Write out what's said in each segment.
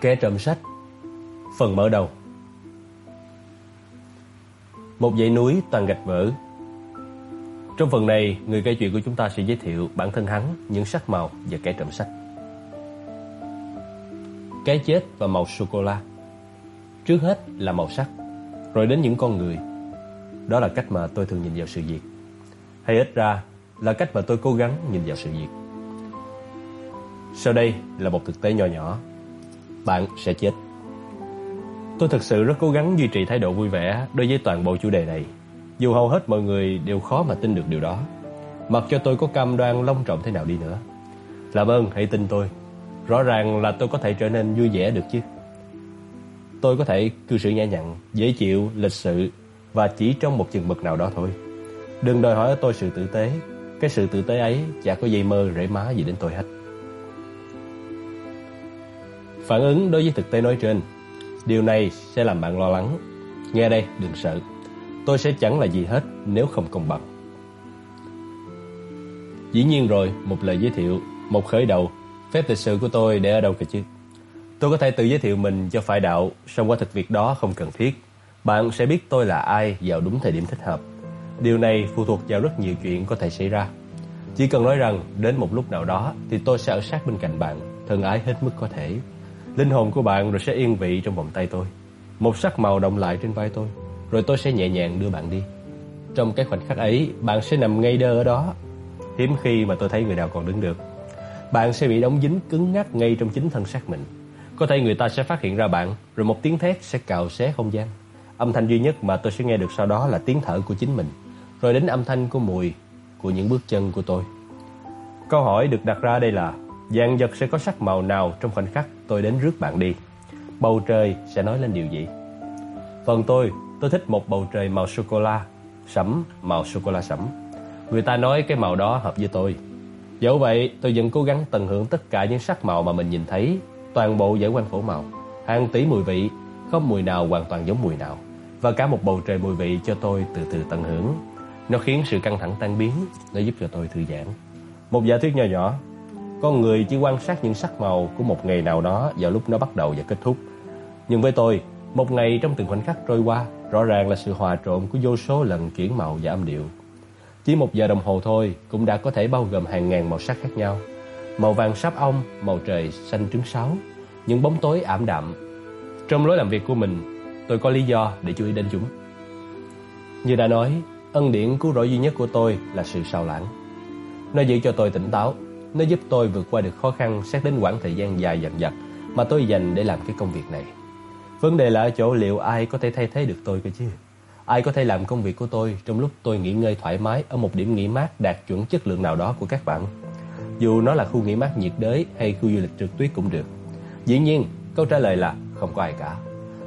Kẻ trộm sách. Phần mở đầu. Một dãy núi toàn gạch vỡ. Trong phần này, người kể chuyện của chúng ta sẽ giới thiệu bản thân hắn, những sắc màu và kẻ trộm sách. Cái chết và màu sô-cô-la. Trước hết là màu sắc Rồi đến những con người. Đó là cách mà tôi thường nhìn vào sự việc. Hay ít ra là cách mà tôi cố gắng nhìn vào sự việc. Sau đây là một thực tế nhỏ nhỏ bạn sẽ chết. Tôi thực sự rất cố gắng duy trì thái độ vui vẻ đối với toàn bộ chủ đề này, dù hầu hết mọi người đều khó mà tin được điều đó. Mặc cho tôi có cam đoan long trọng thế nào đi nữa. Làm ơn hãy tin tôi, rõ ràng là tôi có thể trở nên vui vẻ được chứ. Tôi có thể cư xử nhã nhặn, dễ chịu, lịch sự và chỉ trong một chừng mực nào đó thôi. Đừng đòi hỏi ở tôi sự tử tế, cái sự tử tế ấy chả có dây mơ rễ má gì đến tôi hết. Phản ứng đối với thực tế nói trên. Điều này sẽ làm bạn lo lắng. Nghe đây, đừng sợ. Tôi sẽ chẳng là gì hết nếu không công bằng. Dĩ nhiên rồi, Một lời giới thiệu, Một khởi đầu. Phép lịch sự của tôi để ở đâu kìa chứ? Tôi có thể tự giới thiệu mình cho phải đạo, song qua thực việc đó không cần thiết. Bạn sẽ biết tôi là ai vào đúng thời điểm thích hợp. Điều này phụ thuộc vào rất nhiều chuyện có thể xảy ra. Chỉ cần nói rằng đến một lúc nào đó Thì tôi sẽ ở sát bên cạnh bạn, Thân ái hết mức có thể. Linh hồn của bạn rồi sẽ yên vị trong vòng tay tôi. Một sắc màu động lại trên vai tôi, Rồi tôi sẽ nhẹ nhàng đưa bạn đi. Trong cái khoảnh khắc ấy, Bạn sẽ nằm ngay đơ ở đó. Hiếm khi mà tôi thấy người nào còn đứng được. Bạn sẽ bị đóng dính cứng ngắc ngay trong chính thân xác mình. Có thể người ta sẽ phát hiện ra bạn, Rồi một tiếng thét sẽ cào xé không gian. Âm thanh duy nhất mà tôi sẽ nghe được sau đó là tiếng thở của chính mình, Rồi đến âm thanh của mùi, Của những bước chân của tôi. Câu hỏi được đặt ra đây là Dạng vật sẽ có sắc màu nào trong khoảnh khắc tôi đến rước bạn đi? Bầu trời sẽ nói lên điều gì? Phần tôi, tôi thích một bầu trời màu sô-cô-la, sẫm, màu sô-cô-la sẫm. Người ta nói cái màu đó hợp với tôi. Dẫu vậy, tôi vẫn cố gắng tận hưởng tất cả những sắc màu mà mình nhìn thấy, toàn bộ giải quan phổ màu, hàng tỷ mùi vị, không mùi nào hoàn toàn giống mùi nào, và cả một bầu trời mùi vị cho tôi từ từ tận hưởng. Nó khiến sự căng thẳng tan biến, nó giúp cho tôi thư giãn. Một giả thuyết nhỏ nhỏ, con người chỉ quan sát những sắc màu của một ngày nào đó vào lúc nó bắt đầu và kết thúc. Nhưng với tôi, một ngày trong từng khoảnh khắc trôi qua, rõ ràng là sự hòa trộn của vô số lần chuyển màu và âm điệu. Chỉ một giờ đồng hồ thôi cũng đã có thể bao gồm hàng ngàn màu sắc khác nhau. Màu vàng sáp ong, màu trời xanh trứng sáo, những bóng tối ảm đạm. Trong lối làm việc của mình, tôi có lý do để chú ý đến chúng. Như đã nói, ân điển cứu rỗi duy nhất của tôi là sự sao lãng. Nó giữ cho tôi tỉnh táo, nó giúp tôi vượt qua được khó khăn xét đến quãng thời gian dài dằng dặc mà tôi dành để làm cái công việc này. Vấn đề là ở chỗ liệu ai có thể thay thế được tôi cơ chứ? Ai có thể làm công việc của tôi trong lúc tôi nghỉ ngơi thoải mái ở một điểm nghỉ mát đạt chuẩn chất lượng nào đó của các bạn? Dù nó là khu nghỉ mát nhiệt đới hay khu du lịch trượt tuyết cũng được. Dĩ nhiên, câu trả lời là không có ai cả.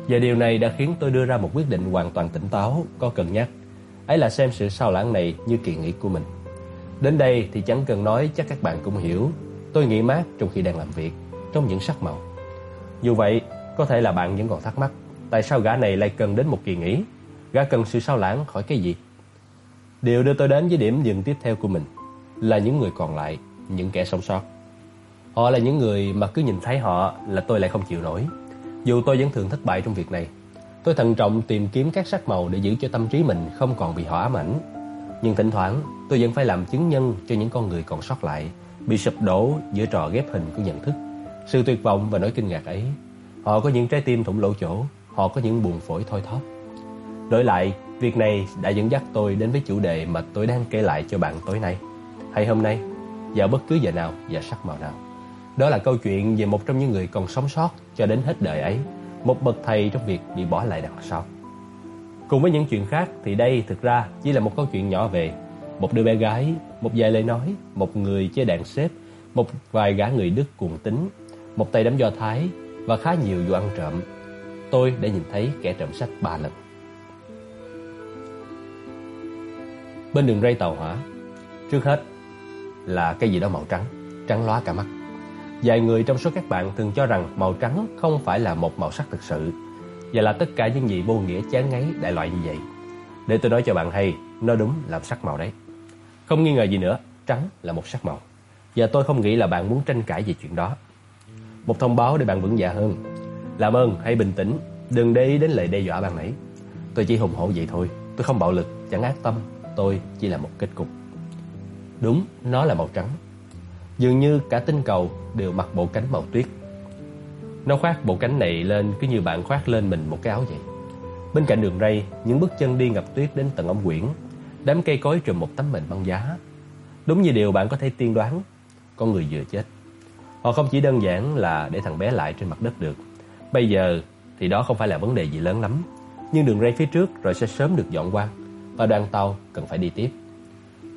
Và điều này đã khiến tôi đưa ra một quyết định hoàn toàn tỉnh táo, có cân nhắc. Ấy là xem sự sao lãng này như kỳ nghỉ của mình. Đến đây thì chẳng cần nói, chắc các bạn cũng hiểu. Tôi nghỉ mát trong khi đang làm việc, Trong những sắc màu. Dù vậy, có thể là bạn vẫn còn thắc mắc, Tại sao gã này lại cần đến một kỳ nghỉ? Gã cần sự sao lãng khỏi cái gì? Điều đưa tôi đến với điểm dừng tiếp theo của mình Là những người còn lại, Những kẻ sống sót. Họ là những người mà cứ nhìn thấy họ Là tôi lại không chịu nổi. Dù tôi vẫn thường thất bại trong việc này, Tôi thận trọng tìm kiếm các sắc màu Để giữ cho tâm trí mình không còn bị họ ám ảnh nhưng thỉnh thoảng tôi vẫn phải làm chứng nhân cho những con người còn sót lại Bị sụp đổ giữa trò ghép hình của nhận thức. Sự tuyệt vọng và nỗi kinh ngạc ấy Họ có những trái tim thủng lỗ chỗ Họ có những buồn phổi thoi thóp. Đổi lại, việc này đã dẫn dắt tôi đến với chủ đề mà tôi đang kể lại cho bạn tối nay. Hay hôm nay, vào bất cứ giờ nào và sắc màu nào. Đó là câu chuyện về một trong những người còn sống sót cho đến hết đời ấy Một bậc thầy trong việc bị bỏ lại đằng sau. Cùng với những chuyện khác thì đây thực ra chỉ là một câu chuyện nhỏ về một đứa bé gái, một vài lời nói, một người chơi đàn xếp, một vài gã người Đức cuồng tính, một tay đấm do Thái và khá nhiều vụ ăn trộm. Tôi đã nhìn thấy kẻ trộm sách ba lần. Bên đường ray tàu hỏa, trước hết là cái gì đó màu trắng, trắng lóa cả mắt. Vài người trong số các bạn thường cho rằng màu trắng không phải là một màu sắc thực sự và là tất cả những gì vô nghĩa chán ngấy đại loại như vậy. Để tôi nói cho bạn hay, nó đúng là sắc màu đấy. Không nghi ngờ gì nữa, trắng là một sắc màu. Và tôi không nghĩ là bạn muốn tranh cãi về chuyện đó. Một thông báo để bạn vững dạ hơn. Làm ơn hãy bình tĩnh, đừng để ý đến lời đe dọa ban nãy. Tôi chỉ hùng hổ vậy thôi, tôi không bạo lực, chẳng ác tâm, tôi chỉ là một kết cục. Đúng, nó là màu trắng. Dường như cả tinh cầu đều mặc bộ cánh màu tuyết. Nó khoác bộ cánh này lên cứ như bạn khoác lên mình một cái áo vậy. Bên cạnh đường ray, những bước chân đi ngập tuyết đến tận ống quyển. Đám cây cối trùm một tấm mền băng giá. Đúng như điều bạn có thể tiên đoán, con người vừa chết. Họ không chỉ đơn giản là để thằng bé lại trên mặt đất được. Bây giờ thì đó không phải là vấn đề gì lớn lắm. Nhưng đường ray phía trước rồi sẽ sớm được dọn qua và đoàn tàu cần phải đi tiếp.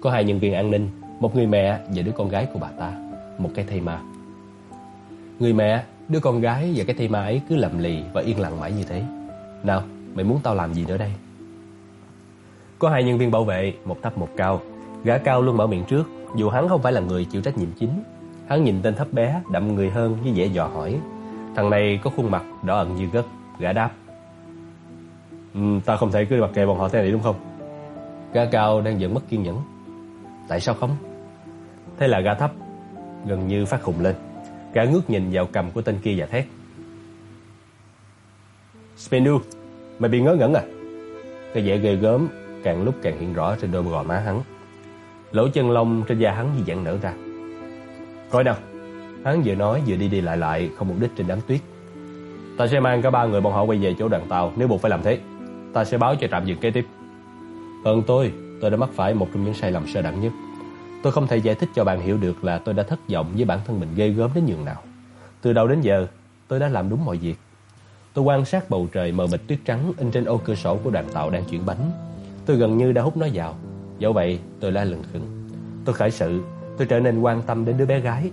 Có hai nhân viên an ninh, một người mẹ và đứa con gái của bà ta, một cái thây ma. Người mẹ, đứa con gái và cái thây ma ấy cứ lầm lì và yên lặng mãi như thế. Nào, mày muốn tao làm gì nữa đây? Có hai nhân viên bảo vệ, một thấp một cao. Gã cao luôn mở miệng trước, dù hắn không phải là người chịu trách nhiệm chính. Hắn nhìn tên thấp bé, đậm người hơn với vẻ dò hỏi. Thằng này có khuôn mặt đỏ ẩn như gất, gã đáp. Um, Tao không thể cứ mặc kệ bọn họ thế này đúng không? Gã cao đang giận mất kiên nhẫn. Tại sao không? Thế là gã thấp gần như phát khùng lên. Gã ngước nhìn vào cầm của tên kia và thét. Spenu, mày bị ngớ ngẩn à? Cái vẻ ghê gớm càng lúc càng hiện rõ trên đôi gò má hắn. Lỗ chân lông trên da hắn như dạng nở ra. Coi nào, hắn vừa nói vừa đi đi lại lại không mục đích trên đám tuyết. Ta sẽ mang cả ba người bọn họ quay về chỗ đoàn tàu nếu buộc phải làm thế. Ta sẽ báo cho trạm dừng kế tiếp. Hơn tôi, tôi đã mắc phải một trong những sai lầm sơ đẳng nhất. Tôi không thể giải thích cho bạn hiểu được là tôi đã thất vọng với bản thân mình ghê gớm đến nhường nào. Từ đầu đến giờ, tôi đã làm đúng mọi việc. Tôi quan sát bầu trời mờ mịt tuyết trắng in trên ô cửa sổ của đoàn tàu đang chuyển bánh. Tôi gần như đã hút nó vào. Dẫu vậy, tôi la lừng khừng. Tôi khởi sự, tôi trở nên quan tâm đến đứa bé gái.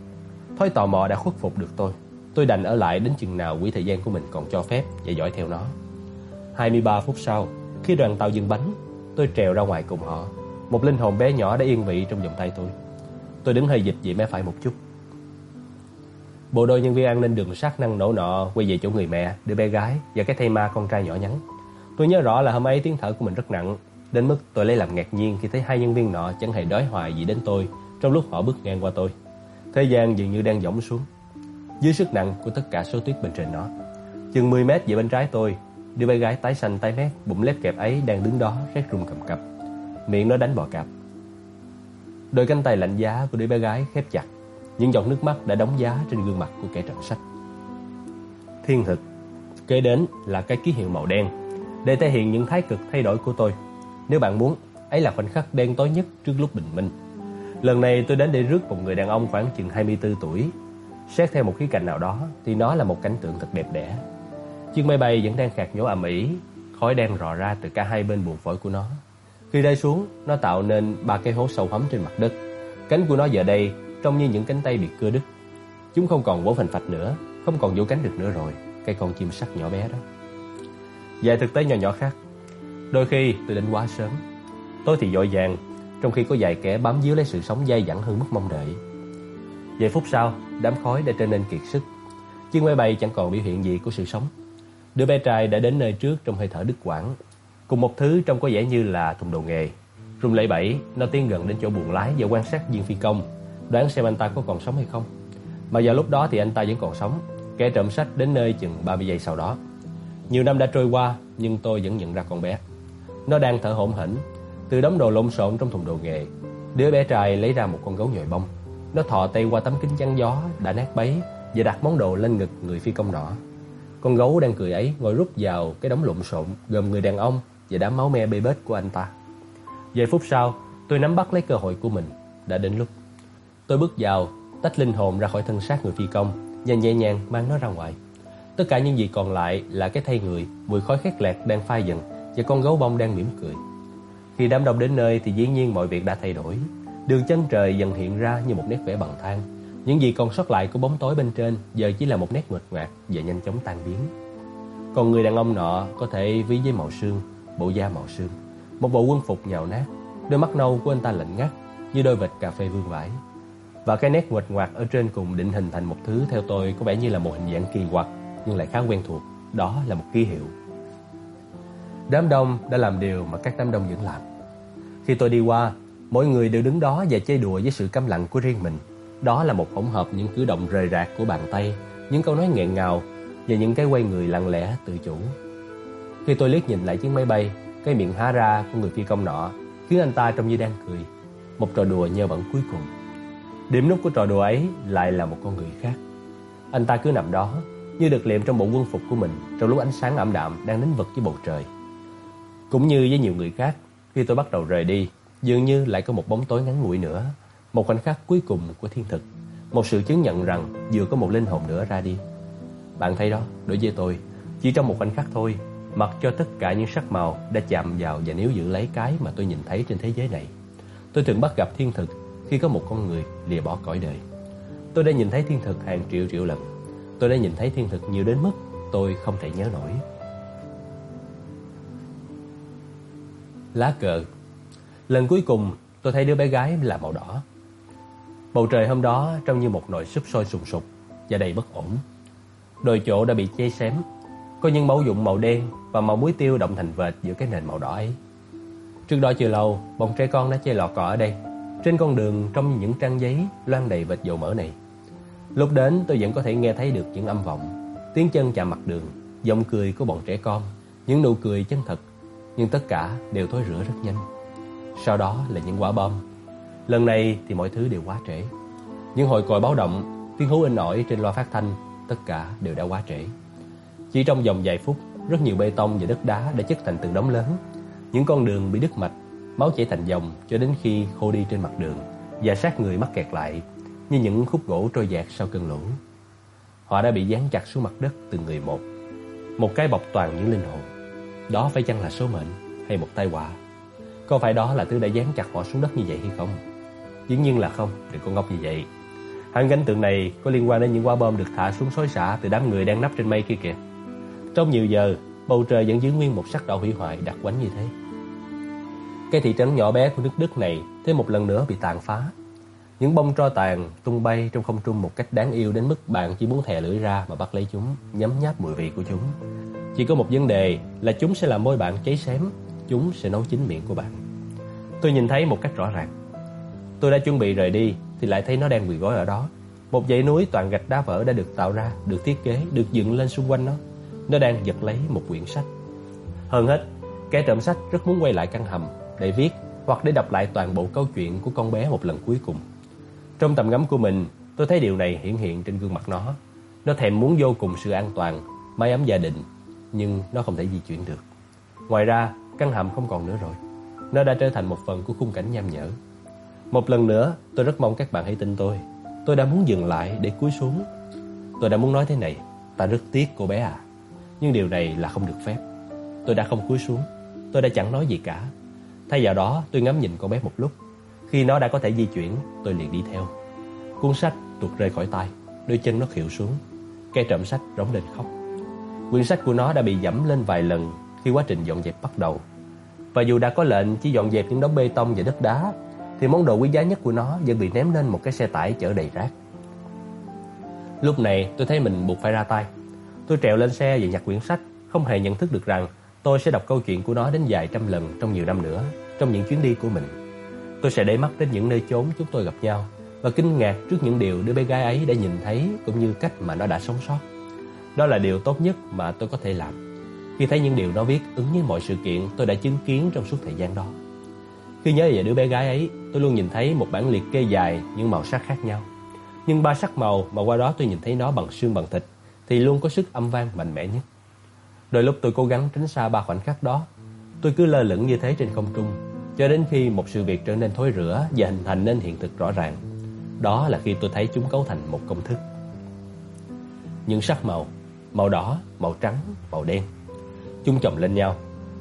Thói tò mò đã khuất phục được tôi. Tôi đành ở lại đến chừng nào quỹ thời gian của mình còn cho phép và dõi theo nó. 23 phút sau, khi đoàn tàu dừng bánh, tôi trèo ra ngoài cùng họ. Một linh hồn bé nhỏ đã yên vị trong vòng tay tôi. Tôi đứng hơi dịch về mé phải một chút. Bộ đôi nhân viên an ninh đường sắt năng nổ nọ quay về chỗ người mẹ, đứa bé gái và cái thây ma con trai nhỏ nhắn. Tôi nhớ rõ là hôm ấy tiếng thở của mình rất nặng, đến mức tôi lấy làm ngạc nhiên khi thấy hai nhân viên nọ chẳng hề đói hoài gì đến tôi trong lúc họ bước ngang qua tôi. Thế gian dường như đang dõng xuống. Dưới sức nặng của tất cả số tuyết bên trên nó. Chừng 10 mét về bên trái tôi, đứa bé gái tái xanh tái mét, bụng lép kẹp ấy đang đứng đó rét run cầm cập. Miệng nó đánh bò cạp. Đôi cánh tay lạnh giá của đứa bé gái khép chặt. Những giọt nước mắt đã đóng giá trên gương mặt của kẻ trộm sách. Thiên thực. Kế đến là cái ký hiệu màu đen để thể hiện những thái cực thay đổi của tôi. Nếu bạn muốn, ấy là khoảnh khắc đen tối nhất trước lúc bình minh. Lần này tôi đến để rước một người đàn ông khoảng chừng 24 tuổi. Xét theo một khía cạnh nào đó thì nó là một cảnh tượng thật đẹp đẽ. Chiếc máy bay vẫn đang khạc nhổ ầm ĩ, khói đen rò ra từ cả hai bên buồng phổi của nó. Khi rơi xuống, nó tạo nên ba cái hố sâu hắm trên mặt đất. Cánh của nó giờ đây trông như những cánh tay bị cưa đứt. Chúng không còn vỗ phành phạch nữa, không còn vỗ cánh được nữa rồi, Cây con chim sắt nhỏ bé đó. Vài thực tế nhỏ nhỏ khác. Đôi khi tôi đến quá sớm. Tôi thì dội vàng, trong khi có vài kẻ bám víu lấy sự sống dai dẳng hơn mức mong đợi. Vài phút sau, đám khói đã trở nên kiệt sức. Chiếc máy bay chẳng còn biểu hiện gì của sự sống. Đứa bé trai đã đến nơi trước trong hơi thở đứt quãng, cùng một thứ trông có vẻ như là thùng đồ nghề. Rung lẩy bẩy, nó tiến gần đến chỗ buồng lái và quan sát viên phi công, đoán xem anh ta có còn sống hay không. Mà vào lúc đó thì anh ta vẫn còn sống. Kẻ trộm sách đến nơi chừng 30 giây sau đó. Nhiều năm đã trôi qua, nhưng tôi vẫn nhận ra con bé. Nó đang thở hổn hển, từ đống đồ lộn xộn trong thùng đồ nghề. Đứa bé trai lấy ra một con gấu nhồi bông. Nó thò tay qua tấm kính chắn gió đã nát bấy và đặt món đồ lên ngực người phi công đỏ. Con gấu đang cười ấy ngồi rút vào cái đống lộn xộn gồm người đàn ông và đám máu me bê bết của anh ta. Vài phút sau, tôi nắm bắt lấy cơ hội của mình. Đã đến lúc. Tôi bước vào, tách linh hồn ra khỏi thân xác người phi công và nhẹ nhàng mang nó ra ngoài. Tất cả những gì còn lại là cái thay người, mùi khói khét lẹt đang phai dần và con gấu bông đang mỉm cười. Khi đám đông đến nơi thì dĩ nhiên mọi việc đã thay đổi. Đường chân trời dần hiện ra như một nét vẽ bằng thang. Những gì còn sót lại của bóng tối bên trên giờ chỉ là một nét nguệch ngoạc và nhanh chóng tan biến. Còn người đàn ông nọ có thể ví với màu sương, bộ da màu sương, một bộ quân phục nhào nát, đôi mắt nâu của anh ta lạnh ngắt như đôi vịt cà phê vương vãi. Và cái nét nguệch ngoạc ở trên cùng định hình thành một thứ theo tôi có vẻ như là một hình dạng kỳ quặc nhưng lại khá quen thuộc, đó là một ký hiệu. Đám đông đã làm điều mà các đám đông vẫn làm. Khi tôi đi qua, mỗi người đều đứng đó và chơi đùa với sự câm lặng của riêng mình. Đó là một hỗn hợp những cử động rời rạc của bàn tay, những câu nói nghẹn ngào và những cái quay người lặng lẽ tự chủ. Khi tôi liếc nhìn lại chiếc máy bay, cái miệng há ra của người phi công nọ khiến anh ta trông như đang cười. Một trò đùa nhơ bẩn cuối cùng. Điểm nút của trò đùa ấy lại là một con người khác. Anh ta cứ nằm đó, như được liệm trong bộ quân phục của mình trong lúc ánh sáng ảm đạm đang đánh vật với bầu trời. Cũng như với nhiều người khác, khi tôi bắt đầu rời đi, dường như lại có một bóng tối ngắn ngủi nữa, một khoảnh khắc cuối cùng của thiên thực, một sự chứng nhận rằng vừa có một linh hồn nữa ra đi. Bạn thấy đó, đối với tôi, chỉ trong một khoảnh khắc thôi, mặc cho tất cả những sắc màu đã chạm vào và nếu giữ lấy cái mà tôi nhìn thấy trên thế giới này. Tôi thường bắt gặp thiên thực khi có một con người lìa bỏ cõi đời. Tôi đã nhìn thấy thiên thực hàng triệu triệu lần. Tôi đã nhìn thấy thiên thực nhiều đến mức tôi không thể nhớ nổi. Lá cờ Lần cuối cùng tôi thấy đứa bé gái là màu đỏ. Bầu trời hôm đó trông như một nồi súp sôi sùng sục và đầy bất ổn. Đồi chỗ đã bị chê xém, có những mẫu dụng màu đen và màu muối tiêu động thành vệt giữa cái nền màu đỏ ấy. Trước đó chưa lâu, bọn trẻ con đã chơi lò cò ở đây, trên con đường trong những trang giấy loang đầy vệt dầu mỡ này. Lúc đến tôi vẫn có thể nghe thấy được những âm vọng, tiếng chân chạm mặt đường, giọng cười của bọn trẻ con, những nụ cười chân thật, nhưng tất cả đều thối rữa rất nhanh. Sau đó là những quả bom. Lần này thì mọi thứ đều quá trễ. Những hồi còi báo động, tiếng hú in ỏi trên loa phát thanh, tất cả đều đã quá trễ. Chỉ trong vòng vài phút, rất nhiều bê tông và đất đá đã chất thành từng đống lớn. Những con đường bị đứt mạch, máu chảy thành dòng cho đến khi khô đi trên mặt đường và xác người mắc kẹt lại như những khúc gỗ trôi dạt sau cơn lũ. Họ đã bị dán chặt xuống mặt đất từng người một. Một cái bọc toàn những linh hồn. Đó phải chăng là số mệnh hay một tai họa? Có phải đó là thứ đã dán chặt họ xuống đất như vậy hay không? Dĩ nhiên là không, đừng có ngốc như vậy. Hàng cảnh tượng này có liên quan đến những quả bom được thả xuống xối xả từ đám người đang nấp trên mây kia kìa. Trong nhiều giờ, bầu trời vẫn giữ nguyên một sắc đỏ hủy hoại đặc quánh như thế. Cái thị trấn nhỏ bé của nước Đức này thêm một lần nữa bị tàn phá. Những bông tro tàn tung bay trong không trung một cách đáng yêu đến mức bạn chỉ muốn thè lưỡi ra mà bắt lấy chúng, nhấm nháp mùi vị của chúng. Chỉ có một vấn đề là chúng sẽ làm môi bạn cháy xém, chúng sẽ nấu chín miệng của bạn. Tôi nhìn thấy một cách rõ ràng. Tôi đã chuẩn bị rời đi thì lại thấy nó đang quỳ gối ở đó. Một dãy núi toàn gạch đá vỡ đã được tạo ra, được thiết kế, được dựng lên xung quanh nó. Nó đang giật lấy một quyển sách. Hơn hết, kẻ trộm sách rất muốn quay lại căn hầm để viết hoặc để đọc lại toàn bộ câu chuyện của con bé một lần cuối cùng. Trong tầm ngắm của mình, tôi thấy điều này hiện hiện trên gương mặt nó. Nó thèm muốn vô cùng sự an toàn, mái ấm gia đình, nhưng nó không thể di chuyển được. Ngoài ra, căn hầm không còn nữa rồi. Nó đã trở thành một phần của khung cảnh nham nhở. Một lần nữa, tôi rất mong các bạn hãy tin tôi. Tôi đã muốn dừng lại để cúi xuống. Tôi đã muốn nói thế này, ta rất tiếc cô bé à. Nhưng điều này là không được phép. Tôi đã không cúi xuống. Tôi đã chẳng nói gì cả. Thay vào đó, tôi ngắm nhìn con bé một lúc. Khi nó đã có thể di chuyển, tôi liền đi theo. Cuốn sách tuột rơi khỏi tay, đôi chân nó khịu xuống. Cây trộm sách rống lên khóc. Quyển sách của nó đã bị dẫm lên vài lần khi quá trình dọn dẹp bắt đầu. Và dù đã có lệnh chỉ dọn dẹp những đống bê tông và đất đá, thì món đồ quý giá nhất của nó vẫn bị ném lên một cái xe tải chở đầy rác. Lúc này tôi thấy mình buộc phải ra tay. Tôi trèo lên xe và nhặt quyển sách, không hề nhận thức được rằng tôi sẽ đọc câu chuyện của nó đến vài trăm lần trong nhiều năm nữa, trong những chuyến đi của mình. Tôi sẽ để mắt đến những nơi chốn chúng tôi gặp nhau và kinh ngạc trước những điều đứa bé gái ấy đã nhìn thấy cũng như cách mà nó đã sống sót. Đó là điều tốt nhất mà tôi có thể làm. Khi thấy những điều nó viết ứng với mọi sự kiện tôi đã chứng kiến trong suốt thời gian đó. Khi nhớ về đứa bé gái ấy, tôi luôn nhìn thấy một bản liệt kê dài những màu sắc khác nhau. Nhưng ba sắc màu mà qua đó tôi nhìn thấy nó bằng xương bằng thịt thì luôn có sức âm vang mạnh mẽ nhất. Đôi lúc tôi cố gắng tránh xa ba khoảnh khắc đó. Tôi cứ lơ lửng như thế trên không trung cho đến khi một sự việc trở nên thối rữa và hình thành nên hiện thực rõ ràng. Đó là khi tôi thấy chúng cấu thành một công thức. Những sắc màu, màu đỏ, màu trắng, màu đen. Chúng chồng lên nhau.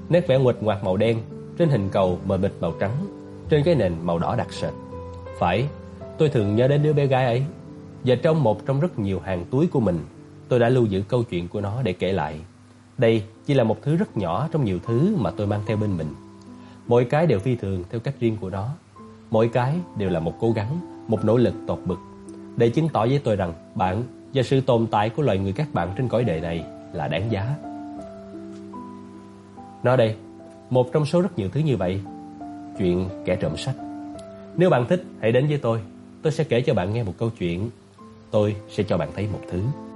Nét vẽ nguệch ngoạc màu đen trên hình cầu mờ mịt màu trắng, trên cái nền màu đỏ đặc sệt. Phải, tôi thường nhớ đến đứa bé gái ấy. Và trong một trong rất nhiều hàng túi của mình, tôi đã lưu giữ câu chuyện của nó để kể lại. Đây chỉ là một thứ rất nhỏ trong nhiều thứ mà tôi mang theo bên mình. Mỗi cái đều phi thường theo cách riêng của nó. Mỗi cái đều là một cố gắng, một nỗ lực tột bực để chứng tỏ với tôi rằng bạn và sự tồn tại của loài người các bạn trên cõi đời này là đáng giá. Nó đây, một trong số rất nhiều thứ như vậy. Chuyện kẻ trộm sách. Nếu bạn thích, hãy đến với tôi. Tôi sẽ kể cho bạn nghe một câu chuyện. Tôi sẽ cho bạn thấy một thứ.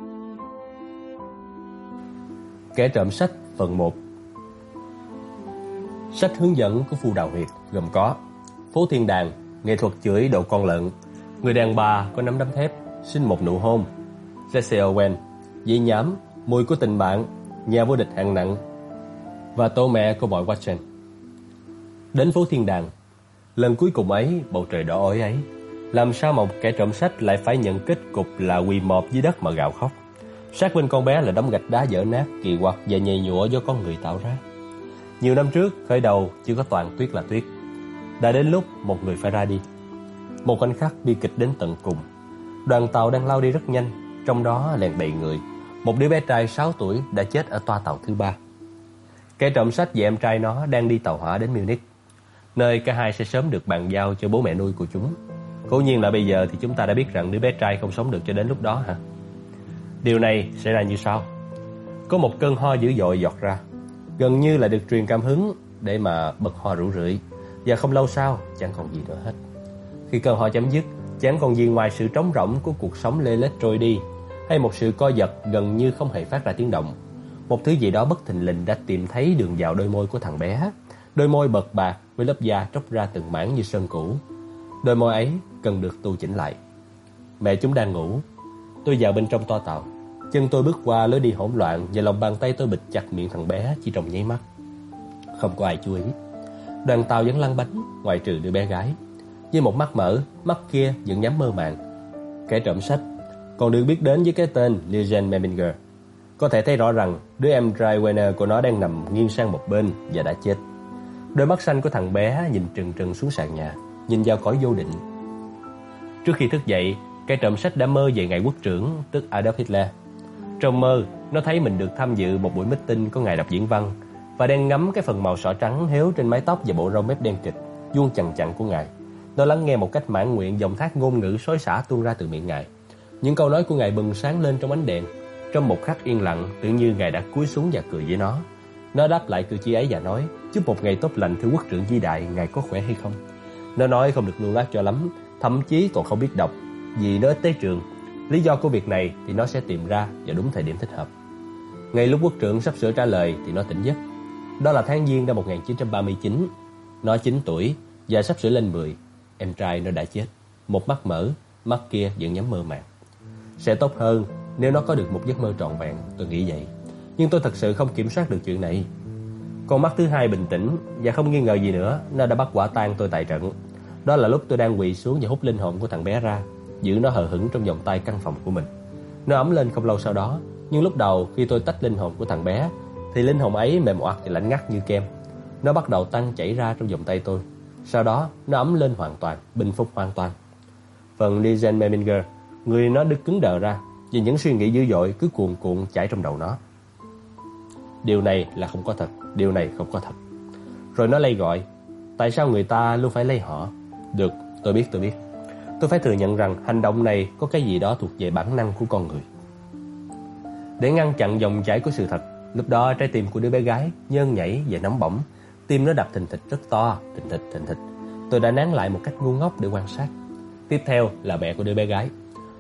Kẻ trộm sách phần 1 Sách hướng dẫn của Phu Đào Huyệt gồm có Phố Thiên Đàng, nghệ thuật chửi độ con lợn Người đàn bà có nắm đấm thép, xin một nụ hôn Jesse Owen, dĩ nhám, mùi của tình bạn, nhà vô địch hạng nặng Và tô mẹ của bọn Watson. Đến phố Thiên Đàng Lần cuối cùng ấy, bầu trời đỏ ối ấy Làm sao một kẻ trộm sách lại phải nhận kết cục là quỳ mọp dưới đất mà gào khóc? Sát bên con bé là đống gạch đá dở nát, kỳ quặc và nhầy nhụa do con người tạo ra. Nhiều năm trước, khởi đầu chưa có toàn tuyết là tuyết. Đã đến lúc một người phải ra đi. Một khoảnh khắc bi kịch đến tận cùng. Đoàn tàu đang lao đi rất nhanh, trong đó lèn bầy người. Một đứa bé trai 6 tuổi đã chết ở toa tàu thứ ba. Kẻ trộm sách và em trai nó đang đi tàu hỏa đến Munich, nơi cả hai sẽ sớm được bàn giao cho bố mẹ nuôi của chúng. Cố nhiên là bây giờ thì chúng ta đã biết rằng đứa bé trai không sống được cho đến lúc đó hả? Điều này sẽ ra như sau. Có một cơn ho dữ dội giọt ra, gần như là được truyền cảm hứng để mà bật ho rủ rượi, và không lâu sau chẳng còn gì nữa hết. Khi cơn ho chấm dứt, chẳng còn gì ngoài sự trống rỗng của cuộc sống lê lết trôi đi, hay một sự co giật gần như không hề phát ra tiếng động. Một thứ gì đó bất thình lình đã tìm thấy đường vào đôi môi của thằng bé, đôi môi bật bạc với lớp da tróc ra từng mảng như sơn cũ. Đôi môi ấy cần được tu chỉnh lại. Mẹ chúng đang ngủ, Tôi vào bên trong toa tàu Chân tôi bước qua lối đi hỗn loạn Và lòng bàn tay tôi bịt chặt miệng thằng bé Chỉ trong nháy mắt. Không có ai chú ý. Đoàn tàu vẫn lăn bánh Ngoài trừ đứa bé gái. Với một mắt mở Mắt kia vẫn nhắm mơ màng. Kẻ trộm sách Còn được biết đến với cái tên Legend Meminger Có thể thấy rõ rằng Đứa em Dry Werner của nó đang nằm nghiêng sang một bên Và đã chết. Đôi mắt xanh của thằng bé nhìn trừng trừng xuống sàn nhà Nhìn vào cõi vô định. Trước khi thức dậy cái trộm sách đã mơ về ngày quốc trưởng, tức Adolf Hitler. Trong mơ, nó thấy mình được tham dự một buổi meeting có ngài đọc diễn văn và đang ngắm cái phần màu sỏ trắng héo trên mái tóc và bộ râu mép đen kịch, vuông chằng chặn của ngài. Nó lắng nghe một cách mãn nguyện dòng thác ngôn ngữ xối xả tuôn ra từ miệng ngài. Những câu nói của ngài bừng sáng lên trong ánh đèn. Trong một khắc yên lặng, tự như ngài đã cúi xuống và cười với nó. Nó đáp lại cử chỉ ấy và nói, chúc một ngày tốt lành thưa quốc trưởng di đại, ngài có khỏe hay không? Nó nói không được lưu loát cho lắm, thậm chí còn không biết đọc, vì nó ít tới trường. Lý do của việc này thì nó sẽ tìm ra vào đúng thời điểm thích hợp. Ngay lúc quốc trưởng sắp sửa trả lời thì nó tỉnh giấc. Đó là tháng Giêng năm 1939. Nó 9 tuổi và sắp sửa lên 10. Em trai nó đã chết. Một mắt mở, mắt kia vẫn nhắm mơ màng. Sẽ tốt hơn nếu nó có được một giấc mơ trọn vẹn, tôi nghĩ vậy. Nhưng tôi thật sự không kiểm soát được chuyện này. Con mắt thứ hai bình tĩnh và không nghi ngờ gì nữa, nó đã bắt quả tang tôi tại trận. Đó là lúc tôi đang quỳ xuống và hút linh hồn của thằng bé ra giữ nó hờ hững trong vòng tay căn phòng của mình. Nó ấm lên không lâu sau đó, nhưng lúc đầu khi tôi tách linh hồn của thằng bé, thì linh hồn ấy mềm oặt và lạnh ngắt như kem. Nó bắt đầu tăng chảy ra trong vòng tay tôi. Sau đó, nó ấm lên hoàn toàn, bình phục hoàn toàn. Phần Lizen Meminger, người nó đứt cứng đờ ra, vì những suy nghĩ dữ dội cứ cuồn cuộn chảy trong đầu nó. Điều này là không có thật, điều này không có thật. Rồi nó lay gọi, tại sao người ta luôn phải lay họ? Được, tôi biết, tôi biết. Tôi phải thừa nhận rằng hành động này có cái gì đó thuộc về bản năng của con người. Để ngăn chặn dòng chảy của sự thật, lúc đó trái tim của đứa bé gái nhơn nhảy và nóng bỏng, tim nó đập thình thịch rất to, thình thịch thình thịch. Tôi đã nán lại một cách ngu ngốc để quan sát. Tiếp theo là mẹ của đứa bé gái.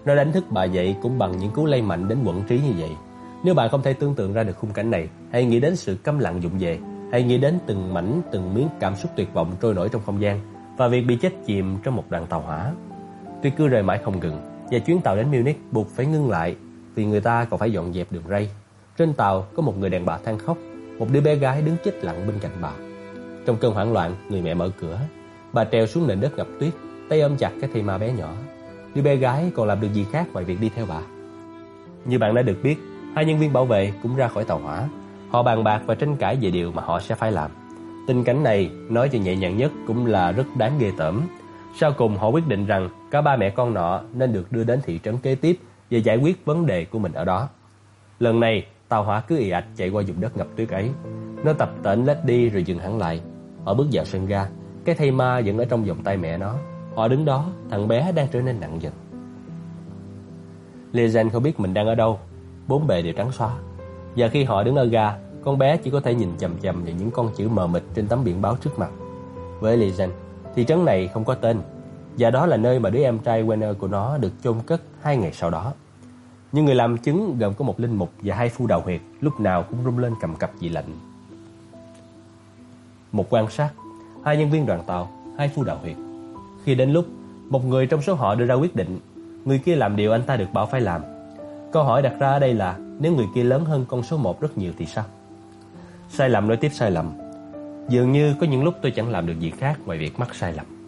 Nó đánh thức bà dậy cũng bằng những cú lay mạnh đến quẩn trí như vậy. Nếu bạn không thể tưởng tượng ra được khung cảnh này, hãy nghĩ đến sự câm lặng dụng về, hãy nghĩ đến từng mảnh từng miếng cảm xúc tuyệt vọng trôi nổi trong không gian và việc bị chết chìm trong một đoàn tàu hỏa. Tuy cứ rời mãi không ngừng, Và chuyến tàu đến Munich buộc phải ngưng lại Vì người ta còn phải dọn dẹp đường ray. Trên tàu có một người đàn bà than khóc, Một đứa bé gái đứng chết lặng bên cạnh bà. Trong cơn hoảng loạn, Người mẹ mở cửa. Bà treo xuống nền đất ngập tuyết, Tay ôm chặt cái thây ma bé nhỏ. Đứa bé gái còn làm được gì khác ngoài việc đi theo bà? Như bạn đã được biết, Hai nhân viên bảo vệ cũng ra khỏi tàu hỏa. Họ bàn bạc và tranh cãi về điều mà họ sẽ phải làm. Tình cảnh này nói cho nhẹ nhàng nhất cũng là rất đáng ghê tởm. Sau cùng họ quyết định rằng cả ba mẹ con nọ nên được đưa đến thị trấn kế tiếp và giải quyết vấn đề của mình ở đó. Lần này, tàu hỏa cứ ì ạch chạy qua vùng đất ngập tuyết ấy. Nó tập tễnh lách đi rồi dừng hẳn lại. ở bước vào sân ga, cái thây ma vẫn ở trong vòng tay mẹ nó. Họ đứng đó, thằng bé đang trở nên nặng dần. Lezen không biết mình đang ở đâu, bốn bề đều trắng xóa. Và khi họ đứng ở ga, con bé chỉ có thể nhìn chầm chầm vào những con chữ mờ mịt trên tấm biển báo trước mặt. Với Lezen, Thị trấn này không có tên và đó là nơi mà đứa em trai Werner của nó được chôn cất hai ngày sau đó Nhưng người làm chứng gồm có một linh mục và hai phu đạo huyệt lúc nào cũng rung lên cầm cập vì lạnh. Một quan sát, hai nhân viên đoàn tàu, hai phu đạo huyệt. Khi đến lúc, một người trong số họ đưa ra quyết định, người kia làm điều anh ta được bảo phải làm. Câu hỏi đặt ra ở đây là nếu người kia lớn hơn con số 1 rất nhiều thì sao? Sai lầm nói tiếp sai lầm. Dường như có những lúc tôi chẳng làm được gì khác ngoài việc mắc sai lầm.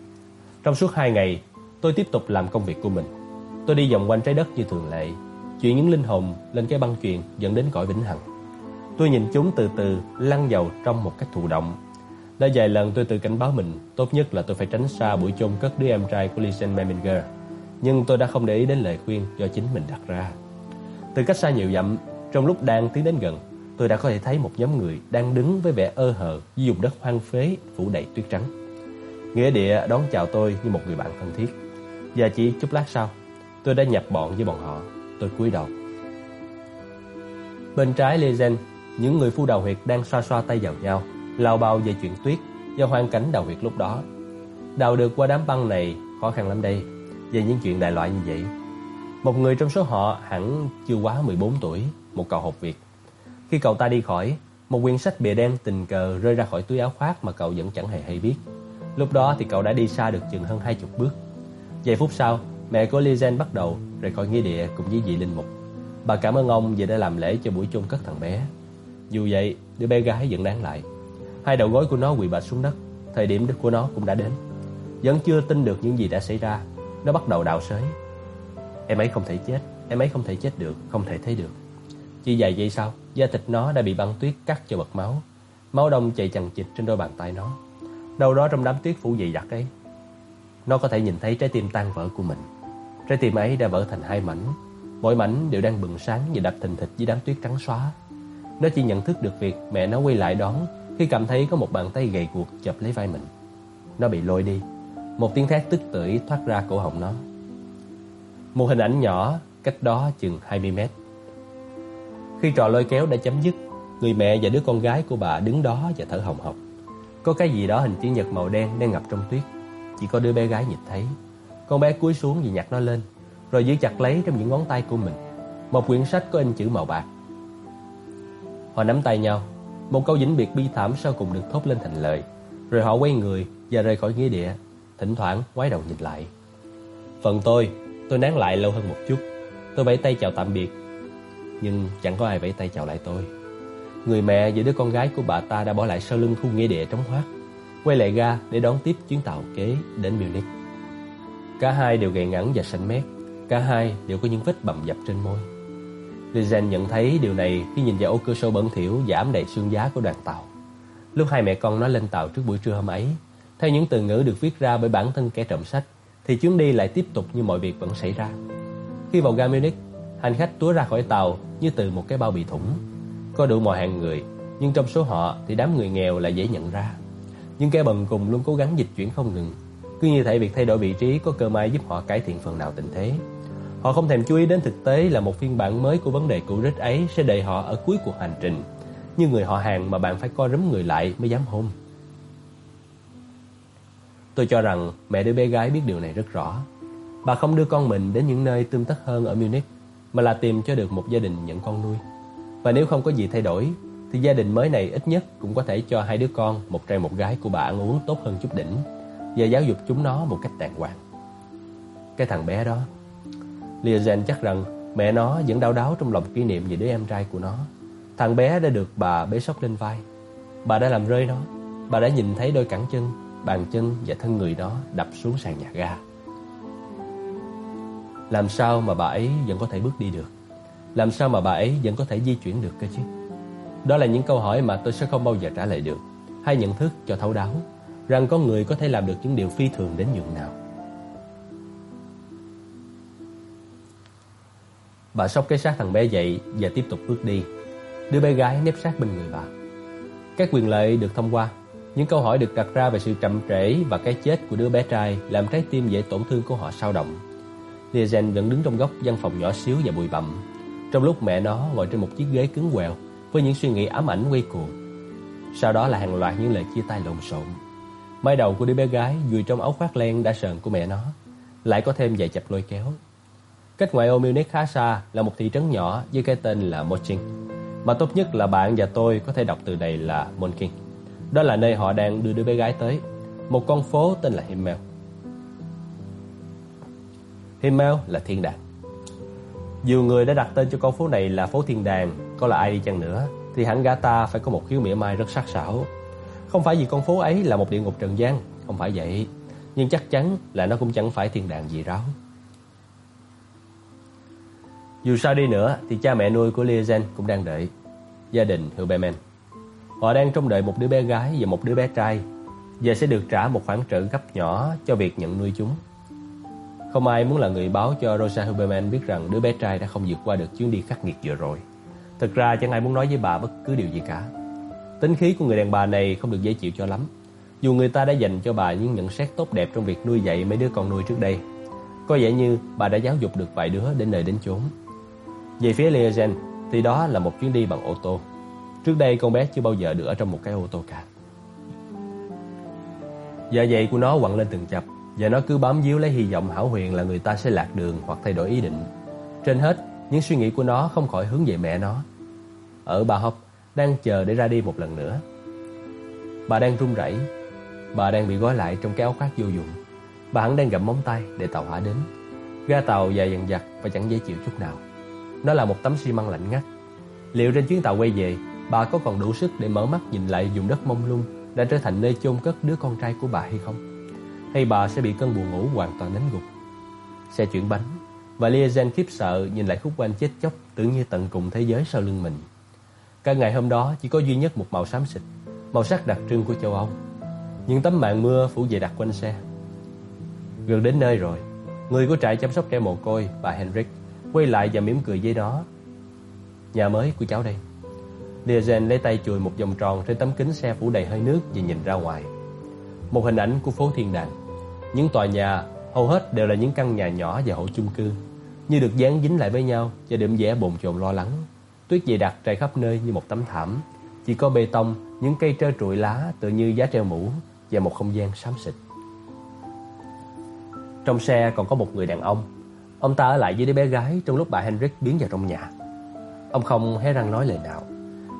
Trong suốt hai ngày, tôi tiếp tục làm công việc của mình. Tôi đi vòng quanh trái đất như thường lệ, chuyển những linh hồn lên cái băng chuyền dẫn đến cõi vĩnh hằng. Tôi nhìn chúng từ từ lăn vào trong một cách thụ động. Đã vài lần tôi tự cảnh báo mình, tốt nhất là tôi phải tránh xa buổi chôn cất đứa em trai của Lisen Meminger. Nhưng tôi đã không để ý đến lời khuyên do chính mình đặt ra. Từ cách xa nhiều dặm, trong lúc đang tiến đến gần, tôi đã có thể thấy một nhóm người đang đứng với vẻ ơ hờ dưới vùng đất hoang phế phủ đầy tuyết trắng. Nghĩa địa đón chào tôi như một người bạn thân thiết. Và chỉ chút lát sau, tôi đã nhập bọn với bọn họ. Tôi cúi đầu. Bên trái Legend, những người phu đào huyệt đang xoa xoa tay vào nhau, lao bao về chuyện tuyết do hoàn cảnh đào huyệt lúc đó. Đào được qua đám băng này khó khăn lắm đây, về những chuyện đại loại như vậy. Một người trong số họ hẳn chưa quá 14 tuổi, một cậu học việc. Khi cậu ta đi khỏi, một quyển sách bìa đen tình cờ rơi ra khỏi túi áo khoác mà cậu vẫn chẳng hề hay biết. Lúc đó thì cậu đã đi xa được chừng hơn hai chục bước. Vài phút sau, mẹ của Lizen bắt đầu rời khỏi nghĩa địa cùng với vị linh mục. Bà cảm ơn ông vì đã làm lễ cho buổi chôn cất thằng bé. Dù vậy, đứa bé gái vẫn đáng lại. Hai đầu gối của nó quỳ bạch xuống đất, thời điểm của nó cũng đã đến. Vẫn chưa tin được những gì đã xảy ra, nó bắt đầu đào sới. Em ấy không thể chết, em ấy không thể chết được, không thể thấy được. Chỉ vài giây sau, da thịt nó đã bị băng tuyết cắt cho bật máu. Máu đông chảy chằng chịt trên đôi bàn tay nó. Đâu đó trong đám tuyết phủ dày đặc ấy, nó có thể nhìn thấy trái tim tan vỡ của mình. Trái tim ấy đã vỡ thành hai mảnh, mỗi mảnh đều đang bừng sáng và đập thình thịch dưới đám tuyết trắng xóa. Nó chỉ nhận thức được việc mẹ nó quay lại đón khi cảm thấy có một bàn tay gầy guộc chập lấy vai mình. Nó bị lôi đi. Một tiếng thét tức tưởi thoát ra cổ họng nó. Một hình ảnh nhỏ cách đó chừng 20 mét. Khi trò lôi kéo đã chấm dứt, người mẹ và đứa con gái của bà đứng đó và thở hồng hộc. Có cái gì đó hình chữ nhật màu đen đang ngập trong tuyết. Chỉ có đứa bé gái nhìn thấy. Con bé cúi xuống và nhặt nó lên, rồi giữ chặt lấy trong những ngón tay của mình. Một quyển sách có in chữ màu bạc. Họ nắm tay nhau, một câu vĩnh biệt bi thảm sau cùng được thốt lên thành lời. Rồi họ quay người và rời khỏi nghĩa địa, thỉnh thoảng quay đầu nhìn lại. Phần tôi, tôi nán lại lâu hơn một chút. Tôi vẫy tay chào tạm biệt, nhưng chẳng có ai vẫy tay chào lại tôi. Người mẹ và đứa con gái của bà ta đã bỏ lại sau lưng khu nghĩa địa trống hoác, quay lại ga để đón tiếp chuyến tàu kế đến Munich. Cả hai đều gầy ngắn và xanh mét, cả hai đều có những vết bầm dập trên môi. Lizen nhận thấy điều này khi nhìn vào ô cửa sổ bẩn thỉu giảm đầy xương giá của đoàn tàu. Lúc hai mẹ con nó lên tàu trước buổi trưa hôm ấy, theo những từ ngữ được viết ra bởi bản thân kẻ trộm sách, thì chuyến đi lại tiếp tục như mọi việc vẫn xảy ra. Khi vào ga Munich, hành khách túa ra khỏi tàu như từ một cái bao bị thủng. Có đủ mọi hạng người, nhưng trong số họ thì đám người nghèo lại dễ nhận ra. Nhưng kẻ bần cùng luôn cố gắng dịch chuyển không ngừng. Cứ như thể việc thay đổi vị trí có cơ may giúp họ cải thiện phần nào tình thế. Họ không thèm chú ý đến thực tế là một phiên bản mới của vấn đề cũ rích ấy sẽ đợi họ ở cuối cuộc hành trình. Như người họ hàng mà bạn phải co rúm người lại mới dám hôn. Tôi cho rằng mẹ đứa bé gái biết điều này rất rõ. Bà không đưa con mình đến những nơi tươm tất hơn ở Munich, mà là tìm cho được một gia đình nhận con nuôi. Và nếu không có gì thay đổi, thì gia đình mới này ít nhất cũng có thể cho hai đứa con, một trai một gái của bà ăn uống tốt hơn chút đỉnh và giáo dục chúng nó một cách đàng hoàng. Cái thằng bé đó, Liazen chắc rằng mẹ nó vẫn đau đáu trong lòng kỷ niệm về đứa em trai của nó. Thằng bé đã được bà bế sóc lên vai. Bà đã làm rơi nó. Bà đã nhìn thấy đôi cẳng chân, bàn chân và thân người nó đập xuống sàn nhà ga. Làm sao mà bà ấy vẫn có thể bước đi được? Làm sao mà bà ấy vẫn có thể di chuyển được cơ chứ? Đó là những câu hỏi mà tôi sẽ không bao giờ trả lời được. Hay nhận thức cho thấu đáo Rằng con người có thể làm được những điều phi thường đến nhường nào. Bà sóc cái xác thằng bé dậy Và tiếp tục bước đi Đứa bé gái nếp sát bên người bà. Các quyền lợi được thông qua, Những câu hỏi được đặt ra về sự chậm trễ Và cái chết của đứa bé trai Làm trái tim dễ tổn thương của họ sao động. Liazen vẫn đứng trong góc văn phòng nhỏ xíu và bụi bặm. Trong lúc mẹ nó ngồi trên một chiếc ghế cứng quẹo với những suy nghĩ ám ảnh quay cuồng. Sau đó là hàng loạt những lời chia tay lộn xộn. Mái đầu của đứa bé gái vùi trong áo khoác len đã sờn của mẹ nó, lại có thêm vài chập lôi kéo. Cách ngoại ô Munich khá xa là một thị trấn nhỏ với cái tên là Moching. Mà tốt nhất là bạn và tôi có thể đọc từ đây là Monking. Đó là nơi họ đang đưa đứa bé gái tới, một con phố tên là Himmel. Himmel là thiên đàng. Nhiều người đã đặt tên cho con phố này là phố thiên đàng, có là ai đi chăng nữa thì hẳn gã ta phải có một khiếu mỉa mai rất sắc sảo. Không phải vì con phố ấy là một địa ngục trần gian, không phải vậy, nhưng chắc chắn là nó cũng chẳng phải thiên đàng gì ráo. Dù sao đi nữa thì cha mẹ nuôi của Liazen cũng đang đợi. Gia đình Huberman. Họ đang trông đợi một đứa bé gái và một đứa bé trai và sẽ được trả một khoản trợ cấp nhỏ cho việc nhận nuôi chúng. Không ai muốn là người báo cho Rosa Huberman biết rằng đứa bé trai đã không vượt qua được chuyến đi khắc nghiệt vừa rồi. Thực ra chẳng ai muốn nói với bà bất cứ điều gì cả. Tính khí của người đàn bà này không được dễ chịu cho lắm. Dù người ta đã dành cho bà những nhận xét tốt đẹp trong việc nuôi dạy mấy đứa con nuôi trước đây. Có vẻ như bà đã giáo dục được vài đứa đến nơi đến chốn. Về phía Liazen thì đó là một chuyến đi bằng ô tô. Trước đây con bé chưa bao giờ được ở trong một cái ô tô cả. Dạ dày của nó quặn lên từng chập và nó cứ bám víu lấy hy vọng hảo huyền là người ta sẽ lạc đường hoặc thay đổi ý định. Trên hết, những suy nghĩ của nó không khỏi hướng về mẹ nó. Ở bà Hop đang chờ để ra đi một lần nữa. Bà đang run rẩy, bà đang bị gói lại trong cái áo khoác vô dụng. Bà hẳn đang gặm móng tay để tàu hỏa đến. Ga tàu dài dần dặt và chẳng dễ chịu chút nào. Nó là một tấm xi măng lạnh ngắt. Liệu trên chuyến tàu quay về, bà có còn đủ sức để mở mắt nhìn lại vùng đất mông lung đã trở thành nơi chôn cất đứa con trai của bà hay không? Hay bà sẽ bị cơn buồn ngủ hoàn toàn đánh gục? Xe chuyển bánh và Liazen khiếp sợ nhìn lại khúc quanh chết chóc tưởng như tận cùng thế giới sau lưng mình. Cả ngày hôm đó chỉ có duy nhất một màu xám xịt, màu sắc đặc trưng của châu Âu. Những tấm màn mưa phủ dày đặc quanh xe. Gần đến nơi rồi, người của trại chăm sóc trẻ mồ côi, bà Henrik, quay lại và mỉm cười với nó. Nhà mới của cháu đây. Liazen lấy tay chùi một vòng tròn trên tấm kính xe phủ đầy hơi nước và nhìn ra ngoài. Một hình ảnh của phố thiên đàng. Những tòa nhà hầu hết đều là những căn nhà nhỏ và hộ chung cư, như được dán dính lại với nhau và đượm vẻ bồn chồn lo lắng. Tuyết dày đặc trải khắp nơi như một tấm thảm, chỉ có bê tông, những cây trơ trụi lá tự như giá treo mũ và một không gian xám xịt. Trong xe còn có một người đàn ông. Ông ta ở lại với đứa bé gái trong lúc bà Henrik biến vào trong nhà. Ông không hé răng nói lời nào.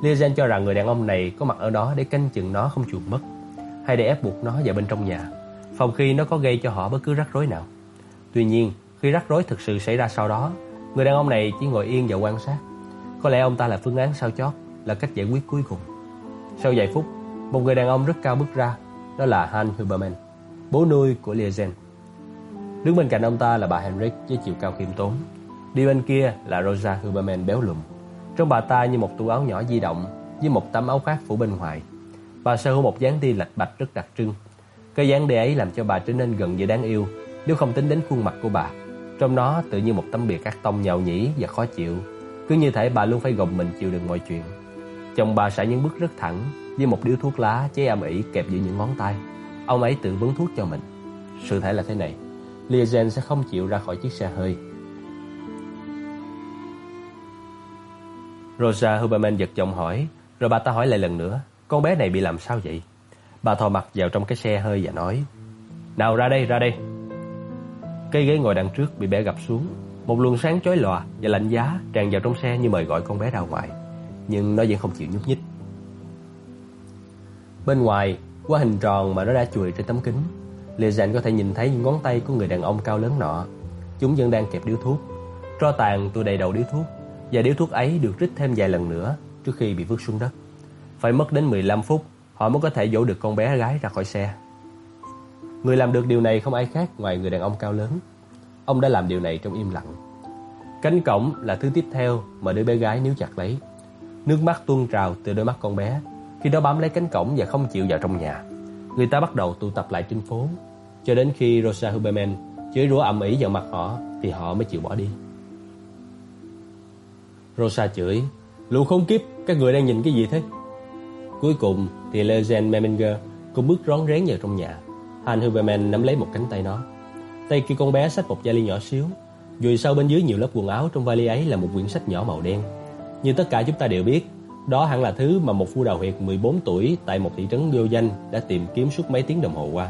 Lizen cho rằng người đàn ông này có mặt ở đó để canh chừng nó không chuồn mất, hay để ép buộc nó vào bên trong nhà phòng khi nó có gây cho họ bất cứ rắc rối nào. Tuy nhiên, khi rắc rối thực sự xảy ra sau đó, người đàn ông này chỉ ngồi yên và quan sát. Có lẽ ông ta là phương án sao chót, là cách giải quyết cuối cùng. Sau vài phút, một người đàn ông rất cao bước ra, đó là Han Huberman, bố nuôi của Liegen. Đứng bên cạnh ông ta là bà Henrik với chiều cao khiêm tốn. Đi bên kia là Rosa Huberman béo lùm. Trong bà ta như một tủ áo nhỏ di động với một tấm áo khoác phủ bên ngoài. Bà sở hữu một dáng đi lạch bạch rất đặc trưng cái dáng đi ấy làm cho bà trở nên gần như đáng yêu, Nếu không tính đến khuôn mặt của bà. Trong nó tự như một tấm bìa cát tông nhào nhĩ và khó chịu. Cứ như thể bà luôn phải gồng mình chịu đựng mọi chuyện. Chồng bà sải những bước rất thẳng Với một điếu thuốc lá cháy âm ỉ kẹp giữa những ngón tay. Ông ấy tự vấn thuốc cho mình. Sự thể là thế này. Liazen sẽ không chịu ra khỏi chiếc xe hơi. Rosa Huberman giật chồng hỏi, Rồi bà ta hỏi lại lần nữa, Con bé này bị làm sao vậy? Bà thò mặt vào trong cái xe hơi và nói Nào ra đây, ra đây. Cây ghế ngồi đằng trước bị bẻ gập xuống. Một luồng sáng chói lòa và lạnh giá tràn vào trong xe như mời gọi con bé ra ngoài. Nhưng nó vẫn không chịu nhúc nhích. Bên ngoài, qua hình tròn mà nó đã chùi trên tấm kính Lizanne có thể nhìn thấy những ngón tay của người đàn ông cao lớn nọ. Chúng vẫn đang kẹp điếu thuốc. Tro tàn tôi đầy đầu điếu thuốc Và điếu thuốc ấy được rít thêm vài lần nữa Trước khi bị vứt xuống đất. Phải mất đến 15 phút họ mới có thể dỗ được con bé gái ra khỏi xe. Người làm được điều này không ai khác ngoài người đàn ông cao lớn. Ông đã làm điều này trong im lặng. Cánh cổng là thứ tiếp theo mà đứa bé gái níu chặt lấy. Nước mắt tuôn trào từ đôi mắt con bé khi nó bám lấy cánh cổng và không chịu vào trong nhà. Người ta bắt đầu tụ tập lại trên phố cho đến khi Rosa Huberman chửi rủa ầm ĩ vào mặt họ thì họ mới chịu bỏ đi. Rosa chửi, lũ khốn kiếp, các người đang nhìn cái gì thế? Cuối cùng thì Legend Meminger cũng bước rón rén vào trong nhà. Han Huberman nắm lấy một cánh tay nó. Tay kia con bé xách một vali nhỏ xíu. Dùi sau bên dưới nhiều lớp quần áo trong vali ấy là một quyển sách nhỏ màu đen. Như tất cả chúng ta đều biết, đó hẳn là thứ mà một phu đào huyệt 14 tuổi tại một thị trấn vô danh đã tìm kiếm suốt mấy tiếng đồng hồ qua.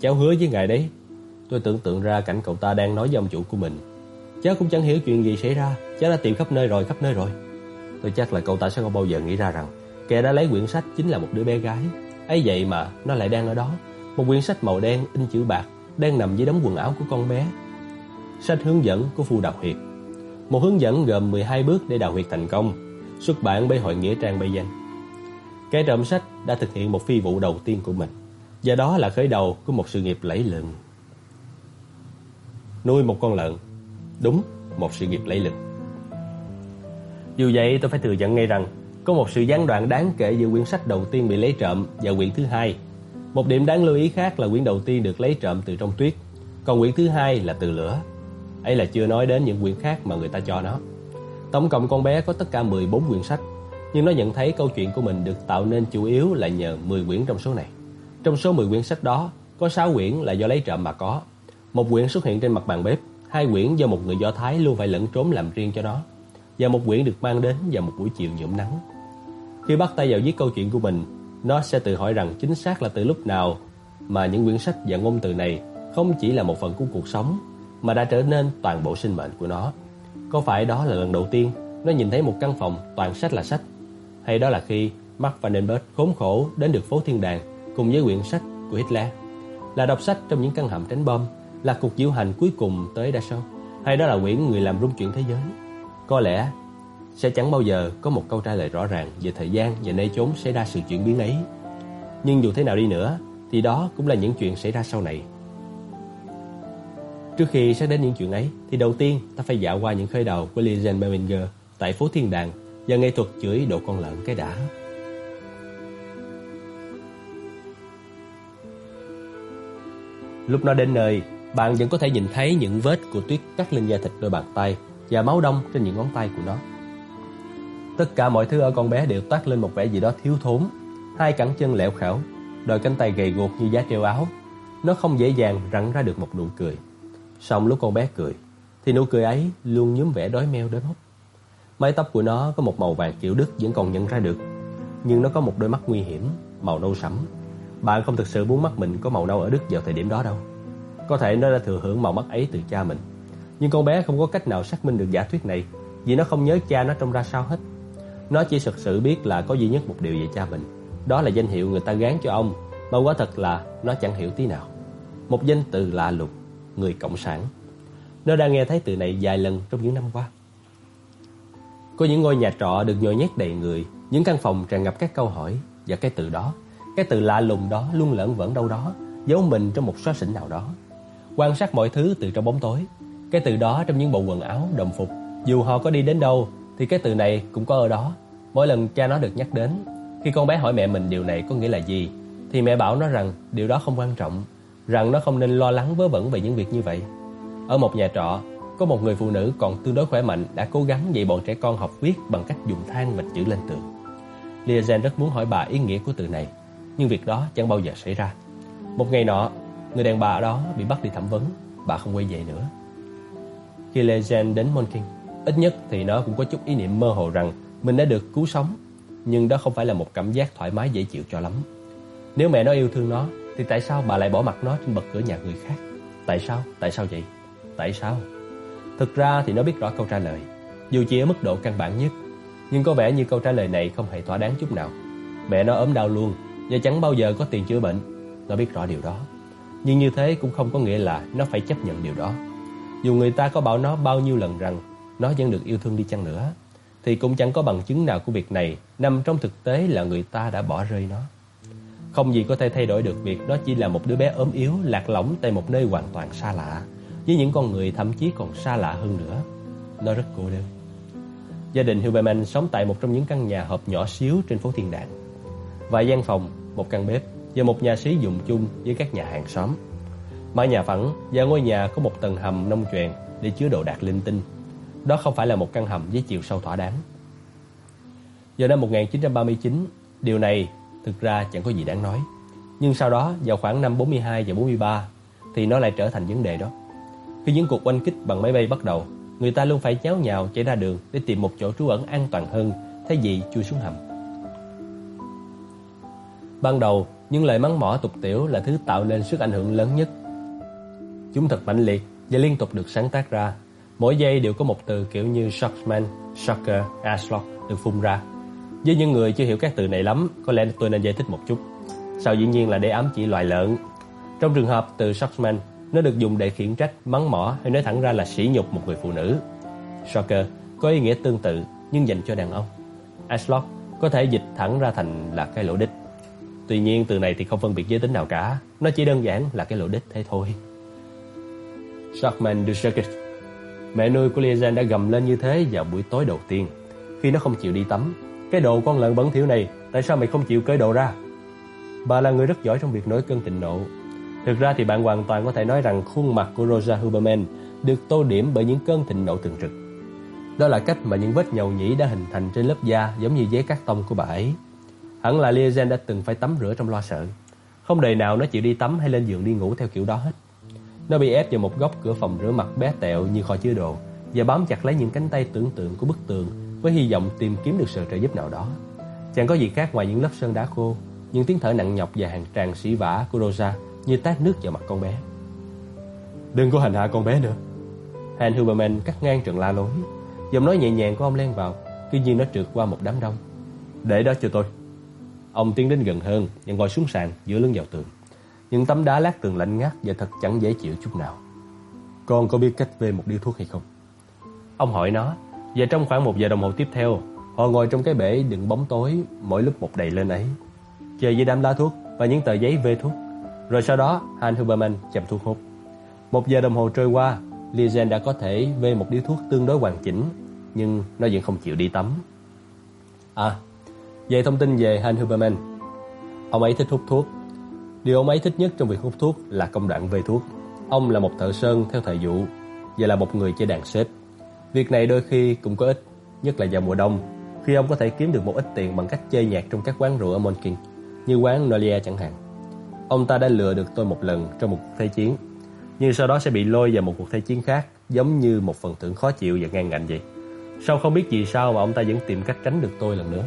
Cháu hứa với ngài đấy. Tôi tưởng tượng ra cảnh cậu ta đang nói với ông chủ của mình. Cháu cũng chẳng hiểu chuyện gì xảy ra Cháu đã tìm khắp nơi rồi khắp nơi rồi Tôi chắc là cậu ta sẽ không bao giờ nghĩ ra rằng Kẻ đã lấy quyển sách chính là một đứa bé gái. Ấy vậy mà nó lại đang ở đó. Một quyển sách màu đen in chữ bạc Đang nằm dưới đống quần áo của con bé. Sách hướng dẫn của Phu Đào Huyệt. Một hướng dẫn gồm 12 bước để đào huyệt thành công. Xuất bản bởi Hội Nghĩa Trang Bây Danh. Kẻ trộm sách đã thực hiện một phi vụ đầu tiên của mình. Và đó là khởi đầu của một sự nghiệp lẫy lừng. Nuôi một con lợn. Đúng, một sự nghiệp lẫy lừng. Dù vậy tôi phải thừa nhận ngay rằng có một sự gián đoạn đáng kể giữa quyển sách đầu tiên bị lấy trộm và quyển thứ hai. Một điểm đáng lưu ý khác là quyển đầu tiên được lấy trộm từ trong tuyết, Còn quyển thứ hai là từ lửa. Ấy là chưa nói đến những quyển khác mà người ta cho nó. Tổng cộng con bé có tất cả 14 quyển sách, Nhưng nó nhận thấy câu chuyện của mình được tạo nên chủ yếu là nhờ 10 quyển trong số này. Trong số 10 quyển sách đó, Có 6 quyển là do lấy trộm mà có. Một quyển xuất hiện trên mặt bàn bếp, Hai quyển do một người Do Thái luôn phải lẫn trốn làm riêng cho nó, Và một quyển được mang đến vào một buổi chiều nhuộm nắng. Khi bắt tay vào viết câu chuyện của mình, Nó sẽ tự hỏi rằng chính xác là từ lúc nào Mà những quyển sách và ngôn từ này Không chỉ là một phần của cuộc sống, Mà đã trở nên toàn bộ sinh mệnh của nó có phải đó là lần đầu tiên nó nhìn thấy một căn phòng toàn sách là sách? Hay đó là khi Mark Vandenberg khốn khổ đến được phố thiên đàng cùng với quyển sách của Hitler? Là đọc sách trong những căn hầm tránh bom? Là cuộc diễu hành cuối cùng tới Dachau? Hay đó là quyển Người làm rung chuyển thế giới? Có lẽ sẽ chẳng bao giờ có một câu trả lời rõ ràng về thời gian và nơi chốn xảy ra sự chuyển biến ấy. Nhưng dù thế nào đi nữa, thì đó cũng là những chuyện xảy ra sau này. Trước khi sẽ đến những chuyện ấy, thì đầu tiên ta phải dạo qua những khởi đầu của Legend Meminger tại phố Thiên Đàng và nghệ thuật chửi độ con lợn cái đã. Lúc nó đến nơi, bạn vẫn có thể nhìn thấy những vết của tuyết cắt lên da thịt đôi bàn tay và máu đông trên những ngón tay của nó. Tất cả mọi thứ ở con bé đều toát lên một vẻ gì đó thiếu thốn, hai cẳng chân lẹo khảo, đôi cánh tay gầy guộc như giá treo áo. Nó không dễ dàng rặn ra được một nụ cười. Xong lúc con bé cười Thì nụ cười ấy luôn nhúm vẻ đói meo đói hốc Mái tóc của nó có một màu vàng kiểu Đức vẫn còn nhận ra được Nhưng nó có một đôi mắt nguy hiểm Màu nâu sẫm. Bạn không thực sự muốn mắt mình có màu nâu ở Đức vào thời điểm đó đâu. Có thể nó đã thừa hưởng màu mắt ấy từ cha mình Nhưng con bé không có cách nào xác minh được giả thuyết này Vì nó không nhớ cha nó trông ra sao hết. Nó chỉ thực sự biết là có duy nhất một điều về cha mình Đó là danh hiệu người ta gán cho ông Mà quá thật là nó chẳng hiểu tí nào Một danh từ lạ lùng người cộng sản. Nó đã nghe thấy từ này vài lần trong những năm qua. Có những ngôi nhà trọ được nhồi nhét đầy người, những căn phòng tràn ngập các câu hỏi và cái từ đó, cái từ lạ lùng đó luôn lẫn vẫn đâu đó, giấu mình trong một xóa xỉnh nào đó. Quan sát mọi thứ từ trong bóng tối, cái từ đó trong những bộ quần áo, đồng phục, dù họ có đi đến đâu thì cái từ này cũng có ở đó. Mỗi lần cha nó được nhắc đến, khi con bé hỏi mẹ mình điều này có nghĩa là gì, thì mẹ bảo nó rằng điều đó không quan trọng rằng nó không nên lo lắng vớ vẩn về những việc như vậy. Ở một nhà trọ, có một người phụ nữ còn tương đối khỏe mạnh đã cố gắng dạy bọn trẻ con học viết bằng cách dùng than vạch chữ lên tường. Liazen rất muốn hỏi bà ý nghĩa của từ này, nhưng việc đó chẳng bao giờ xảy ra. Một ngày nọ, người đàn bà đó bị bắt đi thẩm vấn, bà không quay về nữa. Khi Liazen đến Monking, ít nhất thì nó cũng có chút ý niệm mơ hồ rằng mình đã được cứu sống, nhưng đó không phải là một cảm giác thoải mái dễ chịu cho lắm. Nếu mẹ nó yêu thương nó thì tại sao bà lại bỏ mặt nó trên bậc cửa nhà người khác? Tại sao? Tại sao vậy? Tại sao? Thực ra thì nó biết rõ câu trả lời, dù chỉ ở mức độ căn bản nhất. Nhưng có vẻ như câu trả lời này không hề thỏa đáng chút nào. Mẹ nó ốm đau luôn và chẳng bao giờ có tiền chữa bệnh. Nó biết rõ điều đó. Nhưng như thế cũng không có nghĩa là nó phải chấp nhận điều đó. Dù người ta có bảo nó bao nhiêu lần rằng nó vẫn được yêu thương đi chăng nữa, thì cũng chẳng có bằng chứng nào của việc này nằm trong thực tế là người ta đã bỏ rơi nó. Không gì có thể thay đổi được việc đó chỉ là một đứa bé ốm yếu lạc lõng tại một nơi hoàn toàn xa lạ, với những con người thậm chí còn xa lạ hơn nữa. Nó rất cô đơn. Gia đình Huberman sống tại một trong những căn nhà hộp nhỏ xíu trên phố Thiên Đàng. Vài gian phòng, một căn bếp và một nhà xí dùng chung với các nhà hàng xóm. Mái nhà phẳng và ngôi nhà có một tầng hầm nông chuyện để chứa đồ đạc linh tinh. Đó không phải là một căn hầm với chiều sâu thỏa đáng. Vào năm 1939, điều này thực ra chẳng có gì đáng nói. Nhưng sau đó, vào khoảng năm 42 và 43, thì nó lại trở thành vấn đề đó. Khi những cuộc oanh kích bằng máy bay bắt đầu, người ta luôn phải nháo nhào chạy ra đường để tìm một chỗ trú ẩn an toàn hơn thay vì chui xuống hầm. Ban đầu, những lời mắng mỏ tục tiểu là thứ tạo nên sức ảnh hưởng lớn nhất. Chúng thật mạnh liệt và liên tục được sáng tác ra, Mỗi giây đều có một từ kiểu như shockman, shocker, ashlock được phun ra. Với những người chưa hiểu các từ này lắm, có lẽ tôi nên giải thích một chút. Sao dĩ nhiên là để ám chỉ loài lợn. Trong trường hợp từ shockman, nó được dùng để khiển trách, mắng mỏ hay nói thẳng ra là sỉ nhục một người phụ nữ. Shocker có ý nghĩa tương tự nhưng dành cho đàn ông. Ashlock có thể dịch thẳng ra thành là cái lỗ đích. Tuy nhiên từ này thì không phân biệt giới tính nào cả, nó chỉ đơn giản là cái lỗ đích thế thôi. Shockman du Circus Mẹ nuôi của Liazen đã gầm lên như thế vào buổi tối đầu tiên. Khi nó không chịu đi tắm, Cái đồ con lợn bẩn thỉu này, Tại sao mày không chịu cởi đồ ra? Bà là người rất giỏi trong việc nổi cơn thịnh nộ Thực ra thì bạn hoàn toàn có thể nói rằng Khuôn mặt của Rosa Huberman Được tô điểm bởi những cơn thịnh nộ thường trực. Đó là cách mà những vết nhầu nhĩ đã hình thành trên lớp da Giống như giấy cắt tông của bà ấy. Hẳn là Liazen đã từng phải tắm rửa trong lo sợ. Không đời nào nó chịu đi tắm hay lên giường đi ngủ theo kiểu đó hết nó bị ép vào một góc cửa phòng rửa mặt bé tẹo như kho chứa đồ và bám chặt lấy những cánh tay tưởng tượng của bức tường với hy vọng tìm kiếm được sự trợ giúp nào đó. Chẳng có gì khác ngoài những lớp sơn đá khô, những tiếng thở nặng nhọc và hàng tràng sỉ vả của Rosa như tát nước vào mặt con bé. Đừng có hành hạ con bé nữa. Han Huberman cắt ngang trận la lối. Giọng nói nhẹ nhàng của ông len vào, tuy nhiên nó trượt qua một đám đông. Để đó cho tôi. Ông tiến đến gần hơn và ngồi xuống sàn giữa lưng vào tường. Những tấm đá lát tường lạnh ngắt và thật chẳng dễ chịu chút nào. Con có biết cách về một điếu thuốc hay không? Ông hỏi nó, và trong khoảng một giờ đồng hồ tiếp theo, họ ngồi trong cái bể đựng bóng tối, mỗi lúc một đầy lên ấy. Chơi với đám lá thuốc và những tờ giấy về thuốc. Rồi sau đó, Han Huberman chậm thuốc hút. Một giờ đồng hồ trôi qua, Lizen đã có thể về một điếu thuốc tương đối hoàn chỉnh, nhưng nó vẫn không chịu đi tắm. À, về thông tin về Han Huberman. Ông ấy thích hút thuốc Điều ông ấy thích nhất trong việc hút thuốc là công đoạn vê thuốc. Ông là một thợ sơn theo thời vụ và là một người chơi đàn xếp. Việc này đôi khi cũng có ích, nhất là vào mùa đông, khi ông có thể kiếm được một ít tiền bằng cách chơi nhạc trong các quán rượu ở Monkin, như quán Nolia chẳng hạn. Ông ta đã lừa được tôi một lần trong một cuộc thế chiến, nhưng sau đó sẽ bị lôi vào một cuộc thế chiến khác, giống như một phần thưởng khó chịu và ngang ngạnh vậy. Sao không biết vì sao mà ông ta vẫn tìm cách tránh được tôi lần nữa.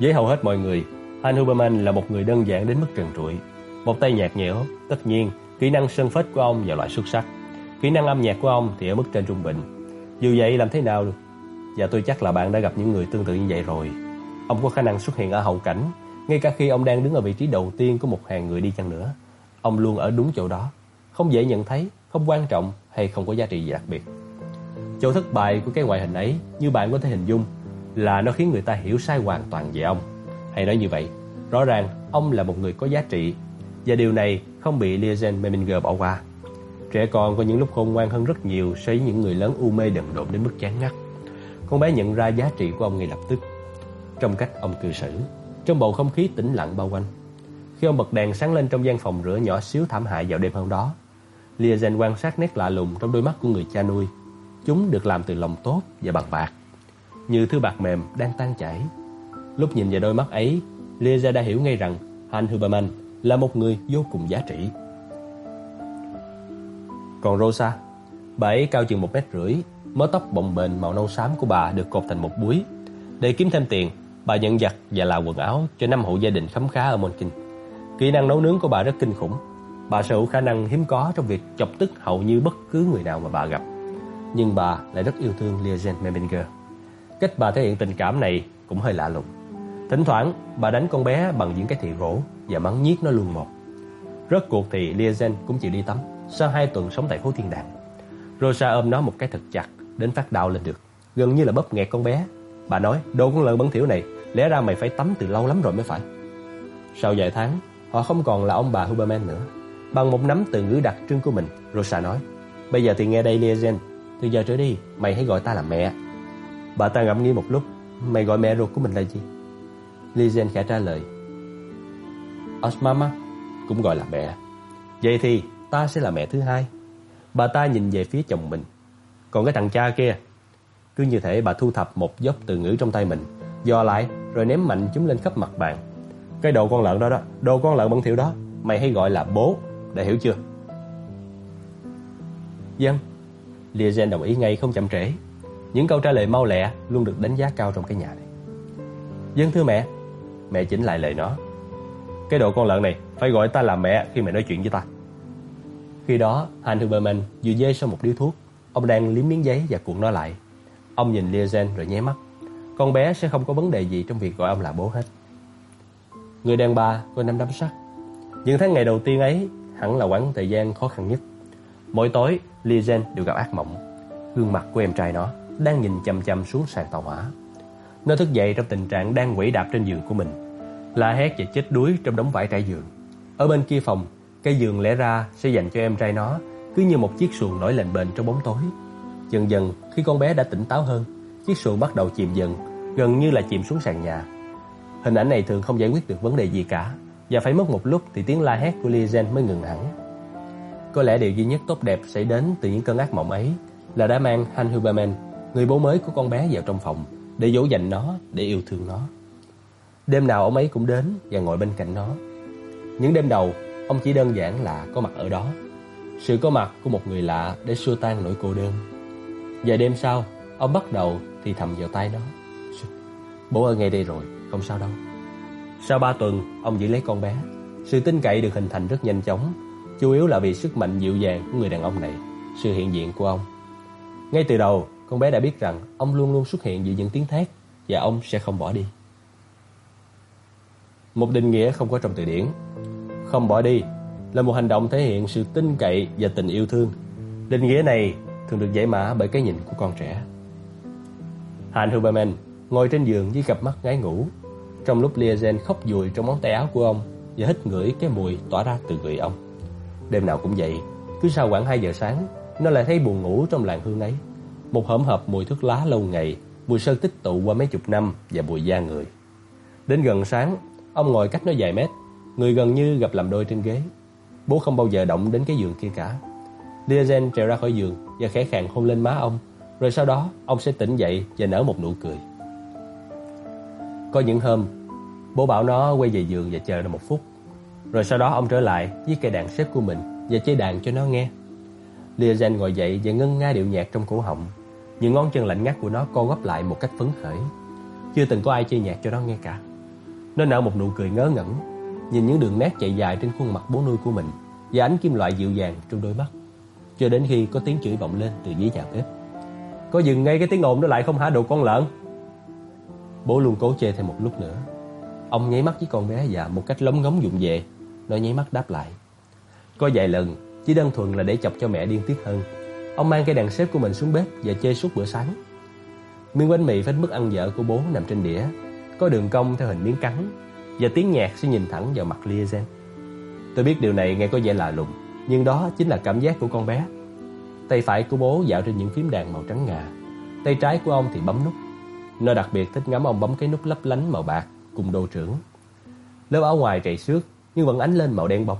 Với hầu hết mọi người, Han Huberman là một người đơn giản đến mức trần trụi. Một tay nhạt nhẽo, tất nhiên, kỹ năng sân phết của ông là loại xuất sắc. Kỹ năng âm nhạc của ông thì ở mức trên trung bình. Dù vậy làm thế nào được? Và tôi chắc là bạn đã gặp những người tương tự như vậy rồi. Ông có khả năng xuất hiện ở hậu cảnh, ngay cả khi ông đang đứng ở vị trí đầu tiên của một hàng người đi chăng nữa. Ông luôn ở đúng chỗ đó, không dễ nhận thấy, không quan trọng hay không có giá trị gì đặc biệt. Chỗ thất bại của cái ngoại hình ấy, như bạn có thể hình dung, là nó khiến người ta hiểu sai hoàn toàn về ông. Hay nói như vậy, rõ ràng ông là một người có giá trị và điều này không bị Liegen Meminger bỏ qua. Trẻ con có những lúc khôn ngoan hơn rất nhiều so với những người lớn u mê đần độn đến mức chán ngắt. Con bé nhận ra giá trị của ông ngay lập tức trong cách ông cư xử, trong bầu không khí tĩnh lặng bao quanh. Khi ông bật đèn sáng lên trong gian phòng rửa nhỏ xíu thảm hại vào đêm hôm đó, Liegen quan sát nét lạ lùng trong đôi mắt của người cha nuôi. Chúng được làm từ lòng tốt và bằng bạc, như thứ bạc mềm đang tan chảy Lúc nhìn vào đôi mắt ấy, Liza đã hiểu ngay rằng Han Huberman là một người vô cùng giá trị. Còn Rosa, bà ấy cao chừng một mét rưỡi, mớ tóc bồng bềnh màu nâu xám của bà được cột thành một búi. Để kiếm thêm tiền, bà nhận giặt và là quần áo cho năm hộ gia đình khấm khá ở Monkin. Kỹ năng nấu nướng của bà rất kinh khủng. Bà sở hữu khả năng hiếm có trong việc chọc tức hầu như bất cứ người nào mà bà gặp. Nhưng bà lại rất yêu thương Liazen Meminger. Cách bà thể hiện tình cảm này cũng hơi lạ lùng. Thỉnh thoảng, bà đánh con bé bằng những cái thìa gỗ Và mắng nhiếc nó luôn một. Rất cuộc thì Liazen cũng chịu đi tắm Sau hai tuần sống tại phố thiên đàng. Rosa ôm nó một cái thật chặt Đến phát đau lên được. Gần như là bóp nghẹt con bé. Bà nói, đồ con lợn bẩn thỉu này, Lẽ ra mày phải tắm từ lâu lắm rồi mới phải. Sau vài tháng, Họ không còn là ông bà Huberman nữa. Bằng một nắm từ ngữ đặc trưng của mình, Rosa nói, Bây giờ thì nghe đây Liazen Từ giờ trở đi, mày hãy gọi ta là mẹ. Bà ta ngẫm nghĩ một lúc, Mày gọi mẹ ruột của mình là gì? Lizen khẽ trả lời. Osmama cũng gọi là mẹ. Vậy thì ta sẽ là mẹ thứ hai. Bà ta nhìn về phía chồng mình. Còn cái thằng cha kia, Cứ như thể bà thu thập một dốc từ ngữ trong tay mình. Dò lại, rồi ném mạnh chúng lên khắp mặt bàn. Cái đồ con lợn đó đó, Đồ con lợn bẩn thỉu đó, Mày hay gọi là bố, đã hiểu chưa? Vâng. Dân Liazen đồng ý ngay không chậm trễ. Những câu trả lời mau lẹ Luôn được đánh giá cao trong cái nhà này. Dân thưa mẹ. Mẹ chỉnh lại lời nó Cái đồ con lợn này Phải gọi ta là mẹ khi mẹ nói chuyện với ta Khi đó, Hans Huberman vừa dê sau một điếu thuốc. Ông đang liếm miếng giấy và cuộn nó lại. Ông nhìn Liazen rồi nháy mắt. Con bé sẽ không có vấn đề gì trong việc gọi ông là bố hết. Người đàn bà có năm đám sắt. Những tháng ngày đầu tiên ấy hẳn là quãng thời gian khó khăn nhất. Mỗi tối, Liazen đều gặp ác mộng. Gương mặt của em trai nó đang nhìn chầm chầm xuống sàn tàu hỏa. Nó thức dậy trong tình trạng đang quỷ đạp trên giường của mình, la hét và chết đuối trong đống vải trải giường. Ở bên kia phòng, cái giường lẽ ra sẽ dành cho em trai nó, cứ như một chiếc xuồng nổi lệnh bền trong bóng tối. Dần dần, khi con bé đã tỉnh táo hơn, chiếc xuồng bắt đầu chìm dần, gần như là chìm xuống sàn nhà. Hình ảnh này thường không giải quyết được vấn đề gì cả, và phải mất một lúc thì tiếng la hét của Lizen mới ngừng hẳn. Có lẽ điều duy nhất tốt đẹp xảy đến từ những cơn ác mộng ấy là đã mang Han Huberman, người bố mới của con bé vào trong phòng để dỗ dành nó, để yêu thương nó. Đêm nào ông ấy cũng đến và ngồi bên cạnh nó. Những đêm đầu, ông chỉ đơn giản là có mặt ở đó. Sự có mặt của một người lạ để xua tan nỗi cô đơn. Vài đêm sau, ông bắt đầu thì thầm vào tay nó. Bố ở ngay đây rồi, không sao đâu. Sau ba tuần, ông giữ lấy con bé. Sự tin cậy được hình thành rất nhanh chóng, chủ yếu là vì sức mạnh dịu dàng của người đàn ông này, sự hiện diện của ông. Ngay từ đầu, con bé đã biết rằng ông luôn luôn xuất hiện giữa những tiếng thét và ông sẽ không bỏ đi. Một định nghĩa không có trong từ điển. Không bỏ đi là một hành động thể hiện sự tin cậy và tình yêu thương. Định nghĩa này thường được giải mã bởi cái nhìn của con trẻ. Hans Huberman ngồi trên giường với cặp mắt ngái ngủ, trong lúc Liazen khóc dùi trong món tay áo của ông và hít ngửi cái mùi tỏa ra từ người ông. Đêm nào cũng vậy, cứ sau khoảng 2 giờ sáng, nó lại thấy buồn ngủ trong làn hương ấy. Một hỗn hợp mùi thuốc lá lâu ngày, mùi sơn tích tụ qua mấy chục năm và mùi da người. Đến gần sáng, ông ngồi cách nó vài mét, người gần như gặp làm đôi trên ghế. Bố không bao giờ động đến cái giường kia cả. Diazen trèo ra khỏi giường và khẽ khàng hôn lên má ông, rồi sau đó ông sẽ tỉnh dậy và nở một nụ cười. Có những hôm, bố bảo nó quay về giường và chờ nó một phút. Rồi sau đó ông trở lại với cây đàn xếp của mình và chơi đàn cho nó nghe. Liazen ngồi dậy và ngân nga điệu nhạc trong cổ họng. Những ngón chân lạnh ngắt của nó co gấp lại một cách phấn khởi. Chưa từng có ai chơi nhạc cho nó nghe cả. Nó nở một nụ cười ngớ ngẩn, nhìn những đường nét chạy dài trên khuôn mặt bố nuôi của mình và ánh kim loại dịu dàng trong đôi mắt. Cho đến khi có tiếng chửi vọng lên từ dưới nhà bếp. Có dừng ngay cái tiếng ồn đó lại không hả đồ con lợn? Bố luôn cố chê thêm một lúc nữa. Ông nháy mắt với con bé và một cách lóng ngóng dụng về, nó nháy mắt đáp lại. Có vài lần, chỉ đơn thuần là để chọc cho mẹ điên tiết hơn. Ông mang cây đàn xếp của mình xuống bếp và chơi suốt bữa sáng. Miếng bánh mì phết mức ăn dở của bố nằm trên đĩa, có đường cong theo hình miếng cắn và tiếng nhạc sẽ nhìn thẳng vào mặt Liazen. Tôi biết điều này nghe có vẻ lạ lùng, nhưng đó chính là cảm giác của con bé. Tay phải của bố dạo trên những phím đàn màu trắng ngà, tay trái của ông thì bấm nút. Nó đặc biệt thích ngắm ông bấm cái nút lấp lánh màu bạc cùng đô trưởng. Lớp áo ngoài trầy xước nhưng vẫn ánh lên màu đen bóng.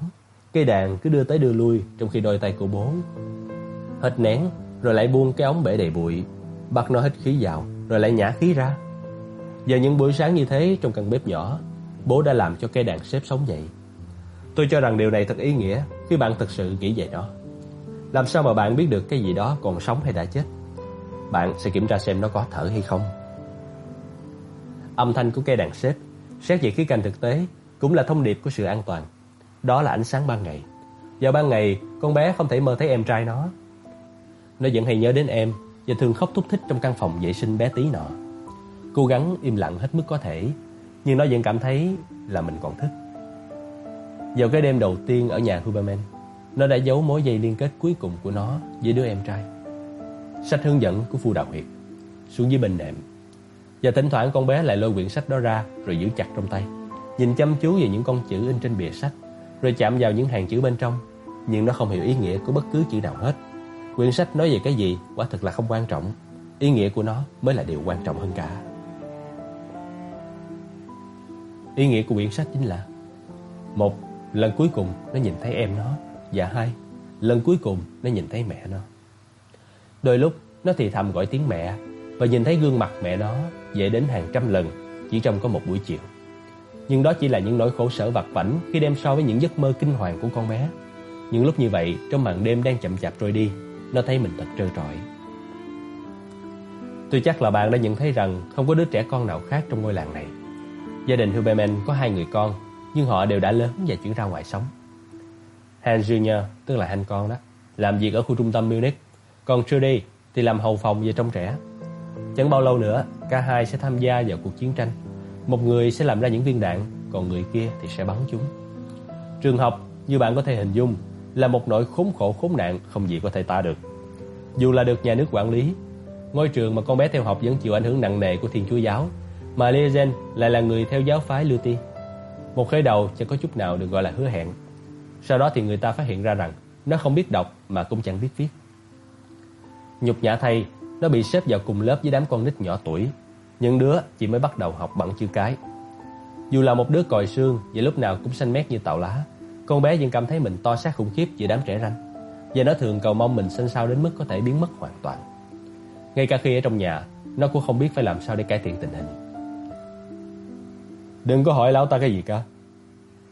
Cây đàn cứ đưa tới đưa lui trong khi đôi tay của bố hết nén rồi lại buông cái ống bể đầy bụi, bắt nó hít khí vào rồi lại nhả khí ra. Giờ những buổi sáng như thế trong căn bếp nhỏ, bố đã làm cho cây đàn xếp sống dậy. Tôi cho rằng điều này thật ý nghĩa khi bạn thực sự nghĩ về nó. Làm sao mà bạn biết được cái gì đó còn sống hay đã chết? Bạn sẽ kiểm tra xem nó có thở hay không. Âm thanh của cây đàn xếp, xét về khía cạnh thực tế, cũng là thông điệp của sự an toàn. Đó là ánh sáng ban ngày. Vào ban ngày, con bé không thể mơ thấy em trai nó. Nó vẫn hay nhớ đến em và thường khóc thúc thích trong căn phòng vệ sinh bé tí nọ. Cố gắng im lặng hết mức có thể, nhưng nó vẫn cảm thấy là mình còn thức. Vào cái đêm đầu tiên ở nhà Huberman, nó đã giấu mối dây liên kết cuối cùng của nó với đứa em trai. Sách hướng dẫn của Phu Đào Huyệt xuống dưới bên nệm. Và thỉnh thoảng con bé lại lôi quyển sách đó ra rồi giữ chặt trong tay, nhìn chăm chú về những con chữ in trên bìa sách, rồi chạm vào những hàng chữ bên trong, nhưng nó không hiểu ý nghĩa của bất cứ chữ nào hết. Quyển sách nói về cái gì quả thật là không quan trọng, ý nghĩa của nó mới là điều quan trọng hơn cả. Ý nghĩa của quyển sách chính là một lần cuối cùng nó nhìn thấy em nó và hai lần cuối cùng nó nhìn thấy mẹ nó. Đôi lúc nó thì thầm gọi tiếng mẹ và nhìn thấy gương mặt mẹ nó dễ đến hàng trăm lần chỉ trong có một buổi chiều. Nhưng đó chỉ là những nỗi khổ sở vặt vảnh khi đem so với những giấc mơ kinh hoàng của con bé. Những lúc như vậy, trong màn đêm đang chậm chạp trôi đi, nó thấy mình thật trơ trọi. Tôi chắc là bạn đã nhận thấy rằng không có đứa trẻ con nào khác trong ngôi làng này. Gia đình Huberman có hai người con, nhưng họ đều đã lớn và chuyển ra ngoài sống. Hans Junior, tức là Han con đó, làm việc ở khu trung tâm Munich, còn Trudy thì làm hầu phòng và trông trẻ. Chẳng bao lâu nữa, cả hai sẽ tham gia vào cuộc chiến tranh. Một người sẽ làm ra những viên đạn, còn người kia thì sẽ bắn chúng. Trường học, như bạn có thể hình dung, là một nỗi khốn khổ khốn nạn không gì có thể tả được. Dù là được nhà nước quản lý, ngôi trường mà con bé theo học vẫn chịu ảnh hưởng nặng nề của Thiên Chúa giáo, mà Lezen lại là người theo giáo phái Luthi. Một khởi đầu chẳng có chút nào được gọi là hứa hẹn. Sau đó thì người ta phát hiện ra rằng nó không biết đọc mà cũng chẳng biết viết. Nhục nhã thay, nó bị xếp vào cùng lớp với đám con nít nhỏ tuổi. Những đứa chỉ mới bắt đầu học bằng chữ cái. Dù là một đứa còi xương và lúc nào cũng xanh mét như tàu lá, con bé vẫn cảm thấy mình to xác khủng khiếp giữa đám trẻ ranh. Và nó thường cầu mong mình xanh sao đến mức có thể biến mất hoàn toàn. Ngay cả khi ở trong nhà, nó cũng không biết phải làm sao để cải thiện tình hình. Đừng có hỏi lão ta cái gì cả.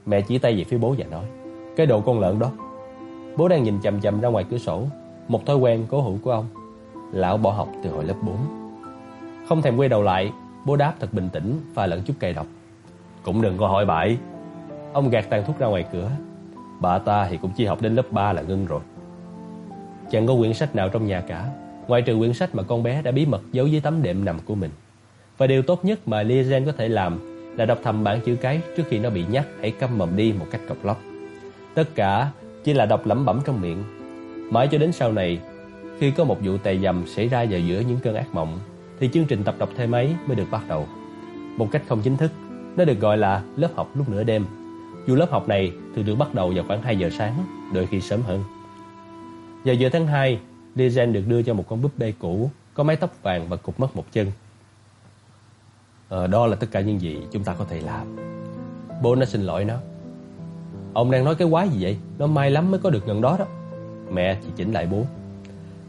Mẹ chỉ tay về phía bố và nói, cái đồ con lợn đó. Bố đang nhìn chầm chầm ra ngoài cửa sổ, một thói quen cố hữu của ông. Lão bỏ học từ hồi lớp 4. Không thèm quay đầu lại, bố đáp thật bình tĩnh và lẫn chút cay độc. Cũng đừng có hỏi bậy. Ông gạt tàn thuốc ra ngoài cửa. Bà ta thì cũng chỉ học đến lớp 3 là ngưng rồi. Chẳng có quyển sách nào trong nhà cả, ngoại trừ quyển sách mà con bé đã bí mật giấu dưới tấm đệm nằm của mình. Và điều tốt nhất mà Lizen có thể làm là đọc thầm bản chữ cái trước khi nó bị nhắc hãy câm mồm đi một cách cọc lóc. Tất cả chỉ là đọc lẩm bẩm trong miệng. Mãi cho đến sau này, khi có một vụ tè dầm xảy ra vào giữa những cơn ác mộng, thì chương trình tập đọc thêm ấy mới được bắt đầu. Một cách không chính thức, nó được gọi là lớp học lúc nửa đêm. Dù lớp học này thường được bắt đầu vào khoảng 2 giờ sáng, đôi khi sớm hơn. Vào giữa tháng 2, Lizen được đưa cho một con búp bê cũ, có mái tóc vàng và cụt mất một chân. Ờ, đó là tất cả những gì chúng ta có thể làm. Bố nó xin lỗi nó. Ông đang nói cái quái gì vậy? Nó may lắm mới có được gần đó đó. Mẹ chỉ chỉnh lại bố.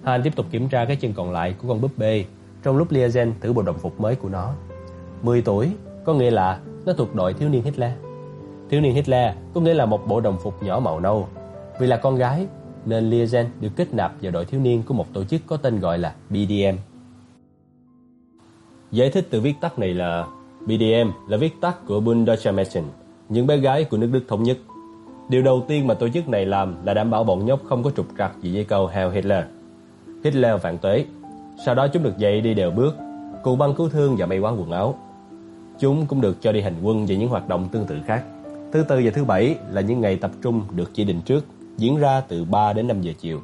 Han tiếp tục kiểm tra cái chân còn lại của con búp bê trong lúc Liazen thử bộ đồng phục mới của nó. 10 tuổi, có nghĩa là nó thuộc đội thiếu niên Hitler. Thiếu niên Hitler có nghĩa là một bộ đồng phục nhỏ màu nâu. Vì là con gái, nên Liazen được kết nạp vào đội thiếu niên của một tổ chức có tên gọi là BDM. Giải thích từ viết tắt này là BDM là viết tắt của Bundesmädchen, Mädchen, những bé gái của nước Đức thống nhất. Điều đầu tiên mà tổ chức này làm là đảm bảo bọn nhóc không có trục trặc gì với câu Heil Hitler. Hitler vạn tuế. Sau đó chúng được dạy đi đều bước, cùng băng cứu thương và may quán quần áo. Chúng cũng được cho đi hành quân và những hoạt động tương tự khác. Thứ tư và thứ bảy là những ngày tập trung được chỉ định trước, diễn ra từ 3 đến 5 giờ chiều.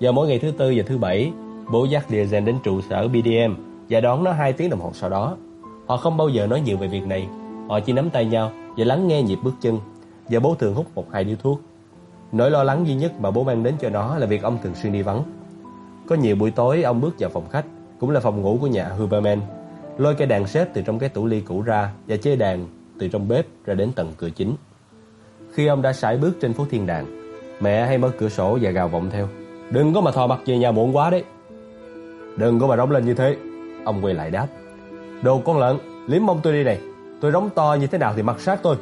Vào mỗi ngày thứ tư và thứ bảy, bố dắt Liazen đến trụ sở BDM và đón nó 2 tiếng đồng hồ sau đó. Họ không bao giờ nói nhiều về việc này, họ chỉ nắm tay nhau và lắng nghe nhịp bước chân. Và bố thường hút một hai điếu thuốc. Nỗi lo lắng duy nhất mà bố mang đến cho nó là việc ông thường xuyên đi vắng. Có nhiều buổi tối ông bước vào phòng khách, cũng là phòng ngủ của nhà Huberman, lôi cây đàn xếp từ trong cái tủ ly cũ ra và chơi đàn từ trong bếp ra đến tận cửa chính. Khi ông đã sải bước trên phố thiên đàng, mẹ hay mở cửa sổ và gào vọng theo. Đừng có mà thò mặt về nhà muộn quá đấy. Đừng có mà rống lên như thế. Ông quay lại đáp. Đồ con lợn, liếm mông tôi đi này. Tôi rống to như thế nào thì mặc sát tôi.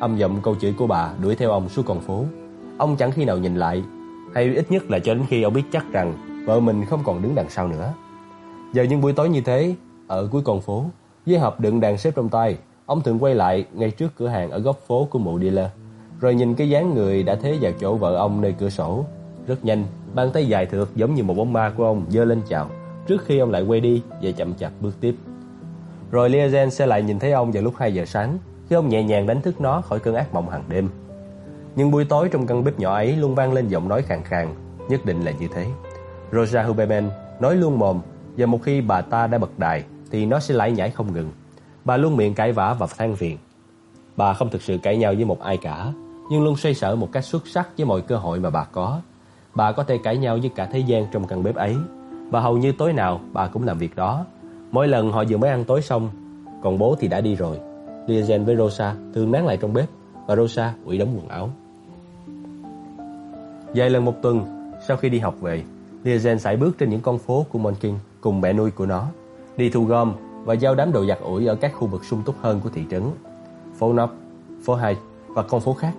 Âm giọng câu chửi của bà đuổi theo ông suốt con phố. Ông chẳng khi nào nhìn lại, hay ít nhất là cho đến khi ông biết chắc rằng vợ mình không còn đứng đằng sau nữa. Giờ những buổi tối như thế, ở cuối con phố, với hộp đựng đàn xếp trong tay, ông thường quay lại ngay trước cửa hàng ở góc phố của mụ dealer, rồi nhìn cái dáng người đã thế vào chỗ vợ ông nơi cửa sổ. Rất nhanh, bàn tay dài thượt giống như một bóng ma của ông giơ lên chào, trước khi ông lại quay đi và chậm chạp bước tiếp. Rồi Liazen sẽ lại nhìn thấy ông vào lúc 2 giờ sáng, khi ông nhẹ nhàng đánh thức nó khỏi cơn ác mộng hàng đêm. Nhưng buổi tối trong căn bếp nhỏ ấy luôn vang lên giọng nói khàn khàn, nhất định là như thế. Rosa Huberman nói luôn mồm và một khi bà ta đã bật đài thì nó sẽ lải nhải không ngừng. Bà luôn miệng cãi vã và than phiền. Bà không thực sự cãi nhau với một ai cả, nhưng luôn xoay sở một cách xuất sắc với mọi cơ hội mà bà có. Bà có thể cãi nhau với cả thế gian trong căn bếp ấy, và hầu như tối nào bà cũng làm việc đó. Mỗi lần họ vừa mới ăn tối xong, còn bố thì đã đi rồi. Liazen với Rosa thường nán lại trong bếp, và Rosa ủy đóng quần áo. Vài lần một tuần, sau khi đi học về, Liazen sải bước trên những con phố của Monkin cùng mẹ nuôi của nó, đi thu gom và giao đám đồ giặt ủi ở các khu vực sung túc hơn của thị trấn, phố Nóc, phố Hai và con phố khác.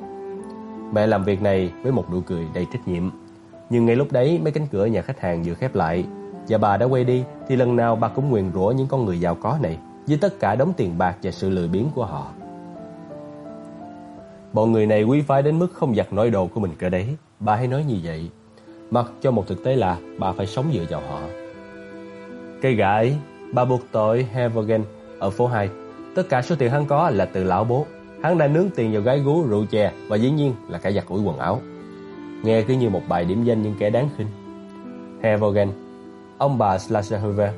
Mẹ làm việc này với một nụ cười đầy trách nhiệm. Nhưng ngay lúc đấy mấy cánh cửa nhà khách hàng vừa khép lại và bà đã quay đi thì lần nào bà cũng nguyền rủa những con người giàu có này với tất cả đống tiền bạc và sự lười biếng của họ. Bọn người này quý phái đến mức không giặt nổi đồ của mình cơ đấy. Bà hãy nói như vậy. Mặc cho một thực tế là bà phải sống dựa vào họ. Cây gãi, bà buộc tội Hevergen ở phố 2. Tất cả số tiền hắn có là từ lão bố. Hắn đã nướng tiền vào gái gú, rượu chè và dĩ nhiên là cả giặt ủi quần áo. Nghe cứ như một bài điểm danh những kẻ đáng khinh. Hevergen, ông bà Slasher Hoover,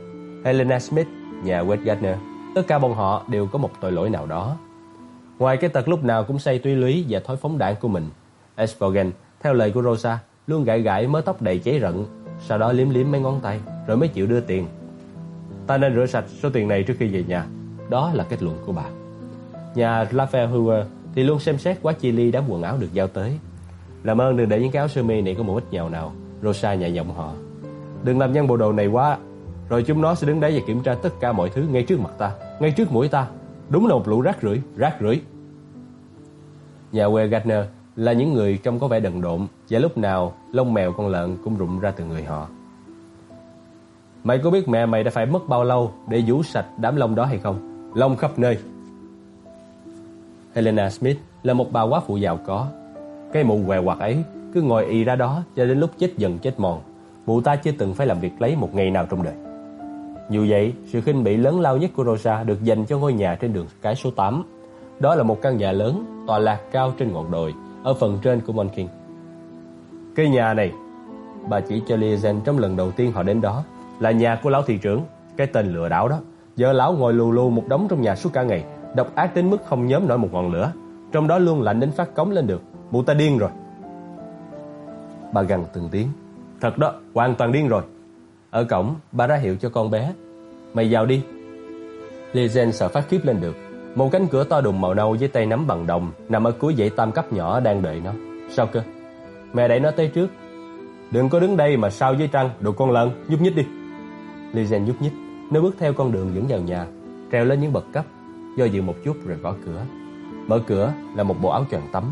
Helena Smith, nhà Wade Gardner, tất cả bọn họ đều có một tội lỗi nào đó. Ngoài cái tật lúc nào cũng say tuy lý và thói phóng đảng của mình, Espogen, theo lời của Rosa, luôn gãi gãi mớ tóc đầy cháy rận, sau đó liếm liếm mấy ngón tay, rồi mới chịu đưa tiền. Ta nên rửa sạch số tiền này trước khi về nhà. Đó là kết luận của bà. Nhà Lafayette Hoover thì luôn xem xét quá chi ly đám quần áo được giao tới. Làm ơn đừng để những cái áo sơ mi này có một ít nhào nào. Rosa nhẹ giọng họ. Đừng làm nhân bộ đồ này quá, rồi chúng nó sẽ đứng đấy và kiểm tra tất cả mọi thứ ngay trước mặt ta, ngay trước mũi ta. Đúng là một lũ rác rưởi, rác rưởi. Nhà quê Gardner là những người trông có vẻ đần độn và lúc nào lông mèo con lợn cũng rụng ra từ người họ. Mày có biết mẹ mày đã phải mất bao lâu để vũ sạch đám lông đó hay không? Lông khắp nơi. Helena Smith là một bà quá phụ giàu có. Cái mụ què quạt ấy cứ ngồi y ra đó cho đến lúc chết dần chết mòn. Mụ ta chưa từng phải làm việc lấy một ngày nào trong đời. Dù vậy, sự khinh bỉ lớn lao nhất của Rosa được dành cho ngôi nhà trên đường cái số 8. Đó là một căn nhà lớn, tòa lạc cao trên ngọn đồi, ở phần trên của Monking. Cái nhà này, bà chỉ cho Lizen trong lần đầu tiên họ đến đó, là nhà của lão thị trưởng, cái tên lừa đảo đó. Giờ lão ngồi lù lù một đống trong nhà suốt cả ngày, độc ác đến mức không nhóm nổi một ngọn lửa, trong đó luôn lạnh đến phát cống lên được. Mụ ta điên rồi. Bà gằn từng tiếng. Thật đó, hoàn toàn điên rồi. Ở cổng, bà ra hiệu cho con bé. Mày vào đi. Lizen sợ phát khiếp lên được. Một cánh cửa to đùng màu nâu với tay nắm bằng đồng nằm ở cuối dãy tam cấp nhỏ đang đợi nó. Sao cơ? Mẹ đẩy nó tới trước. Đừng có đứng đây mà sao với trăng, đồ con lợn, nhúc nhích đi. Lizen nhúc nhích, nó bước theo con đường dẫn vào nhà, treo lên những bậc cấp, do dự một chút rồi gõ cửa. Mở cửa là một bộ áo choàng tắm.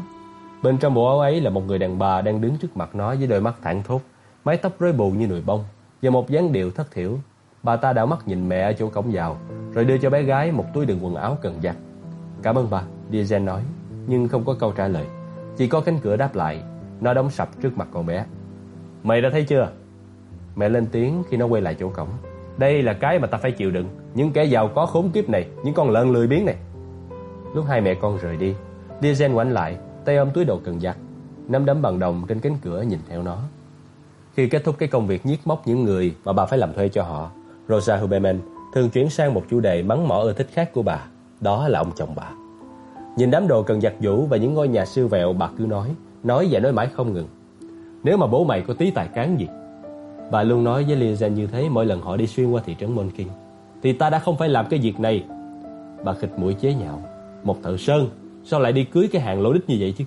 Bên trong bộ áo ấy là một người đàn bà đang đứng trước mặt nó với đôi mắt thẳng thốt, mái tóc rối bù như nồi bông và một dáng điệu thất thiểu. Bà ta đảo mắt nhìn mẹ ở chỗ cổng vào, rồi đưa cho bé gái một túi đựng quần áo cần giặt. Cảm ơn bà, Diazen nói, nhưng không có câu trả lời. Chỉ có cánh cửa đáp lại, nó đóng sập trước mặt con bé. Mày đã thấy chưa? Mẹ lên tiếng khi nó quay lại chỗ cổng. Đây là cái mà ta phải chịu đựng, những kẻ giàu có khốn kiếp này, những con lợn lười biếng này. Lúc hai mẹ con rời đi, Diazen ngoảnh lại, tay ôm túi đồ cần giặt, nắm đấm bằng đồng trên cánh cửa nhìn theo nó. Khi kết thúc cái công việc nhiếc móc những người mà bà phải làm thuê cho họ, Rosa Huberman thường chuyển sang một chủ đề mắng mỏ ưa thích khác của bà, đó là ông chồng bà. Nhìn đám đồ cần giặt giũ và những ngôi nhà siêu vẹo bà cứ nói, nói và nói mãi không ngừng. Nếu mà bố mày có tí tài cán gì, bà luôn nói với Lizen như thế mỗi lần họ đi xuyên qua thị trấn Monkin, thì ta đã không phải làm cái việc này. Bà khịt mũi chế nhạo, một thợ sơn, sao lại đi cưới cái hàng lỗ đích như vậy chứ?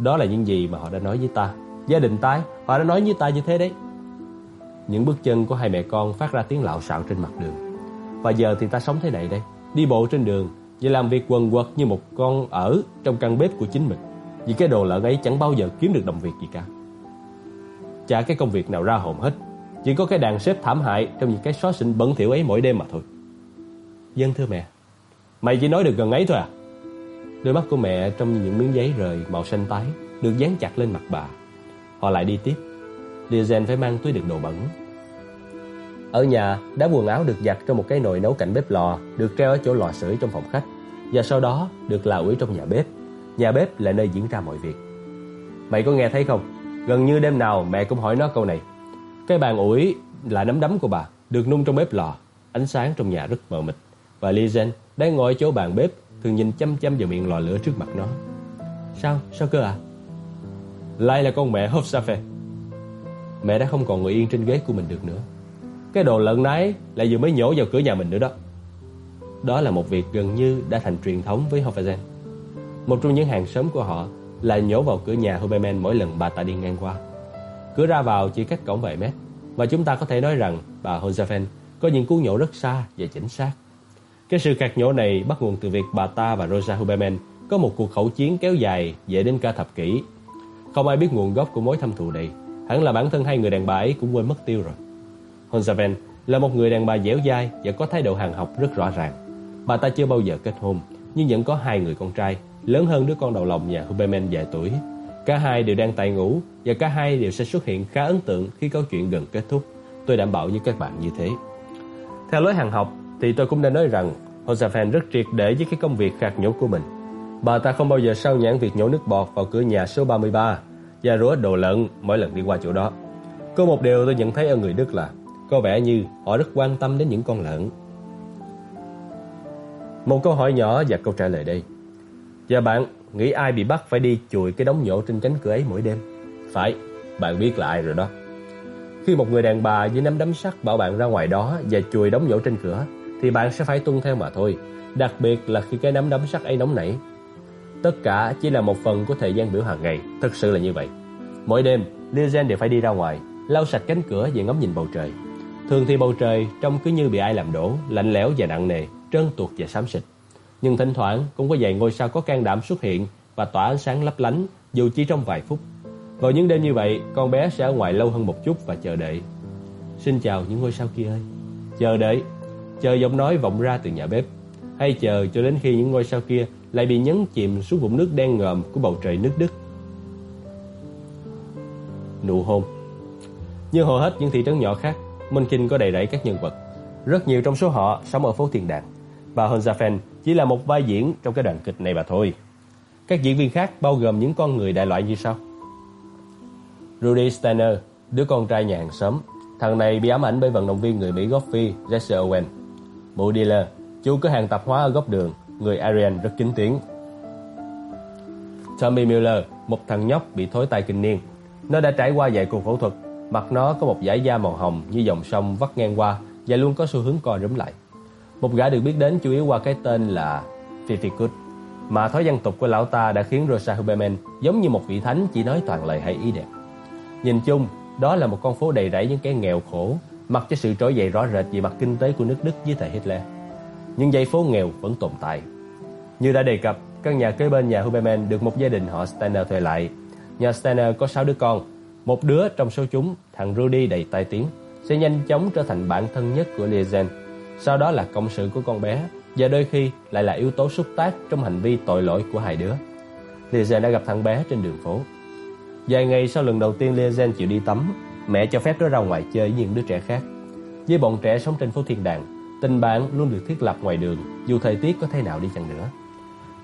Đó là những gì mà họ đã nói với ta. Gia đình ta, họ đã nói với ta như thế đấy. Những bước chân của hai mẹ con phát ra tiếng lạo xạo trên mặt đường. Và giờ thì ta sống thế này đây, đi bộ trên đường và làm việc quần quật như một con ở trong căn bếp của chính mình. Vì cái đồ lợn ấy chẳng bao giờ kiếm được đồng việc gì cả. Chả cái công việc nào ra hồn hết, chỉ có cái đàn xếp thảm hại trong những cái xóa xịn bẩn thỉu ấy mỗi đêm mà thôi. Dân thưa mẹ, mày chỉ nói được gần ấy thôi à? Đôi mắt của mẹ trong những miếng giấy rời màu xanh tái được dán chặt lên mặt bà. Họ lại đi tiếp. Lizen phải mang túi đựng đồ bẩn. Ở nhà, đá quần áo được giặt trong một cái nồi nấu cạnh bếp lò, được treo ở chỗ lò sưởi trong phòng khách, và sau đó được là ủi trong nhà bếp. Nhà bếp là nơi diễn ra mọi việc. Mày có nghe thấy không? Gần như đêm nào mẹ cũng hỏi nó câu này. Cái bàn ủi là nắm đấm của bà, được nung trong bếp lò. Ánh sáng trong nhà rất mờ mịt. Và Lizen đang ngồi ở chỗ bàn bếp, thường nhìn chăm chăm vào miệng lò lửa trước mặt nó. Sao? Sao cơ à? Lại là con mẹ Hofsafe. Mẹ đã không còn ngồi yên trên ghế của mình được nữa. Cái đồ lợn nái lại vừa mới nhổ vào cửa nhà mình nữa đó. Đó là một việc gần như đã thành truyền thống với Hoffazen Một trong những hàng xóm của họ là nhổ vào cửa nhà Huberman mỗi lần bà ta đi ngang qua. Cửa ra vào chỉ cách cổng vài mét, và chúng ta có thể nói rằng bà Hofazen có những cú nhổ rất xa và chính xác. Cái sự cạt nhổ này bắt nguồn từ việc bà ta và Rosa Huberman có một cuộc khẩu chiến kéo dài dễ đến cả thập kỷ. Không ai biết nguồn gốc của mối thâm thù này, hẳn là bản thân hai người đàn bà ấy cũng quên mất tiêu rồi. Honzaven là một người đàn bà dẻo dai và có thái độ hàng học rất rõ ràng. Bà ta chưa bao giờ kết hôn, nhưng vẫn có hai người con trai lớn hơn đứa con đầu lòng nhà Huberman vài tuổi. Cả hai đều đang tại ngủ và cả hai đều sẽ xuất hiện khá ấn tượng khi câu chuyện gần kết thúc. Tôi đảm bảo với các bạn như thế. Theo lối hàng học thì tôi cũng đã nói rằng Josephine rất triệt để với cái công việc khạc nhổ của mình. Bà ta không bao giờ sao nhãn việc nhổ nước bọt vào cửa nhà số 33 và rửa đồ lợn mỗi lần đi qua chỗ đó. Có một điều tôi nhận thấy ở người Đức là có vẻ như họ rất quan tâm đến những con lợn. Một câu hỏi nhỏ và câu trả lời đây. Và bạn nghĩ ai bị bắt phải đi chùi cái đống nhổ trên cánh cửa ấy mỗi đêm? Phải, bạn biết là ai rồi đó. Khi một người đàn bà với nắm đấm sắt bảo bạn ra ngoài đó và chùi đống nhổ trên cửa, thì bạn sẽ phải tuân theo mà thôi. Đặc biệt là khi cái nắm đấm sắt ấy nóng nảy. Tất cả chỉ là một phần của thời gian biểu hàng ngày, thực sự là như vậy. Mỗi đêm, Lizen đều phải đi ra ngoài, lau sạch cánh cửa và ngắm nhìn bầu trời. Thường thì bầu trời trông cứ như bị ai làm đổ, lạnh lẽo và nặng nề, trơn tuột và xám xịt. Nhưng thỉnh thoảng cũng có vài ngôi sao có can đảm xuất hiện và tỏa ánh sáng lấp lánh dù chỉ trong vài phút. Vào những đêm như vậy, con bé sẽ ở ngoài lâu hơn một chút và chờ đợi. Xin chào những ngôi sao kia ơi. Chờ đợi, chờ giọng nói vọng ra từ nhà bếp. Hay chờ cho đến khi những ngôi sao kia lại bị nhấn chìm xuống vũng nước đen ngòm của bầu trời nước Đức. Nụ hôn Như hầu hết những thị trấn nhỏ khác, Minh Kinh có đầy rẫy các nhân vật. Rất nhiều trong số họ sống ở phố Tiền Đàn. Bà Honzafen chỉ là một vai diễn trong cái đoạn kịch này mà thôi. Các diễn viên khác bao gồm những con người đại loại như sau. Rudy Steiner, đứa con trai nhà hàng xóm. Thằng này bị ám ảnh bởi vận động viên người Mỹ gốc Phi Jesse Owen. Mụ dealer, chú cửa hàng tạp hóa ở góc đường, người Aryan rất kính tiếng. Tommy Miller, một thằng nhóc bị thối tai kinh niên. Nó đã trải qua vài cuộc phẫu thuật, mặt nó có một dải da màu hồng như dòng sông vắt ngang qua và luôn có xu hướng co rúm lại. Một gã được biết đến chủ yếu qua cái tên là Fifikut, mà thói dân tục của lão ta đã khiến Rosa Huberman giống như một vị thánh chỉ nói toàn lời hay ý đẹp. Nhìn chung, đó là một con phố đầy rẫy những kẻ nghèo khổ, mặc cho sự trỗi dậy rõ rệt về mặt kinh tế của nước Đức dưới thời Hitler. Nhưng dãy phố nghèo vẫn tồn tại. Như đã đề cập, căn nhà kế bên nhà Huberman được một gia đình họ Steiner thuê lại. Nhà Steiner có 6 đứa con, một đứa trong số chúng, thằng Rudy đầy tai tiếng, sẽ nhanh chóng trở thành bạn thân nhất của Liesen. Sau đó là công sự của con bé và đôi khi lại là yếu tố xúc tác trong hành vi tội lỗi của hai đứa. Liesen đã gặp thằng bé trên đường phố. Vài ngày sau lần đầu tiên Liesen chịu đi tắm, mẹ cho phép nó ra ngoài chơi với những đứa trẻ khác. Với bọn trẻ sống trên phố Thiên Đàng, tình bạn luôn được thiết lập ngoài đường, dù thời tiết có thế nào đi chăng nữa.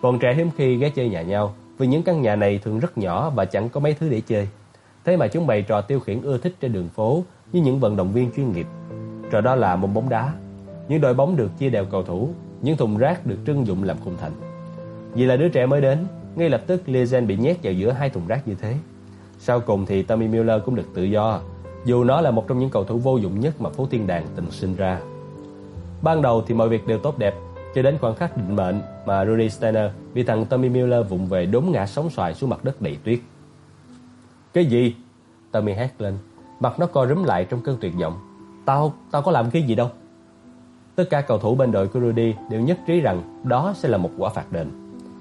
Bọn trẻ hiếm khi ghé chơi nhà nhau, vì những căn nhà này thường rất nhỏ và chẳng có mấy thứ để chơi. Thế mà chúng bày trò tiêu khiển ưa thích trên đường phố như những vận động viên chuyên nghiệp. Trò đó là môn bóng đá. Những đội bóng được chia đều cầu thủ, những thùng rác được trưng dụng làm khung thành. Vì là đứa trẻ mới đến, ngay lập tức Lizen bị nhét vào giữa hai thùng rác như thế. Sau cùng thì Tommy Miller cũng được tự do, dù nó là một trong những cầu thủ vô dụng nhất mà phố Thiên Đàng từng sinh ra. Ban đầu thì mọi việc đều tốt đẹp, cho đến khoảnh khắc định mệnh mà Rudy Steiner bị thằng Tommy Miller vụng về đốn ngã sóng xoài xuống mặt đất đầy tuyết. Cái gì? Tommy hét lên, mặt nó co rúm lại trong cơn tuyệt vọng. Tao, tao có làm cái gì đâu. Tất cả cầu thủ bên đội của Rudy đều nhất trí rằng đó sẽ là một quả phạt đền.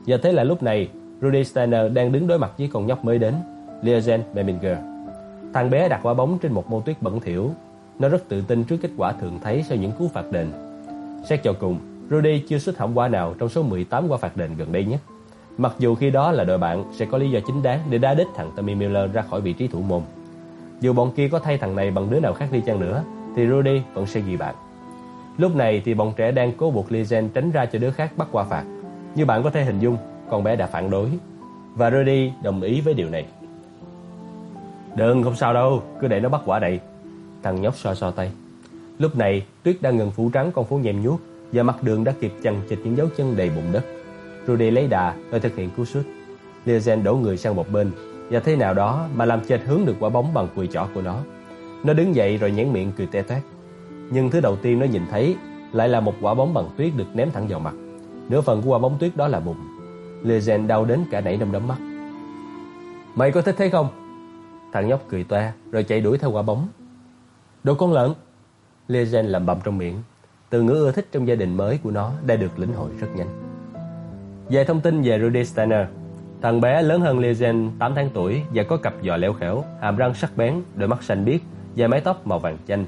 Và thế là lúc này, Rudy Steiner đang đứng đối mặt với con nhóc mới đến, Leozen Beminger. Thằng bé đặt quả bóng trên một mô tuyết bẩn thỉu. Nó rất tự tin trước kết quả thường thấy sau những cú phạt đền. Xét cho cùng, Rudy chưa xuất hỏng quả nào trong số 18 quả phạt đền gần đây nhất. Mặc dù khi đó là đội bạn sẽ có lý do chính đáng để đá đích thằng Tommy Miller ra khỏi vị trí thủ môn. Dù bọn kia có thay thằng này bằng đứa nào khác đi chăng nữa, thì Rudy vẫn sẽ ghi bạn. Lúc này thì bọn trẻ đang cố buộc Lizen tránh ra cho đứa khác bắt qua phạt. Như bạn có thể hình dung, con bé đã phản đối. Và Rudy đồng ý với điều này. Đừng, không sao đâu, cứ để nó bắt quả đầy. Thằng nhóc so so tay. Lúc này, tuyết đang ngừng phủ trắng con phố nhem nhuốc và mặt đường đã kịp chằng chịt những dấu chân đầy bùn đất. Rudy lấy đà rồi thực hiện cú sút. Lizen đổ người sang một bên và thế nào đó mà làm chệch hướng được quả bóng bằng cùi chỏ của nó. Nó đứng dậy rồi nhếch miệng cười te toét. Nhưng thứ đầu tiên nó nhìn thấy lại là một quả bóng bằng tuyết được ném thẳng vào mặt. Nửa phần của quả bóng tuyết đó là bùn. Lizen đau đến cả nảy nâm đấm mắt. Mày có thích thế không? Thằng nhóc cười toe, rồi chạy đuổi theo quả bóng. Đồ con lợn. Lizen lẩm bẩm trong miệng. Từ ngữ ưa thích trong gia đình mới của nó đã được lĩnh hội rất nhanh. Về thông tin về Rudy Steiner, thằng bé lớn hơn Legend 8 tháng tuổi và có cặp giò leo khẻo, hàm răng sắc bén, đôi mắt xanh biếc và mái tóc màu vàng chanh,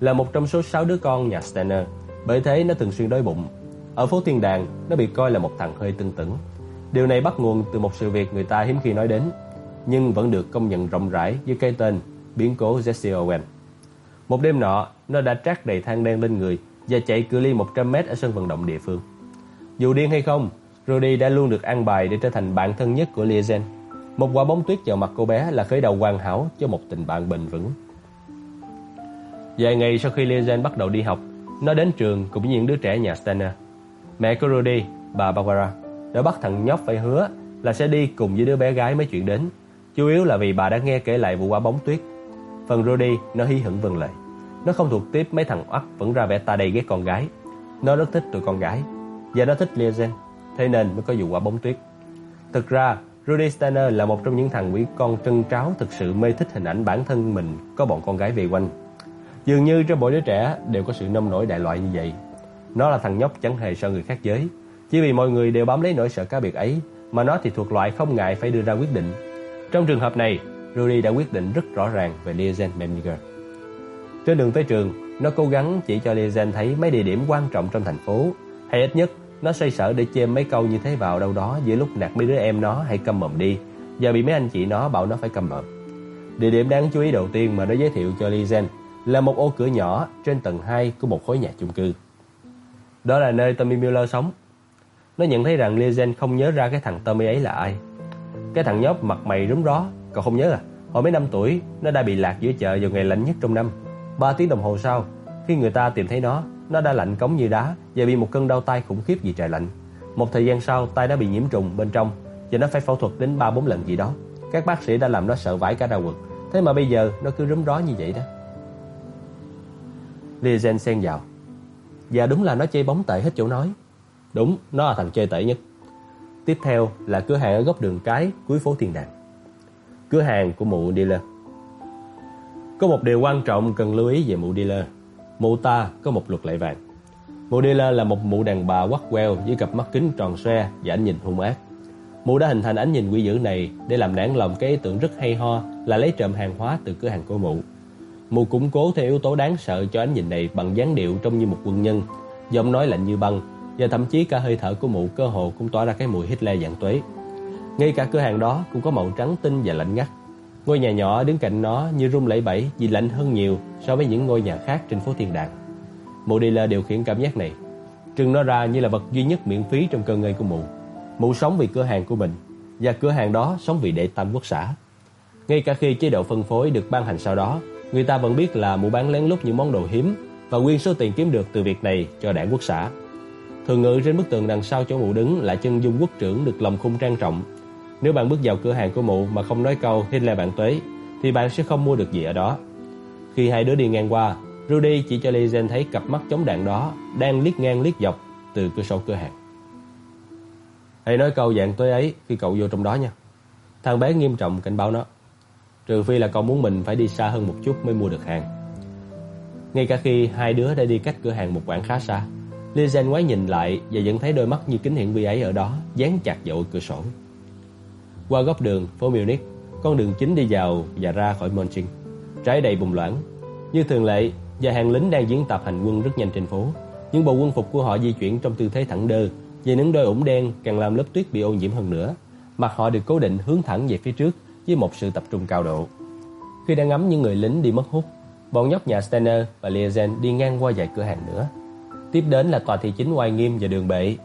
là một trong số 6 đứa con nhà Steiner. Bởi thế nó thường xuyên đói bụng. Ở phố Thiên Đàng, nó bị coi là một thằng hơi tưng tửng. Điều này bắt nguồn từ một sự việc người ta hiếm khi nói đến, nhưng vẫn được công nhận rộng rãi với cái tên biến cố Jesse Owen. Một đêm nọ, nó đã trát đầy than đen lên người và chạy cự ly 100m ở sân vận động địa phương. Dù điên hay không, Rudy đã luôn được an bài để trở thành bạn thân nhất của Liazen. Một quả bóng tuyết vào mặt cô bé là khởi đầu hoàn hảo cho một tình bạn bền vững. Vài ngày sau khi Liazen bắt đầu đi học, nó đến trường cùng với những đứa trẻ nhà Stanner. Mẹ của Rudy, bà Barbara, đã bắt thằng nhóc phải hứa là sẽ đi cùng với đứa bé gái mới chuyện đến. Chủ yếu là vì bà đã nghe kể lại vụ quả bóng tuyết. Phần Rudy, nó hí hửng vâng lời. Nó không thuộc tiếp mấy thằng oắt vẫn ra vẻ ta đầy ghét con gái. Nó rất thích tụi con gái. Và nó thích Liazen, thế nên mới có vụ quả bóng tuyết. Thực ra, Rudy Steiner là một trong những thằng quỷ con trân tráo thực sự mê thích hình ảnh bản thân mình có bọn con gái về quanh. Dường như trong mỗi đứa trẻ đều có sự nông nổi đại loại như vậy. Nó là thằng nhóc chẳng hề sợ người khác giới. Chỉ vì mọi người đều bám lấy nỗi sợ cá biệt ấy, mà nó thì thuộc loại không ngại phải đưa ra quyết định. Trong trường hợp này, Rudy đã quyết định rất rõ ràng về Liazen Menger trên đường tới trường, nó cố gắng chỉ cho Lizen thấy mấy địa điểm quan trọng trong thành phố, hay ít nhất nó xoay sở để chêm mấy câu như thế vào đâu đó giữa lúc nạt mấy đứa em nó hay câm mồm đi, giờ bị mấy anh chị nó bảo nó phải câm mồm. Địa điểm đáng chú ý đầu tiên mà nó giới thiệu cho Lizen là một ô cửa nhỏ trên tầng 2 của một khối nhà chung cư. Đó là nơi Tommy Miller sống. Nó nhận thấy rằng Lizen không nhớ ra cái thằng Tommy ấy là ai. Cái thằng nhóc mặt mày rúm ró, cậu không nhớ à? Hồi mấy năm tuổi, nó đã bị lạc giữa chợ vào ngày lạnh nhất trong năm. Ba tiếng đồng hồ sau, khi người ta tìm thấy nó, nó đã lạnh cống như đá và bị một cơn đau tay khủng khiếp vì trời lạnh. Một thời gian sau, tay đã bị nhiễm trùng bên trong và nó phải phẫu thuật đến 3-4 lần gì đó. Các bác sĩ đã làm nó sợ vãi cả ra quần. Thế mà bây giờ nó cứ rúm ró như vậy đó. Lizen xen vào. Và đúng là nó chơi bóng tệ hết chỗ nói. Đúng, nó là thằng chơi tệ nhất. Tiếp theo là cửa hàng ở góc đường cái cuối phố Thiên Đàng. Cửa hàng của mụ dealer. Có một điều quan trọng cần lưu ý về mụ dealer. Mụ ta có một luật lệ vàng. Mụ dealer là một mụ đàn bà quắt queo với cặp mắt kính tròn xoe và ánh nhìn hung ác. Mụ đã hình thành ánh nhìn quỷ dữ này để làm nản lòng cái ý tưởng rất hay ho là lấy trộm hàng hóa từ cửa hàng của mụ. Mụ củng cố thêm yếu tố đáng sợ cho ánh nhìn này bằng dáng điệu trông như một quân nhân, giọng nói lạnh như băng và thậm chí cả hơi thở của mụ cơ hồ cũng tỏa ra cái mùi Hitler dạng tuế. Ngay cả cửa hàng đó cũng có màu trắng tinh và lạnh ngắt. Ngôi nhà nhỏ đứng cạnh nó như rung lẩy bẩy vì lạnh hơn nhiều so với những ngôi nhà khác trên phố Thiên Đàng. Mụ dealer điều khiển cảm giác này, trưng nó ra như là vật duy nhất miễn phí trong cơn ngây của mụ. Mụ sống vì cửa hàng của mình và cửa hàng đó sống vì đệ tam quốc xã. Ngay cả khi chế độ phân phối được ban hành sau đó, người ta vẫn biết là mụ bán lén lút những món đồ hiếm và nguyên số tiền kiếm được từ việc này cho đảng quốc xã. Thường ngự trên bức tường đằng sau chỗ mụ đứng là chân dung quốc trưởng được lòng khung trang trọng. Nếu bạn bước vào cửa hàng của mụ mà không nói câu Hitler bạn tuế, thì bạn sẽ không mua được gì ở đó. Khi hai đứa đi ngang qua, Rudy chỉ cho Lizen thấy cặp mắt chống đạn đó đang liếc ngang liếc dọc từ cửa sổ cửa hàng. Hãy nói câu dạng tuế ấy khi cậu vô trong đó nha. Thằng bé nghiêm trọng cảnh báo nó. Trừ phi là cậu muốn mình phải đi xa hơn một chút mới mua được hàng. Ngay cả khi hai đứa đã đi cách cửa hàng một quãng khá xa, Lizen ngoái nhìn lại và vẫn thấy đôi mắt như kính hiển vi ấy ở đó, dán chặt vào cửa sổ. Qua góc đường, phố Munich, con đường chính đi vào và ra khỏi Monching. Trái đầy bùng loạn. Như thường lệ, và hàng lính đang diễn tập hành quân rất nhanh trên phố. Những bộ quân phục của họ di chuyển trong tư thế thẳng đơ, và những đôi ủng đen càng làm lớp tuyết bị ô nhiễm hơn nữa. Mặt họ được cố định hướng thẳng về phía trước với một sự tập trung cao độ. Khi đang ngắm những người lính đi mất hút, bọn nhóc nhà Steiner và Liazen đi ngang qua vài cửa hàng nữa. Tiếp đến là tòa thị chính oai nghiêm và đường bệ,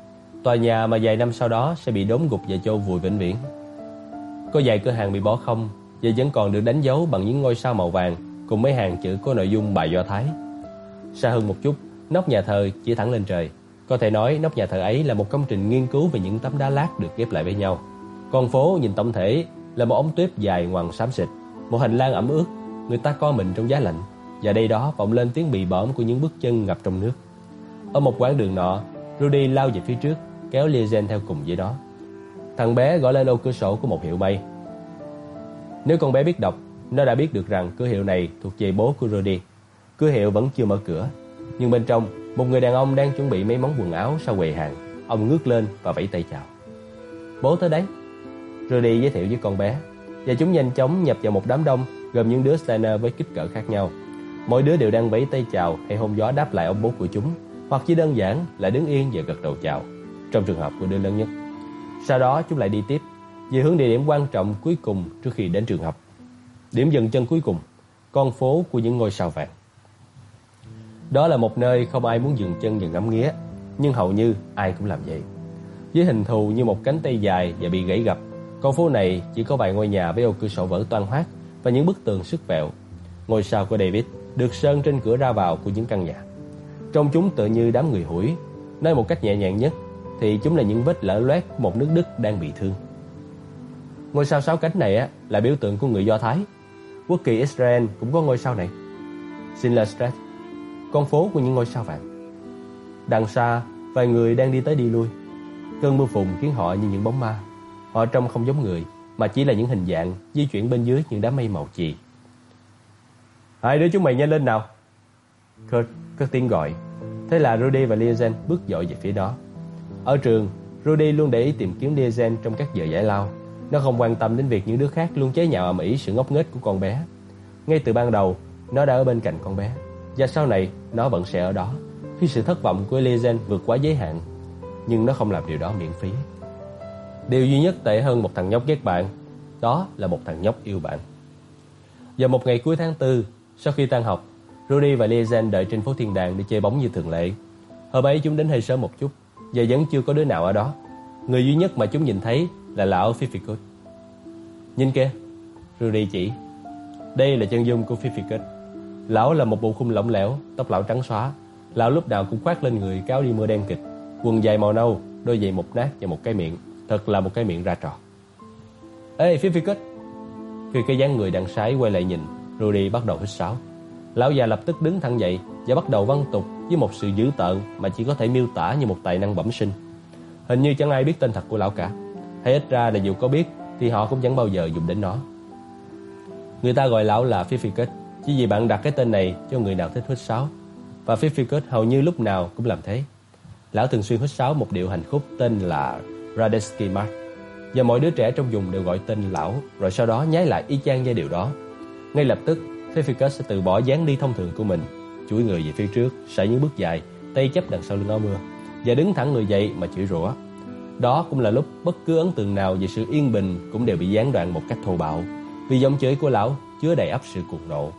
tòa nhà mà vài năm sau đó sẽ bị đốn gục và chôn vùi vĩnh viễn. Có vài cửa hàng bị bỏ không và vẫn còn được đánh dấu bằng những ngôi sao màu vàng cùng mấy hàng chữ có nội dung bài Do Thái. Xa hơn một chút, nóc nhà thờ chỉ thẳng lên trời. Có thể nói nóc nhà thờ ấy là một công trình nghiên cứu về những tấm đá lát được ghép lại với nhau. Con phố nhìn tổng thể là một ống tuyếp dài ngoằn xám xịt, một hành lang ẩm ướt, người ta co mình trong giá lạnh và đây đó vọng lên tiếng bị bõm của những bước chân ngập trong nước. Ở một quán đường nọ, Rudy lao về phía trước, kéo Lizen theo cùng với đó. Thằng bé gõ lên ô cửa sổ của một hiệu may. Nếu con bé biết đọc, nó đã biết được rằng cửa hiệu này thuộc về bố của Rudy. Cửa hiệu vẫn chưa mở cửa, nhưng bên trong, một người đàn ông đang chuẩn bị mấy món quần áo sau quầy hàng. Ông ngước lên và vẫy tay chào. Bố tới đấy. Rudy giới thiệu với con bé, và chúng nhanh chóng nhập vào một đám đông gồm những đứa Steiner với kích cỡ khác nhau. Mỗi đứa đều đang vẫy tay chào hay hôn gió đáp lại ông bố của chúng, hoặc chỉ đơn giản là đứng yên và gật đầu chào, trong trường hợp của đứa lớn nhất. Sau đó chúng lại đi tiếp, về hướng địa điểm quan trọng cuối cùng trước khi đến trường học. Điểm dừng chân cuối cùng, con phố của những ngôi sao vàng. Đó là một nơi không ai muốn dừng chân và ngắm nghía, nhưng hầu như ai cũng làm vậy. Với hình thù như một cánh tay dài và bị gãy gập, con phố này chỉ có vài ngôi nhà với ô cửa sổ vỡ toang hoác và những bức tường sức vẹo. Ngôi sao của David được sơn trên cửa ra vào của những căn nhà. Trong chúng tựa như đám người hủi, nơi một cách nhẹ nhàng nhất thì chúng là những vết lở loét một nước Đức đang bị thương. Ngôi sao sáu cánh này á, là biểu tượng của người Do Thái. Quốc kỳ Israel cũng có ngôi sao này. Sinlerstraat, con phố của những ngôi sao vàng. Đằng xa, vài người đang đi tới đi lui. Cơn mưa phùn khiến họ như những bóng ma. Họ trông không giống người, mà chỉ là những hình dạng di chuyển bên dưới những đám mây màu chì. Hai đứa chúng mày nhanh lên nào. Kurt cất tiếng gọi. Thế là Rudy và Liazen bước dội về phía đó. Ở trường, Rudy luôn để ý tìm kiếm Liazen trong các giờ giải lao. Nó không quan tâm đến việc những đứa khác luôn chế nhạo ầm ĩ sự ngốc nghếch của con bé. Ngay từ ban đầu, nó đã ở bên cạnh con bé, và sau này nó vẫn sẽ ở đó khi sự thất vọng của Liazen vượt quá giới hạn. Nhưng nó không làm điều đó miễn phí. Điều duy nhất tệ hơn một thằng nhóc ghét bạn, đó là một thằng nhóc yêu bạn. Vào một ngày cuối tháng 4, sau khi tan học, Rudy và Liazen đợi trên phố Thiên Đàng để chơi bóng như thường lệ. Hôm ấy chúng đến hơi sớm một chút, và vẫn chưa có đứa nào ở đó. Người duy nhất mà chúng nhìn thấy là lão Fificus. Nhìn kìa, Rudy chỉ. Đây là chân dung của Fificus. Lão là một bộ khung lỏng lẻo, tóc lão trắng xóa. Lão lúc nào cũng khoác lên người cáo đi mưa đen kịch, quần dài màu nâu, đôi giày một nát và một cái miệng. Thật là một cái miệng ra trò. Ê, Fificus! Khi cái dáng người đằng sái quay lại nhìn, Rudy bắt đầu hít sáo. Lão già lập tức đứng thẳng dậy và bắt đầu văn tục với một sự dữ tợn mà chỉ có thể miêu tả như một tài năng bẩm sinh. Hình như chẳng ai biết tên thật của lão cả. Hay ít ra là dù có biết thì họ cũng chẳng bao giờ dùng đến nó. Người ta gọi lão là Fificus chỉ vì bạn đặt cái tên này cho người nào thích hít sáo. Và Fificus hầu như lúc nào cũng làm thế. Lão thường xuyên hít sáo một điệu hành khúc tên là Radetzky March. Và mọi đứa trẻ trong vùng đều gọi tên lão rồi sau đó nhái lại y chang giai điệu đó. Ngay lập tức, Fificus sẽ từ bỏ dáng đi thông thường của mình, chuỗi người về phía trước, sải những bước dài, tay chấp đằng sau lưng áo mưa và đứng thẳng người dậy mà chửi rủa. Đó cũng là lúc bất cứ ấn tượng nào về sự yên bình cũng đều bị gián đoạn một cách thô bạo, vì giọng chửi của lão chứa đầy ắp sự cuồng nộ.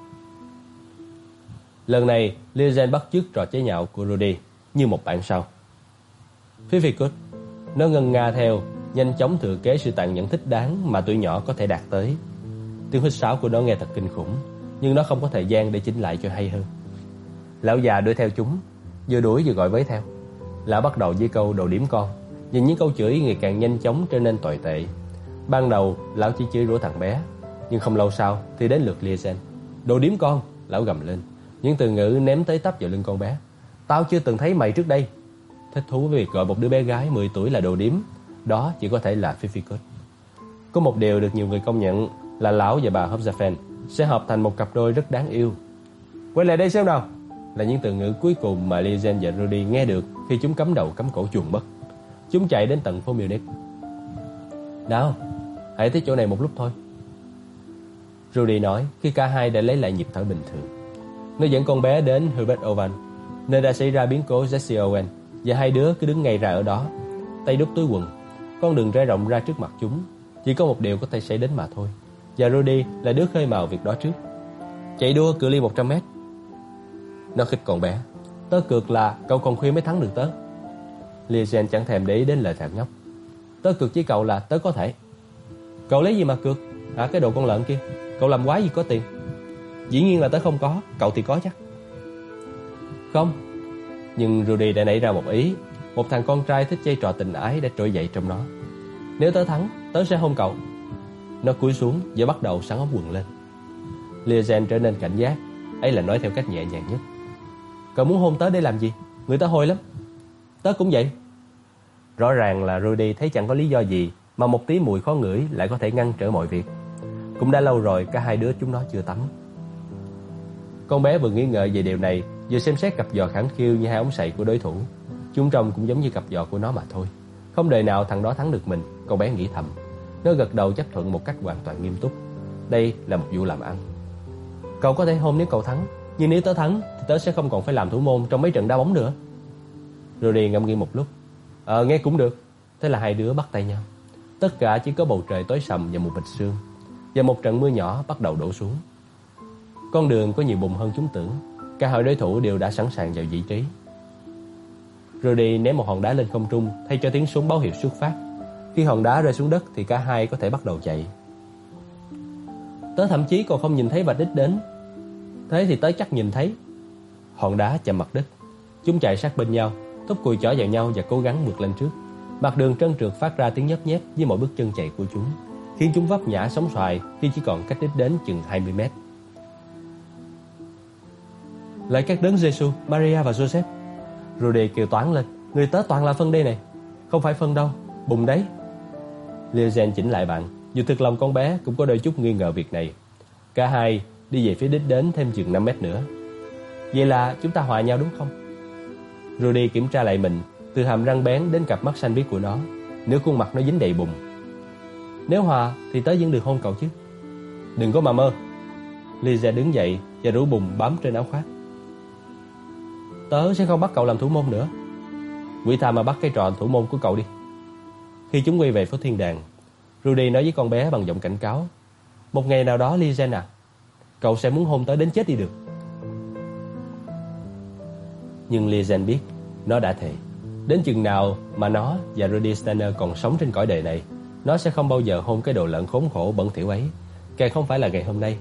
Lần này, Lizen bắt chước trò chế nhạo của Rudy như một bản sau. Fificus, nó ngân nga theo, nhanh chóng thừa kế sự tàn nhẫn thích đáng mà tuổi nhỏ có thể đạt tới. Tiếng hít sáo của nó nghe thật kinh khủng, nhưng nó không có thời gian để chỉnh lại cho hay hơn. Lão già đuổi theo chúng, vừa đuổi vừa gọi với theo. Lão bắt đầu với câu đồ điểm con, nhưng những câu chửi ngày càng nhanh chóng trở nên tồi tệ. Ban đầu, lão chỉ chửi rủa thằng bé, nhưng không lâu sau thì đến lượt Liesen. Đồ điểm con, lão gầm lên. Những từ ngữ ném tới tấp vào lưng con bé. Tao chưa từng thấy mày trước đây. Thích thú với việc gọi một đứa bé gái 10 tuổi là đồ điếm, đó chỉ có thể là Fificus. Có một điều được nhiều người công nhận là lão và bà Hobsafen sẽ hợp thành một cặp đôi rất đáng yêu. Quay lại đây xem nào, là những từ ngữ cuối cùng mà Lizen và Rudy nghe được khi chúng cắm đầu cắm cổ chuồn mất. Chúng chạy đến tận phố Munich. Nào, hãy tới chỗ này một lúc thôi. Rudy nói khi cả hai đã lấy lại nhịp thở bình thường. Nó dẫn con bé đến Hubert Owen, nơi đã xảy ra biến cố Jesse Owen, và hai đứa cứ đứng ngay ra ở đó, tay đút túi quần. Con đường ra rộng ra trước mặt chúng, chỉ có một điều có thể xảy đến mà thôi. Và Rudy là đứa khơi mào việc đó trước. Chạy đua cự ly 100 mét. Nó khích con bé. Tớ cược là cậu còn khuya mới thắng được tớ. Lizen chẳng thèm để ý đến lời thằng nhóc. Tớ cược với cậu là tớ có thể. Cậu lấy gì mà cược? À, cái đồ con lợn kia? Cậu làm quái gì có tiền? Dĩ nhiên là tớ không có, cậu thì có chắc. Không. Nhưng Rudy đã nảy ra một ý. Một thằng con trai thích chơi trò tình ái đã trỗi dậy trong nó. Nếu tớ thắng, tớ sẽ hôn cậu. Nó cúi xuống và bắt đầu sắn ống quần lên. Liazen trở nên cảnh giác. Ấy là nói theo cách nhẹ nhàng nhất. Cậu muốn hôn tớ để làm gì? Người ta hôi lắm. Tớ cũng vậy. Rõ ràng là Rudy thấy chẳng có lý do gì mà một tí mùi khó ngửi lại có thể ngăn trở mọi việc. Cũng đã lâu rồi cả hai đứa chúng nó chưa tắm. Con bé vừa nghi ngờ về điều này, vừa xem xét cặp giò khẳng khiu như hai ống sậy của đối thủ. Chúng trông cũng giống như cặp giò của nó mà thôi. Không đời nào thằng đó thắng được mình, con bé nghĩ thầm. Nó gật đầu chấp thuận một cách hoàn toàn nghiêm túc. Đây là một vụ làm ăn. Cậu có thể hôn nếu cậu thắng, nhưng nếu tớ thắng thì tớ sẽ không còn phải làm thủ môn trong mấy trận đá bóng nữa. Rudy ngâm nghĩ một lúc. Ờ nghe cũng được. Thế là hai đứa bắt tay nhau. Tất cả chỉ có bầu trời tối sầm và một bịch sương Và một trận mưa nhỏ bắt đầu đổ xuống Con đường có nhiều bùn hơn chúng tưởng Cả hai đối thủ đều đã sẵn sàng vào vị trí Rudy ném một hòn đá lên không trung Thay cho tiếng súng báo hiệu xuất phát khi hòn đá rơi xuống đất Thì cả hai có thể bắt đầu chạy. Tớ thậm chí còn không nhìn thấy vạch đích đến. Thế thì tớ chắc nhìn thấy. Hòn đá chạm mặt đất. Chúng chạy sát bên nhau Thúc cùi chỏ vào nhau và cố gắng vượt lên trước. Mặt đường trơn trượt phát ra tiếng nhấp nhép Với mỗi bước chân chạy của chúng Khiến chúng vấp ngã sóng xoài Khi chỉ còn cách đích đến chừng 20 mét. Lại các đấng Giêsu, Maria và Joseph Rudy kêu toán lên Người tớ toàn là phân đây này. Không phải phân đâu, bùng đấy. Liazen chỉnh lại bạn. Dù thực lòng con bé cũng có đôi chút nghi ngờ việc này. Cả hai đi về phía đích đến thêm chừng 5 mét nữa. Vậy là chúng ta hòa nhau đúng không? Rudy kiểm tra lại mình, Từ hàm răng bén đến cặp mắt xanh biếc của nó. Nửa khuôn mặt nó dính đầy bùn. Nếu hòa thì tớ vẫn được hôn cậu chứ. Đừng có mà mơ. Lisa đứng dậy và rủ bùn bám trên áo khoác. Tớ sẽ không bắt cậu làm thủ môn nữa. Quỷ tha mà bắt cái trò thủ môn của cậu đi. Khi chúng quay về phố thiên đàng, Rudy nói với con bé bằng giọng cảnh cáo, Một ngày nào đó, Lizen à Cậu sẽ muốn hôn tới đến chết đi được Nhưng Lizen biết Nó đã thề, Đến chừng nào mà nó và Rudy Stanner còn sống trên cõi đời này, Nó sẽ không bao giờ hôn cái đồ lợn khốn khổ bẩn thỉu ấy Càng không phải là ngày hôm nay,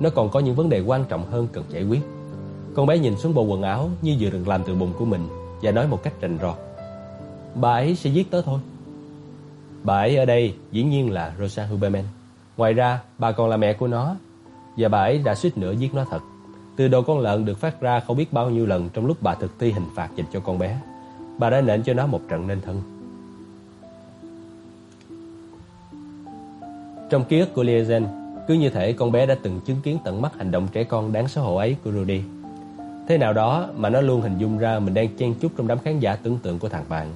Nó còn có những vấn đề quan trọng hơn cần giải quyết con bé nhìn xuống bộ quần áo như vừa được làm từ bùn của mình và nói một cách rành rọt. Bà ấy sẽ giết tớ thôi. Bà ấy ở đây dĩ nhiên là Rosa Huberman. Ngoài ra, bà còn là mẹ của nó và bà ấy đã suýt nữa giết nó thật. Từ đầu con lợn được phát ra không biết bao nhiêu lần trong lúc bà thực thi hình phạt dành cho con bé. Bà đã nện cho nó một trận nên thân. Trong ký ức của Liazen, cứ như thể con bé đã từng chứng kiến tận mắt hành động trẻ con đáng xấu hổ ấy của Rudy. Thế nào đó mà nó luôn hình dung ra mình đang chen chúc trong đám khán giả tưởng tượng của thằng bạn.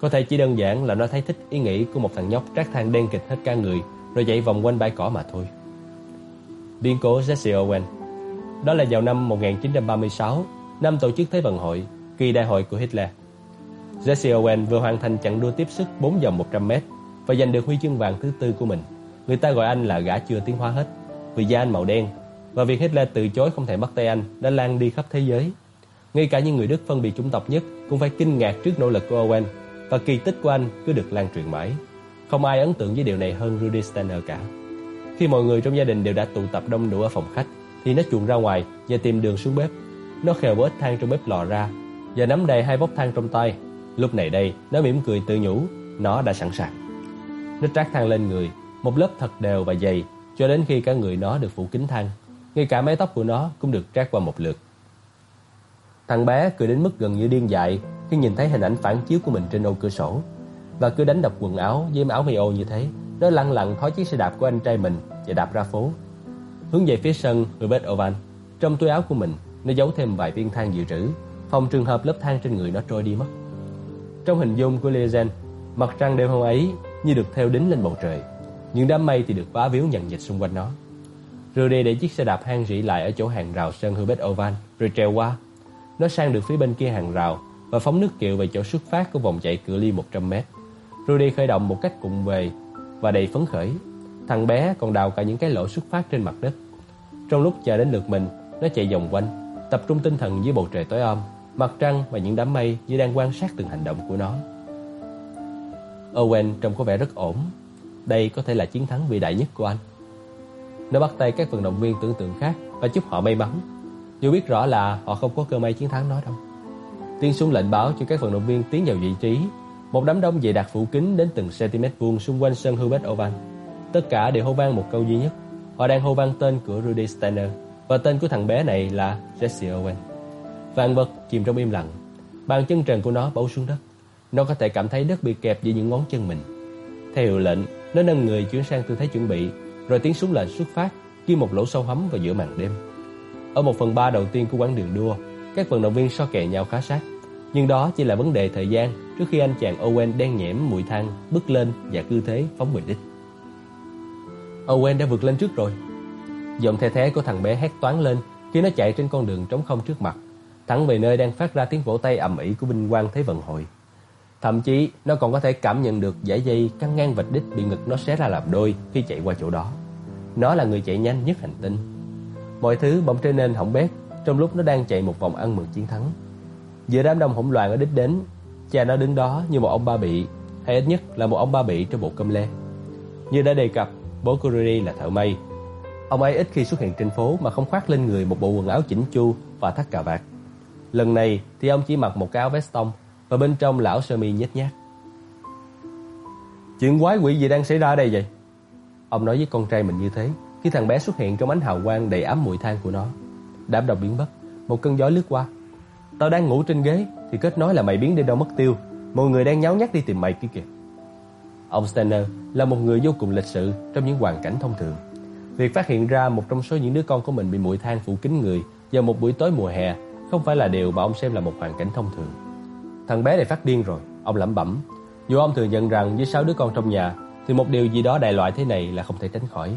Có thể chỉ đơn giản là nó thấy thích ý nghĩ của một thằng nhóc trác thang đen kịch hết cả người rồi chạy vòng quanh bãi cỏ mà thôi. Biên cố Jesse Owen Đó là vào năm 1936, năm tổ chức Thế vận hội, kỳ đại hội của Hitler. Jesse Owen vừa hoàn thành chặng đua tiếp sức 4 vòng 100m và giành được huy chương vàng thứ tư của mình. Người ta gọi anh là gã chưa tiến hóa hết, vì da anh màu đen và việc Hitler từ chối không thể bắt tay anh đã lan đi khắp thế giới. Ngay cả những người Đức phân biệt chủng tộc nhất cũng phải kinh ngạc trước nỗ lực của Owen và kỳ tích của anh cứ được lan truyền mãi. Không ai ấn tượng với điều này hơn Rudy Steiner cả. Khi mọi người trong gia đình đều đã tụ tập đông đủ ở phòng khách thì nó chuồn ra ngoài và tìm đường xuống bếp. Nó khều bớt than trong bếp lò ra và nắm đầy hai bốc than trong tay. Lúc này đây, nó mỉm cười tự nhủ, nó đã sẵn sàng. Nó trát than lên người, một lớp thật đều và dày cho đến khi cả người nó được phủ kín than ngay cả mái tóc của nó cũng được trát qua một lượt. Thằng bé cười đến mức gần như điên dại khi nhìn thấy hình ảnh phản chiếu của mình trên ô cửa sổ và cứ đánh đập quần áo với áo mì ô như thế. Nó lăn lặn thói chiếc xe đạp của anh trai mình và đạp ra phố. Hướng về phía sân Hubert ovan trong túi áo của mình, nó giấu thêm vài viên than dự trữ, phòng trường hợp lớp than trên người nó trôi đi mất. Trong hình dung của Lezen, mặt trăng đêm hôm ấy như được theo đính lên bầu trời, những đám mây thì được vá víu nhằn nhịt xung quanh nó. Rudy để chiếc xe đạp hang rỉ lại ở chỗ hàng rào sân Hubert Oval, rồi treo qua. Nó sang được phía bên kia hàng rào và phóng nước kiệu về chỗ xuất phát của vòng chạy cự ly 100m. Rudy khởi động một cách vụng về và đầy phấn khởi. Thằng bé còn đào cả những cái lỗ xuất phát trên mặt đất. Trong lúc chờ đến lượt mình, nó chạy vòng quanh, tập trung tinh thần dưới bầu trời tối om, mặt trăng và những đám mây như đang quan sát từng hành động của nó. Owen trông có vẻ rất ổn. Đây có thể là chiến thắng vĩ đại nhất của anh. Nó bắt tay các vận động viên tưởng tượng khác và chúc họ may mắn. Dù biết rõ là họ không có cơ may chiến thắng nó đâu tiến xuống lệnh báo cho các vận động viên tiến vào vị trí. Một đám đông dày đặc phủ kính đến từng cm vuông xung quanh sân Hubert Oval. Tất cả đều hô vang một câu duy nhất. Họ đang hô vang tên của Rudy Steiner và tên của thằng bé này là Jesse Owen. Vạn vật chìm trong im lặng. Bàn chân trần của nó bấu xuống đất. Nó có thể cảm thấy đất bị kẹp giữa những ngón chân mình. Theo hiệu lệnh, nó nâng người chuyển sang tư thế chuẩn bị rồi tiếng súng lệnh xuất phát như một lỗ sâu hấm vào giữa màn đêm. Ở một phần ba đầu tiên của quãng đường đua, các vận động viên so kè nhau khá sát. Nhưng đó chỉ là vấn đề thời gian trước khi anh chàng Owen đen nhẽm mùi than bước lên và tư thế phóng mình đích. Owen đã vượt lên trước rồi. Giọng the thế của thằng bé hét toán lên khi nó chạy trên con đường trống không trước mặt, thẳng về nơi đang phát ra tiếng vỗ tay ầm ĩ của binh quan Thế vận hội. Thậm chí nó còn có thể cảm nhận được dải dây căng ngang vạch đích bị ngực nó xé ra làm đôi khi chạy qua chỗ đó. Nó là người chạy nhanh nhất hành tinh. Mọi thứ bỗng trở nên hỏng bét trong lúc nó đang chạy một vòng ăn mừng chiến thắng. Giữa đám đông hỗn loạn ở đích đến, cha nó đứng đó như một ông ba bị, hay ít nhất là một ông ba bị trong bộ cơm lê. Như đã đề cập, bố của là thợ may. Ông ấy ít khi xuất hiện trên phố mà không khoác lên người một bộ quần áo chỉnh chu và thắt cà vạt. Lần này thì ông chỉ mặc một cái áo veston và bên trong lão sơ mi nhét nhát. Chuyện quái quỷ gì đang xảy ra đây vậy? Ông nói với con trai mình như thế khi thằng bé xuất hiện trong ánh hào quang đầy ám mùi than của nó. Đám đông biến mất, một cơn gió lướt qua. Tao đang ngủ trên ghế thì kết nói là mày biến đi đâu mất tiêu. Mọi người đang nháo nhác đi tìm mày kia kìa. Ông Stanner là một người vô cùng lịch sự trong những hoàn cảnh thông thường. Việc phát hiện ra một trong số những đứa con của mình bị mũi than phủ kín người vào một buổi tối mùa hè không phải là điều mà ông xem là một hoàn cảnh thông thường. Thằng bé này phát điên rồi, ông lẩm bẩm. Dù ông thừa nhận rằng với sáu đứa con trong nhà thì một điều gì đó đại loại thế này là không thể tránh khỏi.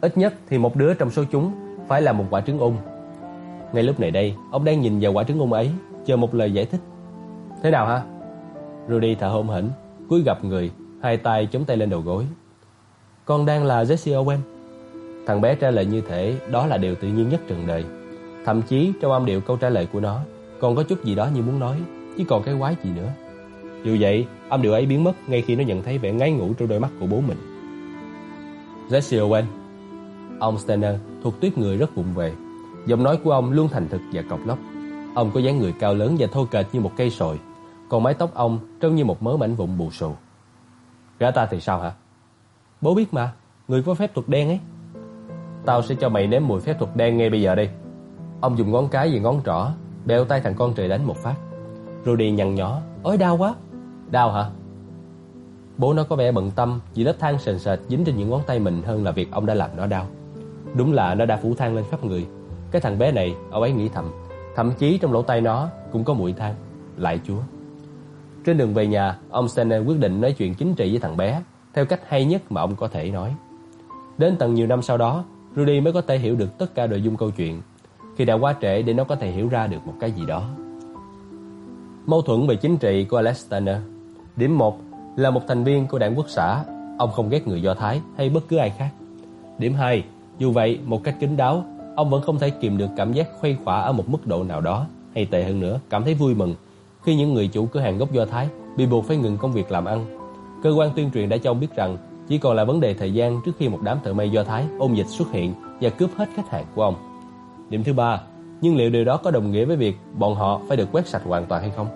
Ít nhất thì một đứa trong số chúng phải là một quả trứng ung. Ngay lúc này đây, ông đang nhìn vào quả trứng ung ấy, chờ một lời giải thích. Thế nào hả? Rudy thở hổn hển, cúi gặp người, hai tay chống tay lên đầu gối. Con đang là Jesse Owen. Thằng bé trả lời như thể đó là điều tự nhiên nhất trần đời. Thậm chí trong âm điệu câu trả lời của nó còn có chút gì đó như muốn nói, chứ còn cái quái gì nữa. Dù vậy, âm điệu ấy biến mất ngay khi nó nhận thấy vẻ ngáy ngủ trong đôi mắt của bố mình. Jesse Owen Ông Stanner thuộc tuyết người rất vụng về. Giọng nói của ông luôn thành thực và cọc lóc. Ông có dáng người cao lớn và thô kệch như một cây sồi, còn mái tóc ông trông như một mớ mảnh vụn bù xù. Gã ta thì sao hả? Bố biết mà, người có phép thuật đen ấy. Tao sẽ cho mày nếm mùi phép thuật đen ngay bây giờ đi. Ông dùng ngón cái và ngón trỏ bèo tay thằng con trời đánh một phát. Rudy nhăn nhó, "Ôi đau quá." "Đau hả?" Bố nó có vẻ bận tâm vì lớp than sền sệt dính trên những ngón tay mình hơn là việc ông đã làm nó đau. Đúng là nó đã phủ than lên khắp người. Cái thằng bé này, ông ấy nghĩ thầm, thậm chí trong lỗ tai nó cũng có mùi than. Lại Chúa. Trên đường về nhà, ông Stanley quyết định nói chuyện chính trị với thằng bé theo cách hay nhất mà ông có thể nói. Đến tận nhiều năm sau đó, Rudy mới có thể hiểu được tất cả nội dung câu chuyện khi đã quá trễ để nó có thể hiểu ra được một cái gì đó. Mâu thuẫn về chính trị của Alex Turner Điểm 1 là một thành viên của đảng quốc xã, ông không ghét người Do Thái hay bất cứ ai khác. Điểm 2, dù vậy, một cách kín đáo, ông vẫn không thể kìm được cảm giác khuây khỏa ở một mức độ nào đó, hay tệ hơn nữa, cảm thấy vui mừng khi những người chủ cửa hàng gốc Do Thái bị buộc phải ngừng công việc làm ăn. Cơ quan tuyên truyền đã cho ông biết rằng chỉ còn là vấn đề thời gian trước khi một đám thợ may Do Thái ôn dịch xuất hiện và cướp hết khách hàng của ông. Điểm thứ ba, nhưng liệu điều đó có đồng nghĩa với việc bọn họ phải được quét sạch hoàn toàn hay không?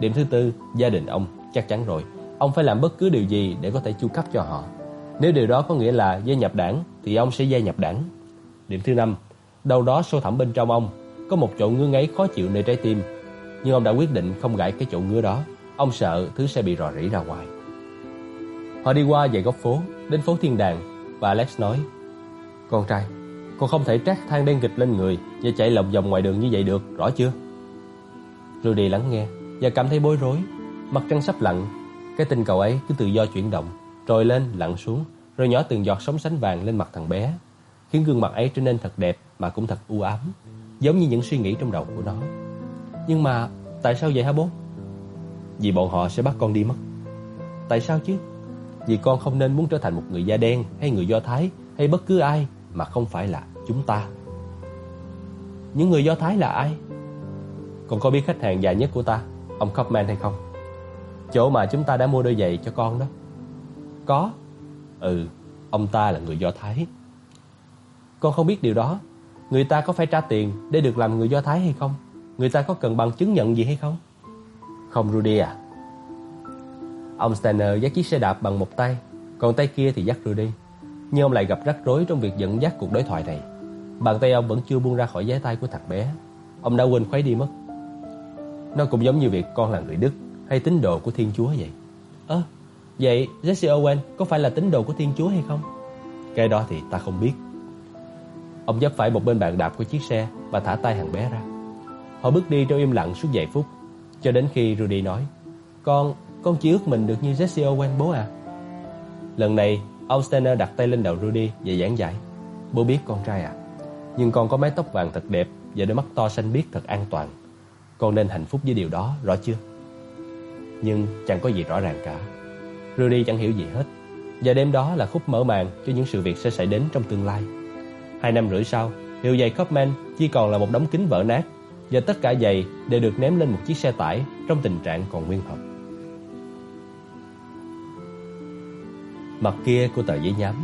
Điểm thứ tư, gia đình ông chắc chắn rồi, ông phải làm bất cứ điều gì để có thể chu cấp cho họ. Nếu điều đó có nghĩa là gia nhập đảng thì ông sẽ gia nhập đảng. Điểm thứ năm, đâu đó sâu thẳm bên trong ông có một chỗ ngứa ngáy khó chịu nơi trái tim, nhưng ông đã quyết định không gãi cái chỗ ngứa đó. Ông sợ thứ sẽ bị rò rỉ ra ngoài. Họ đi qua dãy góc phố, đến phố Thiên Đàng và Alex nói: "Con trai, con không thể trát than đen kịch lên người và chạy lòng vòng ngoài đường như vậy được, rõ chưa?" Rudy lắng nghe và cảm thấy bối rối. Mặt trăng sắp lặn, cái tinh cầu ấy cứ tự do chuyển động, trồi lên lặn xuống, rồi nhỏ từng giọt sóng sánh vàng lên mặt thằng bé, khiến gương mặt ấy trở nên thật đẹp mà cũng thật u ám, giống như những suy nghĩ trong đầu của nó. Nhưng mà tại sao vậy hả bố? Vì bọn họ sẽ bắt con đi mất. Tại sao chứ? Vì con không nên muốn trở thành một người da đen hay người Do Thái hay bất cứ ai mà không phải là chúng ta. Những người Do Thái là ai? Con có biết khách hàng già nhất của ta, ông Kaufman hay không? Chỗ mà chúng ta đã mua đôi giày cho con đó. Có. Ừ, ông ta là người Do Thái. Con không biết điều đó. Người ta có phải trả tiền để được làm người Do Thái hay không? Người ta có cần bằng chứng nhận gì hay không? Không Rudy à. Ông Steiner dắt chiếc xe đạp bằng một tay, còn tay kia thì dắt Rudy. Nhưng ông lại gặp rắc rối trong việc dẫn dắt cuộc đối thoại này. Bàn tay ông vẫn chưa buông ra khỏi giái tay của thằng bé. Ông đã quên khuấy đi mất. Nó cũng giống như việc con là người Đức hay tín đồ của Thiên Chúa vậy. Ơ, vậy Jesse Owen có phải là tín đồ của Thiên Chúa hay không? Cái đó thì ta không biết. Ông dấp phải một bên bàn đạp của chiếc xe và thả tay thằng bé ra. Họ bước đi trong im lặng suốt vài phút, cho đến khi Rudy nói, Con, con chỉ ước mình được như Jesse Owen bố à. Lần này, ông Steiner đặt tay lên đầu Rudy và giảng giải. Bố biết con trai à, nhưng con có mái tóc vàng thật đẹp và đôi mắt to xanh biếc thật an toàn. Con nên hạnh phúc với điều đó, rõ chưa? Nhưng chẳng có gì rõ ràng cả. Rudy chẳng hiểu gì hết. Và đêm đó là khúc mở màn cho những sự việc sẽ xảy đến trong tương lai. Hai năm rưỡi sau, hiệu giày Copman chỉ còn là một đống kính vỡ nát và tất cả giày đều được ném lên một chiếc xe tải trong tình trạng còn nguyên hộp. Mặt kia của tờ giấy nhám.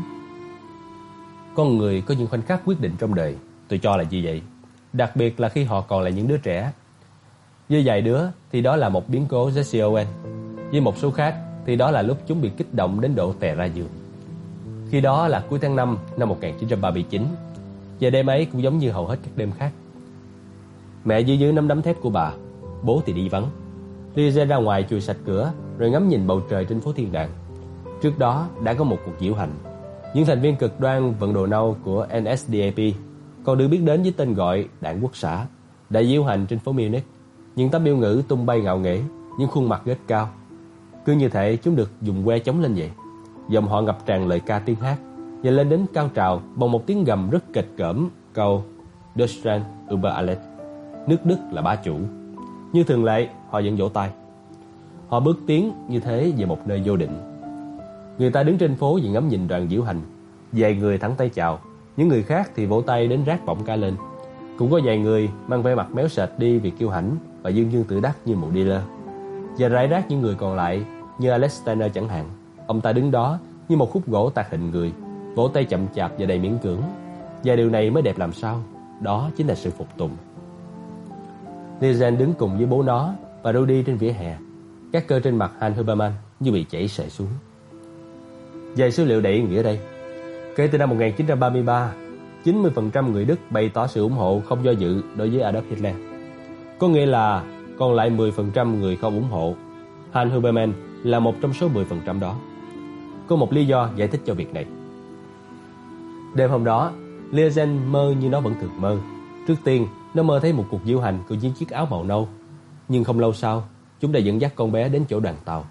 Con người có những khoảnh khắc quyết định trong đời Tôi cho là như vậy. Đặc biệt là khi họ còn là những đứa trẻ. Với vài đứa thì đó là một biến cố Jesse Owen. Với một số khác thì đó là lúc chúng bị kích động đến độ tè ra giường. Khi đó là cuối tháng 5 năm 1939 và đêm ấy cũng giống như hầu hết các đêm khác. Mẹ dưới dưới nắm đấm thép của bà, Bố thì đi vắng. Lise ra ngoài chùi sạch cửa, Rồi ngắm nhìn bầu trời trên phố thiên đàng. Trước đó đã có một cuộc diễu hành. Những thành viên cực đoan vận đồ nâu của NSDAP Còn được biết đến với tên gọi Đảng Quốc xã, Đã diễu hành trên phố Munich. Những tấm biểu ngữ tung bay ngạo nghễ, Những khuôn mặt ghét cao. Cứ như thể chúng được dùng que chống lên vậy. Dòng họ ngập tràn lời ca tiếng hát. Và lên đến cao trào bằng một tiếng gầm rất kịch cỡm, Câu Deutschland über alles Nước Đức là bá chủ. Như thường lệ, họ vẫn vỗ tay. Họ bước tiến như thế về một nơi vô định. Người ta đứng trên phố và ngắm nhìn đoàn diễu hành. Vài người thẳng tay chào. Những người khác thì vỗ tay đến rác bọng ca lên. Cũng có vài người mang vẻ mặt méo sệt đi vì kiêu hãnh Và dương dương tự đắc như một dealer. Và rải rác những người còn lại Như Alexander chẳng hạn. Ông ta đứng đó như một khúc gỗ tạc hình người. Vỗ tay chậm chạp và đầy miễn cưỡng. Và điều này mới đẹp làm sao? Đó chính là sự phục tùng. Lizen đứng cùng với bố nó Và Rudy trên vỉa hè. Các cơ trên mặt Han Huberman như bị chảy sệ xuống. Về số liệu đầy ý nghĩa đây. Kể từ năm 1933 90% người Đức bày tỏ sự ủng hộ không do dự đối với Adolf Hitler. Có nghĩa là còn lại 10% người không ủng hộ. Han Huberman là một trong số 10% đó. Có một lý do giải thích cho việc này. Đêm hôm đó Liazen mơ như nó vẫn thường mơ. Trước tiên, nó mơ thấy một cuộc diễu hành của những chiếc áo màu nâu. Nhưng không lâu sau, Chúng đã dẫn dắt con bé đến chỗ đoàn tàu.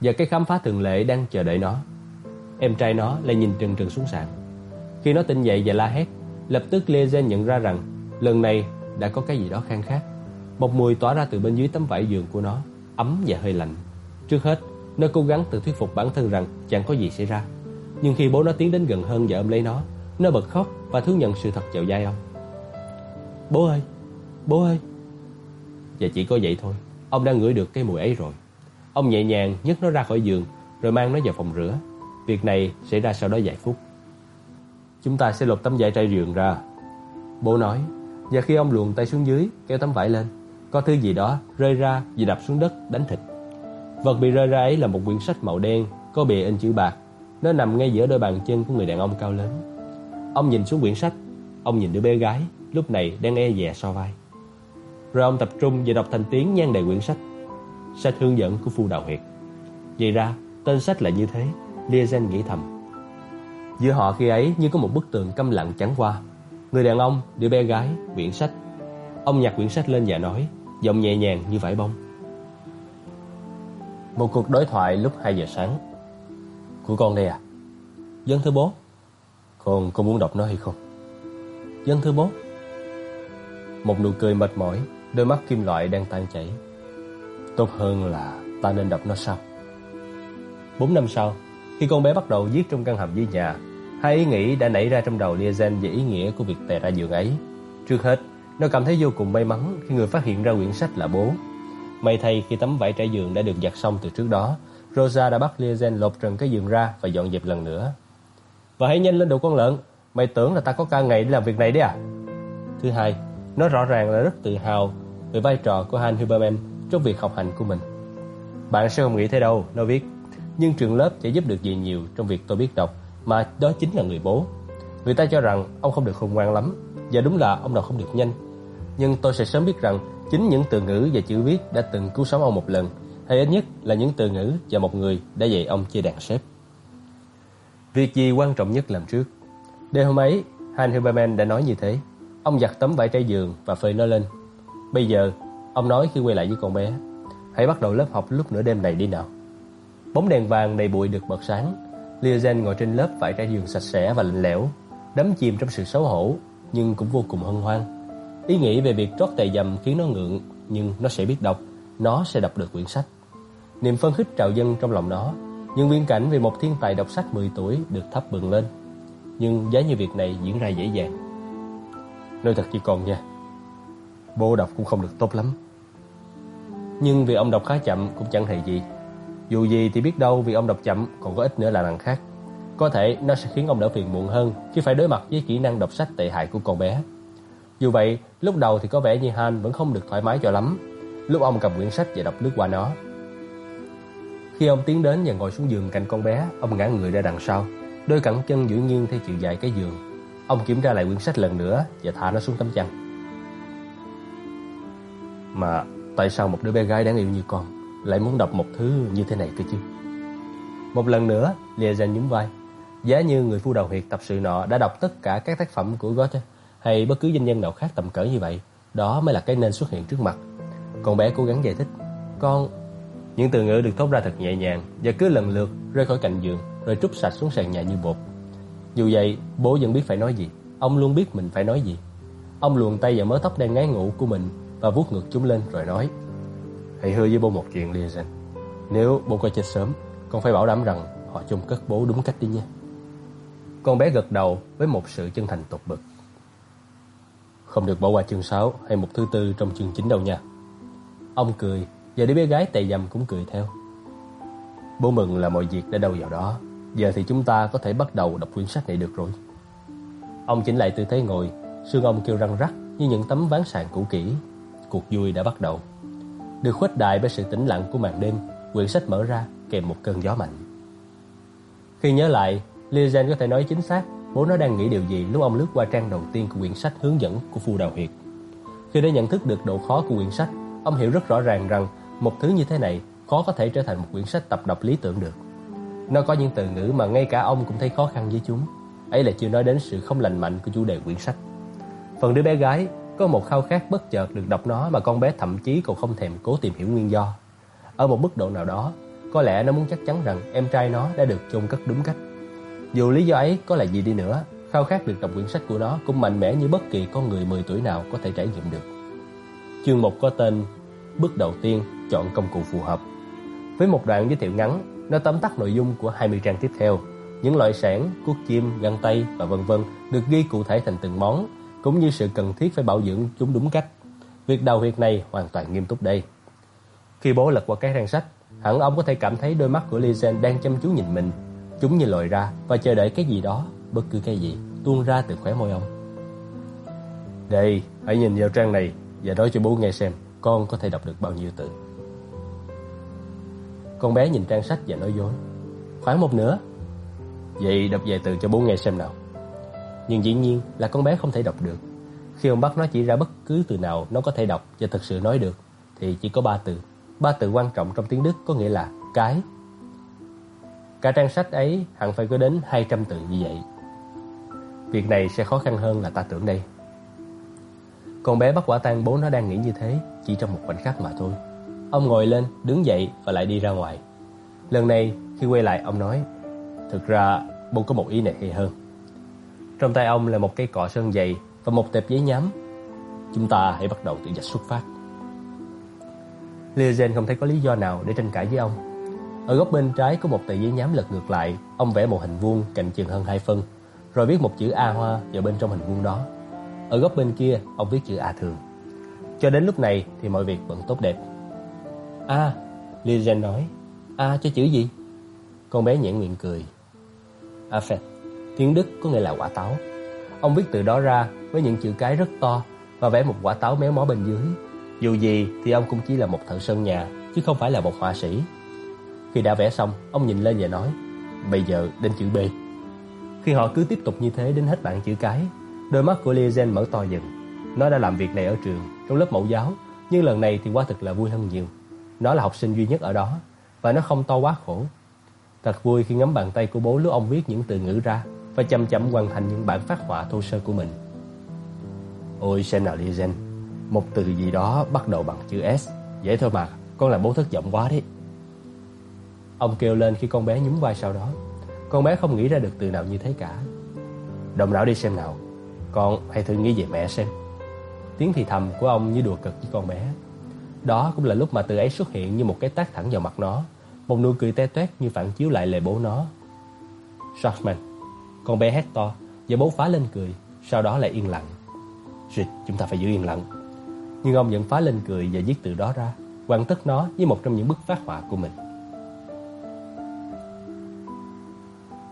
Và cái khám phá thường lệ đang chờ đợi nó. Em trai nó lại nhìn trừng trừng xuống sàn. Khi nó tỉnh dậy và la hét, Lập tức Liazen nhận ra rằng Lần này đã có cái gì đó khang khác. Một mùi tỏa ra từ bên dưới tấm vải giường của nó, Ấm và hơi lạnh. Trước hết, nó cố gắng tự thuyết phục bản thân rằng Chẳng có gì xảy ra. Nhưng khi bố nó tiến đến gần hơn và ôm lấy nó Nó bật khóc và thú nhận sự thật chào dai ông. Bố ơi Bố ơi. Và chỉ có vậy thôi, Ông đã ngửi được cái mùi ấy rồi. Ông nhẹ nhàng nhấc nó ra khỏi giường, Rồi mang nó vào phòng rửa. Việc này xảy ra sau đó vài phút. Chúng ta sẽ lột tấm vải trải giường ra. Bố nói, Và khi ông luồn tay xuống dưới, Kéo tấm vải lên, Có thứ gì đó rơi ra Và đập xuống đất đánh thịt. Vật bị rơi ra ấy là một quyển sách màu đen Có bìa in chữ bạc. Nó nằm ngay giữa đôi bàn chân của người đàn ông cao lớn. Ông nhìn xuống quyển sách Ông nhìn đứa bé gái Lúc này đang e dè so vai. Rồi ông tập trung và đọc thành tiếng nhan đề quyển sách Sách hướng dẫn của phu đạo huyệt. Vậy ra tên sách là như thế Liazen nghĩ thầm. Giữa họ khi ấy như có một bức tường câm lặng chẳng qua. Người đàn ông, đứa bé gái, quyển sách. Ông nhặt quyển sách lên và nói Giọng nhẹ nhàng như vải bông. Một cuộc đối thoại lúc 2 giờ sáng. Của con đây à Dân thưa bố Con có muốn đọc nó hay không Dân thưa bố Một nụ cười mệt mỏi Đôi mắt kim loại đang tan chảy Tốt hơn là ta nên đọc nó sau Bốn năm sau khi con bé bắt đầu viết trong căn hầm dưới nhà, hai ý nghĩ đã nảy ra trong đầu Liazen về ý nghĩa của việc tè ra giường ấy. Trước hết, nó cảm thấy vô cùng may mắn khi người phát hiện ra quyển sách là bố. May thay khi tấm vải trải giường đã được giặt xong từ trước đó, Rosa đã bắt Liazen lột trần cái giường ra và dọn dẹp lần nữa. Và hãy nhanh lên đồ con lợn, mày tưởng là ta có ca ngày để làm việc này đấy à? Thứ hai, nó rõ ràng là rất tự hào về vai trò của Han Huberman trong việc học hành của mình. Bạn sẽ không nghĩ thế đâu, nó viết nhưng trường lớp sẽ giúp được gì nhiều trong việc tôi biết đọc Mà đó chính là người bố Người ta cho rằng ông không được khôn ngoan lắm Và đúng là ông đọc không được nhanh Nhưng tôi sẽ sớm biết rằng Chính những từ ngữ và chữ viết đã từng cứu sống ông một lần hay ít nhất là những từ ngữ và một người đã dạy ông chơi đàn xếp Việc gì quan trọng nhất làm trước? Đêm hôm ấy Hans Huberman đã nói như thế. Ông giặt tấm vải trải giường và phơi nó lên. Bây giờ, Ông nói khi quay lại với con bé, Hãy bắt đầu lớp học lúc nửa đêm này đi nào. Bóng đèn vàng đầy bụi được bật sáng. Liazen ngồi trên lớp vải trải giường sạch sẽ và lạnh lẽo, Đắm chìm trong sự xấu hổ Nhưng cũng vô cùng hân hoan. Ý nghĩ về việc trót tay dầm khiến nó ngượng Nhưng nó sẽ biết đọc, Nó sẽ đọc được quyển sách. Niềm phân khích trào dâng trong lòng nó Nhưng viễn cảnh về một thiên tài đọc sách 10 tuổi Được thắp bừng lên. Nhưng giá như việc này diễn ra dễ dàng. Nói thật chỉ còn nha, Bố đọc cũng không được tốt lắm. Nhưng vì ông đọc khá chậm Cũng chẳng hề gì. Dù gì thì biết đâu vì ông đọc chậm Còn có ít nữa là đằng khác. Có thể nó sẽ khiến ông đỡ phiền muộn hơn Khi phải đối mặt với kỹ năng đọc sách tệ hại của con bé. Dù vậy, lúc đầu thì có vẻ như Han vẫn không được thoải mái cho lắm. Lúc ông cầm quyển sách và đọc lướt qua nó khi ông tiến đến và ngồi xuống giường cạnh con bé, Ông ngã người ra đằng sau, Đôi cẳng chân duỗi nghiêng theo chiều dài cái giường. Ông kiểm tra lại quyển sách lần nữa Và thả nó xuống tấm chăn. Mà tại sao một đứa bé gái đáng yêu như con Lại muốn đọc một thứ như thế này cơ chứ? Một lần nữa Liazen nhún vai. Giá như người phu đầu huyệt tập sự nọ Đã đọc tất cả các tác phẩm của Goethe Hay bất cứ danh nhân nào khác tầm cỡ như vậy, Đó mới là cái nên xuất hiện trước mặt. Con bé cố gắng giải thích. Con những từ ngữ được thốt ra thật nhẹ nhàng Và cứ lần lượt rơi khỏi cạnh giường Rồi trút sạch xuống sàn nhà như bột. Dù vậy, bố vẫn biết phải nói gì. Ông luôn biết mình phải nói gì. Ông luồn tay vào mớ tóc đang ngái ngủ của mình Và vuốt ngược chúng lên rồi nói, Hãy hứa với bố một chuyện Liazen Nếu bố có chết sớm, Con phải bảo đảm rằng họ chôn cất bố đúng cách đi nha. Con bé gật đầu với một sự chân thành tột bực. Không được bỏ qua chương 6 hay một thứ tư trong chương 9 đâu nha. Ông cười giờ đứa bé gái tệ dầm cũng cười theo. Bố mừng là mọi việc đã đâu vào đó. Giờ thì chúng ta có thể bắt đầu đọc quyển sách này được rồi. Ông chỉnh lại tư thế ngồi. Xương ông kêu răng rắc như những tấm ván sàn cũ kỹ. Cuộc vui đã bắt đầu. Được khuếch đại bởi sự tĩnh lặng của màn đêm, Quyển sách mở ra kèm một cơn gió mạnh. Khi nhớ lại Lizen có thể nói chính xác Bố nó đang nghĩ điều gì lúc ông lướt qua trang đầu tiên của quyển sách hướng dẫn của Phu Đào Huyệt. Khi đã nhận thức được độ khó của quyển sách, Ông hiểu rất rõ ràng rằng một thứ như thế này khó có thể trở thành một quyển sách tập đọc lý tưởng được Nó có những từ ngữ mà ngay cả ông cũng thấy khó khăn với chúng Ấy là chưa nói đến sự không lành mạnh của chủ đề quyển sách Phần đứa bé gái có một khao khát bất chợt được đọc nó mà con bé thậm chí còn không thèm cố tìm hiểu nguyên do. Ở một mức độ nào đó, có lẽ nó muốn chắc chắn rằng em trai nó đã được chôn cất đúng cách. Dù lý do ấy có là gì đi nữa, khao khát được đọc quyển sách của nó cũng mạnh mẽ như bất kỳ con người 10 tuổi nào có thể trải nghiệm được. Chương 1 có tên Bước đầu tiên, chọn công cụ phù hợp. Với một đoạn giới thiệu ngắn, nó tóm tắt nội dung của 20 trang tiếp theo. Những loại sản, cuốc chim, găng tay và vân vân được ghi cụ thể thành từng món cũng như sự cần thiết phải bảo dưỡng chúng đúng cách. Việc đầu huyệt này hoàn toàn nghiêm túc đây. Khi bố lật qua cái trang sách, hẳn ông có thể cảm thấy đôi mắt của Lizen đang chăm chú nhìn mình. Chúng như lồi ra và chờ đợi cái gì đó, bất cứ cái gì, tuôn ra từ khóe môi ông. Đây, hãy nhìn vào trang này và nói cho bố nghe xem con có thể đọc được bao nhiêu từ. Con bé nhìn trang sách và nói dối. Khoảng một nửa. Vậy đọc vài từ cho bố nghe xem nào. Nhưng dĩ nhiên là con bé không thể đọc được Khi ông bắt nó chỉ ra bất cứ từ nào nó có thể đọc và thực sự nói được, Thì chỉ có ba từ Ba từ quan trọng trong tiếng Đức có nghĩa là cái Cả trang sách ấy hẳn phải có đến 200 từ như vậy Việc này sẽ khó khăn hơn là ta tưởng đây con bé bắt quả tang bố nó đang nghĩ như thế Chỉ trong một khoảnh khắc mà thôi Ông ngồi lên, đứng dậy và lại đi ra ngoài Lần này khi quay lại ông nói Thực ra bố có một ý này hay hơn trong tay ông là một cây cọ sơn dày và một tệp giấy nhám. Chúng ta hãy bắt đầu từ dạch xuất phát. Liazen không thấy có lý do nào để tranh cãi với ông. Ở góc bên trái có một tờ giấy nhám lật ngược lại, ông vẽ một hình vuông cạnh chừng hơn hai phân, rồi viết một chữ A hoa vào bên trong hình vuông đó. Ở góc bên kia, ông viết chữ A thường. Cho đến lúc này thì mọi việc vẫn tốt đẹp. A, Liazen nói. A cho chữ gì? Con bé nhãn miệng cười. Affet. Tiếng Đức có nghĩa là quả táo. Ông viết từ đó ra với những chữ cái rất to và vẽ một quả táo méo mó bên dưới. Dù gì thì ông cũng chỉ là một thợ sơn nhà chứ không phải là một họa sĩ. Khi đã vẽ xong, ông nhìn lên và nói: "Bây giờ đến chữ B." Khi họ cứ tiếp tục như thế đến hết bảng chữ cái, đôi mắt của Liazen mở to dần. Nó đã làm việc này ở trường, trong lớp mẫu giáo, nhưng lần này thì quả thực là vui hơn nhiều. Nó là học sinh duy nhất ở đó và nó không to quá khổ. Thật vui khi ngắm bàn tay của bố lúc ông viết những từ ngữ ra và chậm chậm hoàn thành những bản phát họa thô sơ của mình. Ôi xem nào Liazen, một từ gì đó bắt đầu bằng chữ S, dễ thôi mà, con làm bố thất vọng quá đấy. Ông kêu lên khi con bé nhún vai sau đó. Con bé không nghĩ ra được từ nào như thế cả. Động não đi xem nào, con hãy thử nghĩ về mẹ xem. Tiếng thì thầm của ông như đùa cực với con bé. Đó cũng là lúc mà từ ấy xuất hiện như một cái tác thẳng vào mặt nó, một nụ cười te toét như phản chiếu lại lời bố nó. Sharkman, con bé hét to, và bố phá lên cười, sau đó lại yên lặng. Rịch, chúng ta phải giữ yên lặng. Nhưng ông vẫn phá lên cười và viết từ đó ra, hoàn tất nó với một trong những bức phát họa của mình.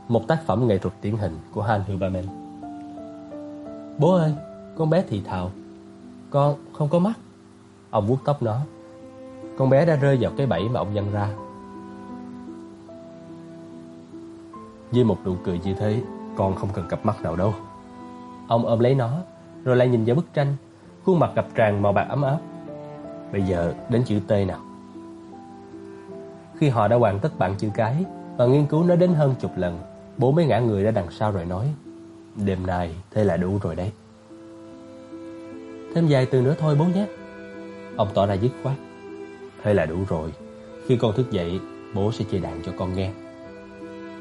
Một tác phẩm nghệ thuật điển hình của Han Huberman. Bố ơi, con bé thì thào. Con không có mắt. Ông vuốt tóc nó. Con bé đã rơi vào cái bẫy mà ông nhân ra. Với một nụ cười như thế, con không cần cặp mắt nào đâu. Ông ôm lấy nó, rồi lại nhìn vào bức tranh, khuôn mặt ngập tràn màu bạc ấm áp. Bây giờ đến chữ T nào. Khi họ đã hoàn tất bảng chữ cái và nghiên cứu nó đến hơn chục lần, bố mới ngã người ra đằng sau rồi nói, đêm nay thế là đủ rồi đấy. Thêm vài từ nữa thôi bố nhé. Ông tỏ ra dứt khoát. Thế là đủ rồi. Khi con thức dậy, bố sẽ chơi đàn cho con nghe.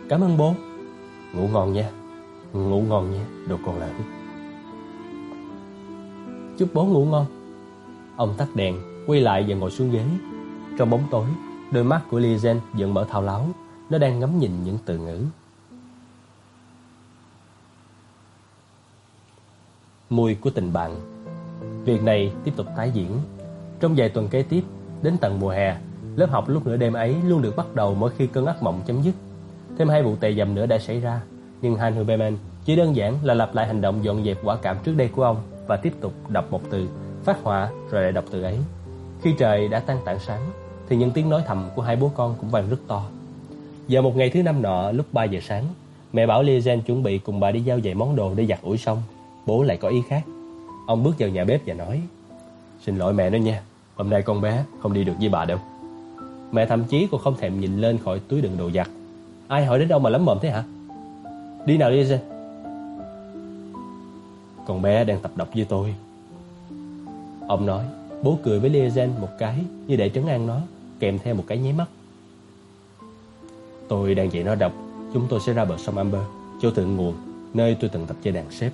Cảm ơn bố. Ngủ ngon nha. Ngủ ngon nha, đồ con lỡ. Chúc bố ngủ ngon. Ông tắt đèn, quay lại và ngồi xuống ghế. Trong bóng tối, đôi mắt của Lizen vẫn mở thao láo. Nó đang ngắm nhìn những từ ngữ. Mùi của tình bạn Việc này tiếp tục tái diễn. Trong vài tuần kế tiếp, đến tận mùa hè, lớp học lúc nửa đêm ấy luôn được bắt đầu mỗi khi cơn ác mộng chấm dứt. Thêm hai vụ tệ dầm nữa đã xảy ra, nhưng Han Huberman chỉ đơn giản là lặp lại hành động dọn dẹp quả cảm trước đây của ông và tiếp tục đọc một từ, phát họa rồi lại đọc từ ấy. Khi trời đã tan tảng sáng, thì những tiếng nói thầm của hai bố con cũng vang rất to. Giờ một ngày thứ năm nọ lúc 3 giờ sáng, mẹ bảo Lizen chuẩn bị cùng bà đi giao vài món đồ để giặt ủi xong. Bố lại có ý khác. Ông bước vào nhà bếp và nói, Xin lỗi mẹ nó nha, Hôm nay con bé không đi được với bà đâu. Mẹ thậm chí còn không thèm nhìn lên khỏi túi đựng đồ giặt. Ai hỏi đến đâu mà lắm mồm thế hả? Đi nào đi xem. Con bé đang tập đọc với tôi. Ông nói, Bố cười với Liazen một cái Như để trấn an nó, Kèm theo một cái nháy mắt. Tôi đang dạy nó đọc, Chúng tôi sẽ ra bờ sông Amber, Chỗ thượng nguồn, Nơi tôi từng tập chơi đàn xếp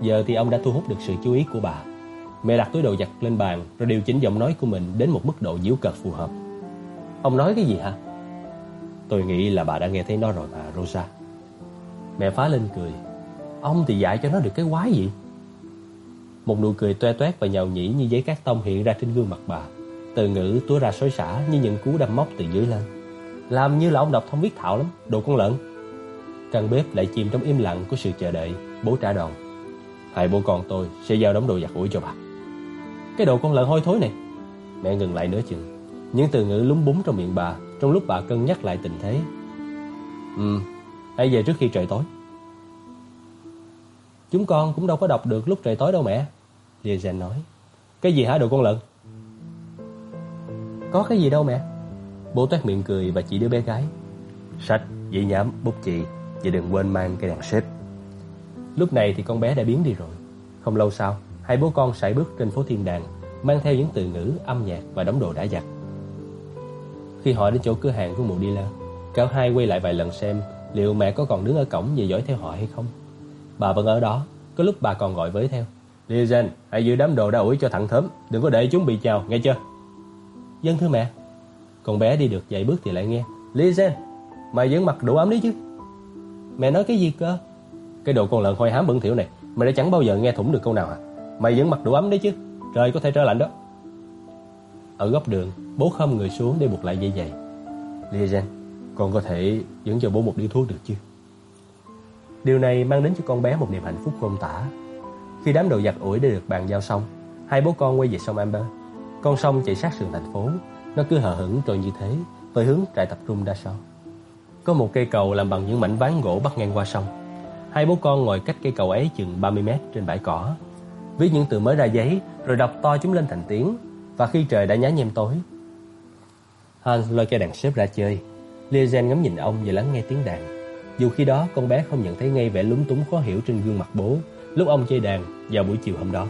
Giờ thì ông đã thu hút được sự chú ý của bà. Mẹ đặt túi đồ giặt lên bàn Rồi điều chỉnh giọng nói của mình đến một mức độ nhiễu cợt phù hợp. Ông nói cái gì hả? Tôi nghĩ là bà đã nghe thấy nó rồi mà, Rosa. Mẹ phá lên cười. Ông thì dạy cho nó được cái quái gì? Một nụ cười toe toét và nhào nhĩ như giấy cát tông hiện ra trên gương mặt bà. Từ ngữ túa ra xối xả như những cú đâm móc từ dưới lên. Làm như là ông đọc thông viết thạo lắm, Đồ con lợn. Căn bếp lại chìm trong im lặng của sự chờ đợi, Bố trả đòn. Hai bố con tôi sẽ giao đống đồ giặt ủi cho bà. Cái đồ con lợn hôi thối này. Mẹ ngừng lại nửa chừng. Những từ ngữ lúng búng trong miệng bà Trong lúc bà cân nhắc lại tình thế. Ừ Hãy về trước khi trời tối. Chúng con cũng đâu có đọc được lúc trời tối đâu mẹ Liazen nói. Cái gì hả đồ con lợn? Có cái gì đâu mẹ. Bố toát miệng cười và chỉ đứa bé gái. Sách, giấy nhám, bút chì Và đừng quên mang cái đàn xếp. Lúc này thì con bé đã biến đi rồi. Không lâu sau Hai bố con sải bước trên phố thiên đàng Mang theo những từ ngữ, âm nhạc và đống đồ đã giặt. Khi họ đến chỗ cửa hàng của mụ dealer Cả hai quay lại vài lần xem Liệu mẹ có còn đứng ở cổng về dõi theo họ hay không. Bà vẫn ở đó Có lúc bà còn gọi với theo. Lizen, hãy giữ đám đồ đã ủi cho thẳng thớm Đừng có để chúng bị chào, nghe chưa? Dân thưa mẹ. Con bé đi được vài bước thì lại nghe. Lizen, mày vẫn mặc đủ ấm đấy chứ? Mẹ nói cái gì cơ? Cái đồ con lợn hôi hám bẩn thỉu này, Mày đã chẳng bao giờ nghe thủng được câu nào hả Mày vẫn mặc đủ ấm đấy chứ, Trời có thể trở lạnh đó. Ở góc đường, Bố khom người xuống để buộc lại dây giày. Liazen Con có thể dẫn cho bố một điếu thuốc được chứ? Điều này mang đến cho con bé một niềm hạnh phúc không tả. Khi đám đồ giặt ủi đã được bàn giao xong, Hai bố con quay về sông Amber. Con sông chạy sát sườn thành phố, Nó cứ hờ hững trôi như thế, Với hướng trại tập trung đa sau Có một cây cầu làm bằng những mảnh ván gỗ bắc ngang qua sông. Hai bố con ngồi cách cây cầu ấy chừng 30 mét trên bãi cỏ. Viết những từ mới ra giấy, Rồi đọc to chúng lên thành tiếng. Và khi trời đã nhá nhem tối Hans lôi cây đàn xếp ra chơi. Liazen ngắm nhìn ông và lắng nghe tiếng đàn. Dù khi đó con bé không nhận thấy ngay vẻ lúng túng khó hiểu trên gương mặt bố, Lúc ông chơi đàn vào buổi chiều hôm đó.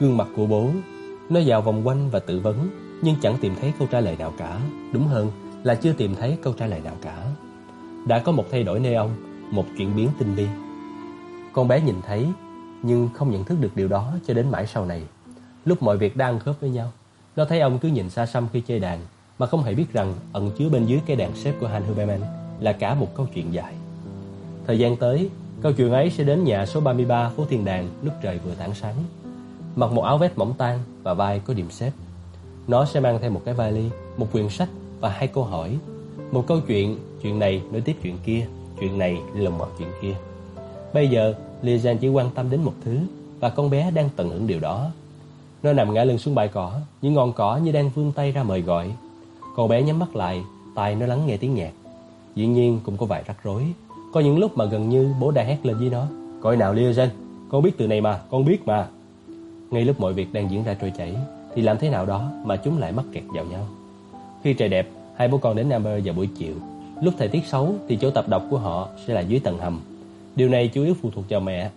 Gương mặt của bố, Nó vào vòng quanh và tự vấn, Nhưng chẳng tìm thấy câu trả lời nào cả. Đúng hơn là chưa tìm thấy câu trả lời nào cả. Đã có một thay đổi nơi ông một chuyển biến tinh vi. Con bé nhìn thấy nhưng không nhận thức được điều đó cho đến mãi sau này. Lúc mọi việc đang khớp với nhau, nó thấy ông cứ nhìn xa xăm khi chơi đàn mà không hề biết rằng ẩn chứa bên dưới cái đàn xếp của Han Huberman là cả một câu chuyện dài. Thời gian tới, câu chuyện ấy sẽ đến nhà số 33 phố Thiên Đàng lúc trời vừa tảng sáng. Mặc một áo vest mỏng tan và vai có điểm xếp. Nó sẽ mang theo một cái vali, một quyển sách và hai câu hỏi. Một câu chuyện, chuyện này nối tiếp chuyện kia, chuyện này lùng mọi chuyện kia. Bây giờ, Lizen chỉ quan tâm đến một thứ và con bé đang tận hưởng điều đó. Nó nằm ngã lưng xuống bãi cỏ, những ngọn cỏ như đang vươn tay ra mời gọi. Con bé nhắm mắt lại, tai nó lắng nghe tiếng nhạc. Dĩ nhiên cũng có vài rắc rối. Có những lúc mà gần như bố đã hét lên với nó. Coi nào Lizen, con biết từ này mà, con biết mà. Ngay lúc mọi việc đang diễn ra trôi chảy, thì làm thế nào đó mà chúng lại mắc kẹt vào nhau. Khi trời đẹp, hai bố con đến Amber vào buổi chiều. Lúc thời tiết xấu thì chỗ tập đọc của họ sẽ là dưới tầng hầm. Điều này chủ yếu phụ thuộc vào mẹ.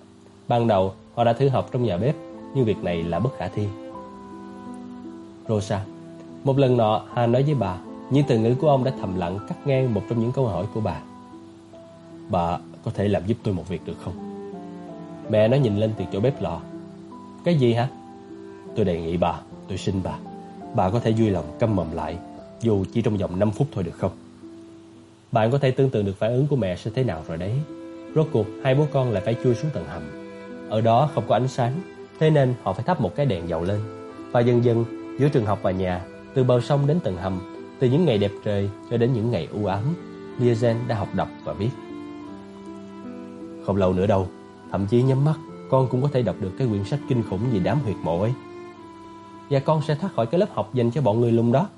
Ban đầu họ đã thử học trong nhà bếp, nhưng việc này là bất khả thi. Rosa, một lần nọ Hà nói với bà, những từ ngữ của ông đã thầm lặng cắt ngang một trong những câu hỏi của bà. Bà có thể làm giúp tôi một việc được không? Mẹ nó nhìn lên từ chỗ bếp lò. Cái gì hả? Tôi đề nghị bà, tôi xin bà. Bà có thể vui lòng câm mồm lại, dù chỉ trong vòng 5 phút thôi được không? Bạn có thể tưởng tượng được phản ứng của mẹ sẽ thế nào rồi đấy. Rốt cuộc, hai bố con lại phải chui xuống tầng hầm. Ở đó không có ánh sáng, thế nên họ phải thắp một cái đèn dầu lên. Và dần dần, giữa trường học và nhà, từ bờ sông đến tầng hầm, từ những ngày đẹp trời cho đến những ngày u ám, Liazen đã học đọc và viết. Không lâu nữa đâu, thậm chí nhắm mắt, con cũng có thể đọc được cái quyển sách kinh khủng về đám huyệt mộ ấy. Và con sẽ thoát khỏi cái lớp học dành cho bọn người lùng đó.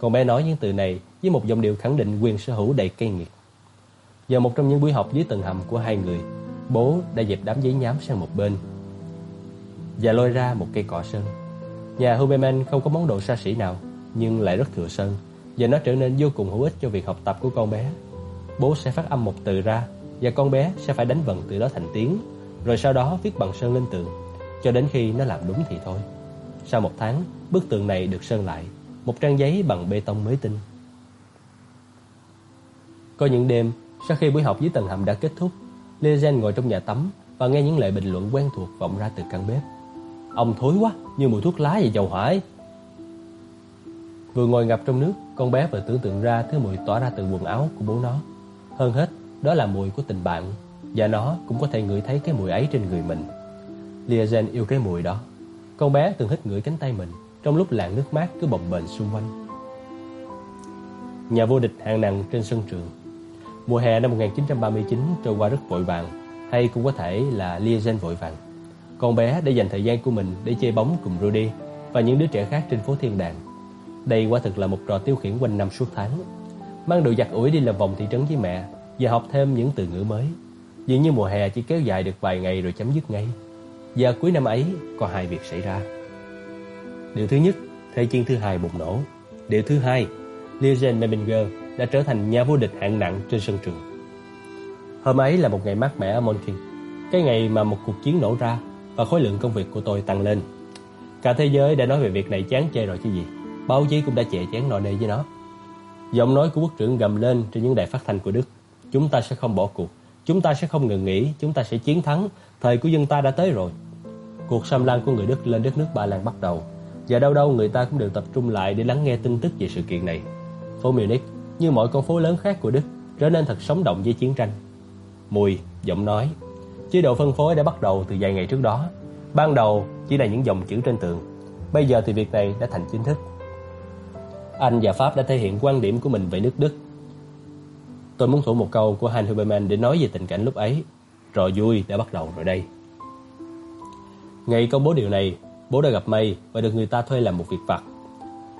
Con bé nói những từ này với một giọng điệu khẳng định quyền sở hữu đầy cay nghiệt. Giờ một trong những buổi học dưới tầng hầm của hai người, bố đã dẹp đám giấy nhám sang một bên và lôi ra một cây cọ sơn. Nhà Huberman không có món đồ xa xỉ nào, nhưng lại rất thừa sơn và nó trở nên vô cùng hữu ích cho việc học tập của con bé. Bố sẽ phát âm một từ ra và con bé sẽ phải đánh vần từ đó thành tiếng, rồi sau đó viết bằng sơn lên tường, cho đến khi nó làm đúng thì thôi. Sau một tháng, bức tường này được sơn lại, một trang giấy bằng bê tông mới tinh. Có những đêm, sau khi buổi học dưới tầng hầm đã kết thúc, Lezen ngồi trong nhà tắm và nghe những lời bình luận quen thuộc vọng ra từ căn bếp. Ông thối quá, như mùi thuốc lá và dầu hỏa ấy. Vừa ngồi ngập trong nước, con bé vừa tưởng tượng ra thứ mùi tỏa ra từ quần áo của bố nó. Hơn hết, đó là mùi của tình bạn, và nó cũng có thể ngửi thấy cái mùi ấy trên người mình. Liazen yêu cái mùi đó. Con bé từng hít ngửi cánh tay mình trong lúc làn nước mát cứ bồng bềnh xung quanh. Nhà vô địch hạng nặng trên sân trường. Mùa hè năm 1939 trôi qua rất vội vàng, hay cũng có thể là Liazen vội vàng. Con bé đã dành thời gian của mình để chơi bóng cùng Rudy và những đứa trẻ khác trên phố Thiên Đàng. Đây quả thực là một trò tiêu khiển quanh năm suốt tháng. Mang đồ giặt ủi đi làm vòng thị trấn với mẹ và học thêm những từ ngữ mới. Dường như mùa hè chỉ kéo dài được vài ngày rồi chấm dứt ngay. Và cuối năm ấy có hai việc xảy ra. Điều thứ nhất, thế chiến thứ hai bùng nổ. Điều thứ hai, Lieutenant Meminger đã trở thành nhà vô địch hạng nặng trên sân trường. Hôm ấy là một ngày mát mẻ ở Monkin, cái ngày mà một cuộc chiến nổ ra và khối lượng công việc của tôi tăng lên. Cả thế giới đã nói về việc này chán chê rồi chứ gì. Báo chí cũng đã chè chén nọ nề với nó. Giọng nói của quốc trưởng gầm lên trên những đài phát thanh của Đức. Chúng ta sẽ không bỏ cuộc. Chúng ta sẽ không ngừng nghỉ. Chúng ta sẽ chiến thắng. Thời của dân ta đã tới rồi. Cuộc xâm lăng của người Đức lên đất nước Ba Lan bắt đầu. Và đâu đâu người ta cũng đều tập trung lại để lắng nghe tin tức về sự kiện này. Phố Munich, như mọi con phố lớn khác của Đức, trở nên thật sống động với chiến tranh. Mùi, giọng nói, chế độ phân phối đã bắt đầu từ vài ngày trước đó. Ban đầu chỉ là những dòng chữ trên tường. Bây giờ thì việc này đã thành chính thức. Anh và Pháp đã thể hiện quan điểm của mình về nước Đức. Tôi muốn thủ một câu của Heinz Huberman để nói về tình cảnh lúc ấy. Trò vui đã bắt đầu rồi đây. Ngày công bố điều này, bố đã gặp May và được người ta thuê làm một việc vặt.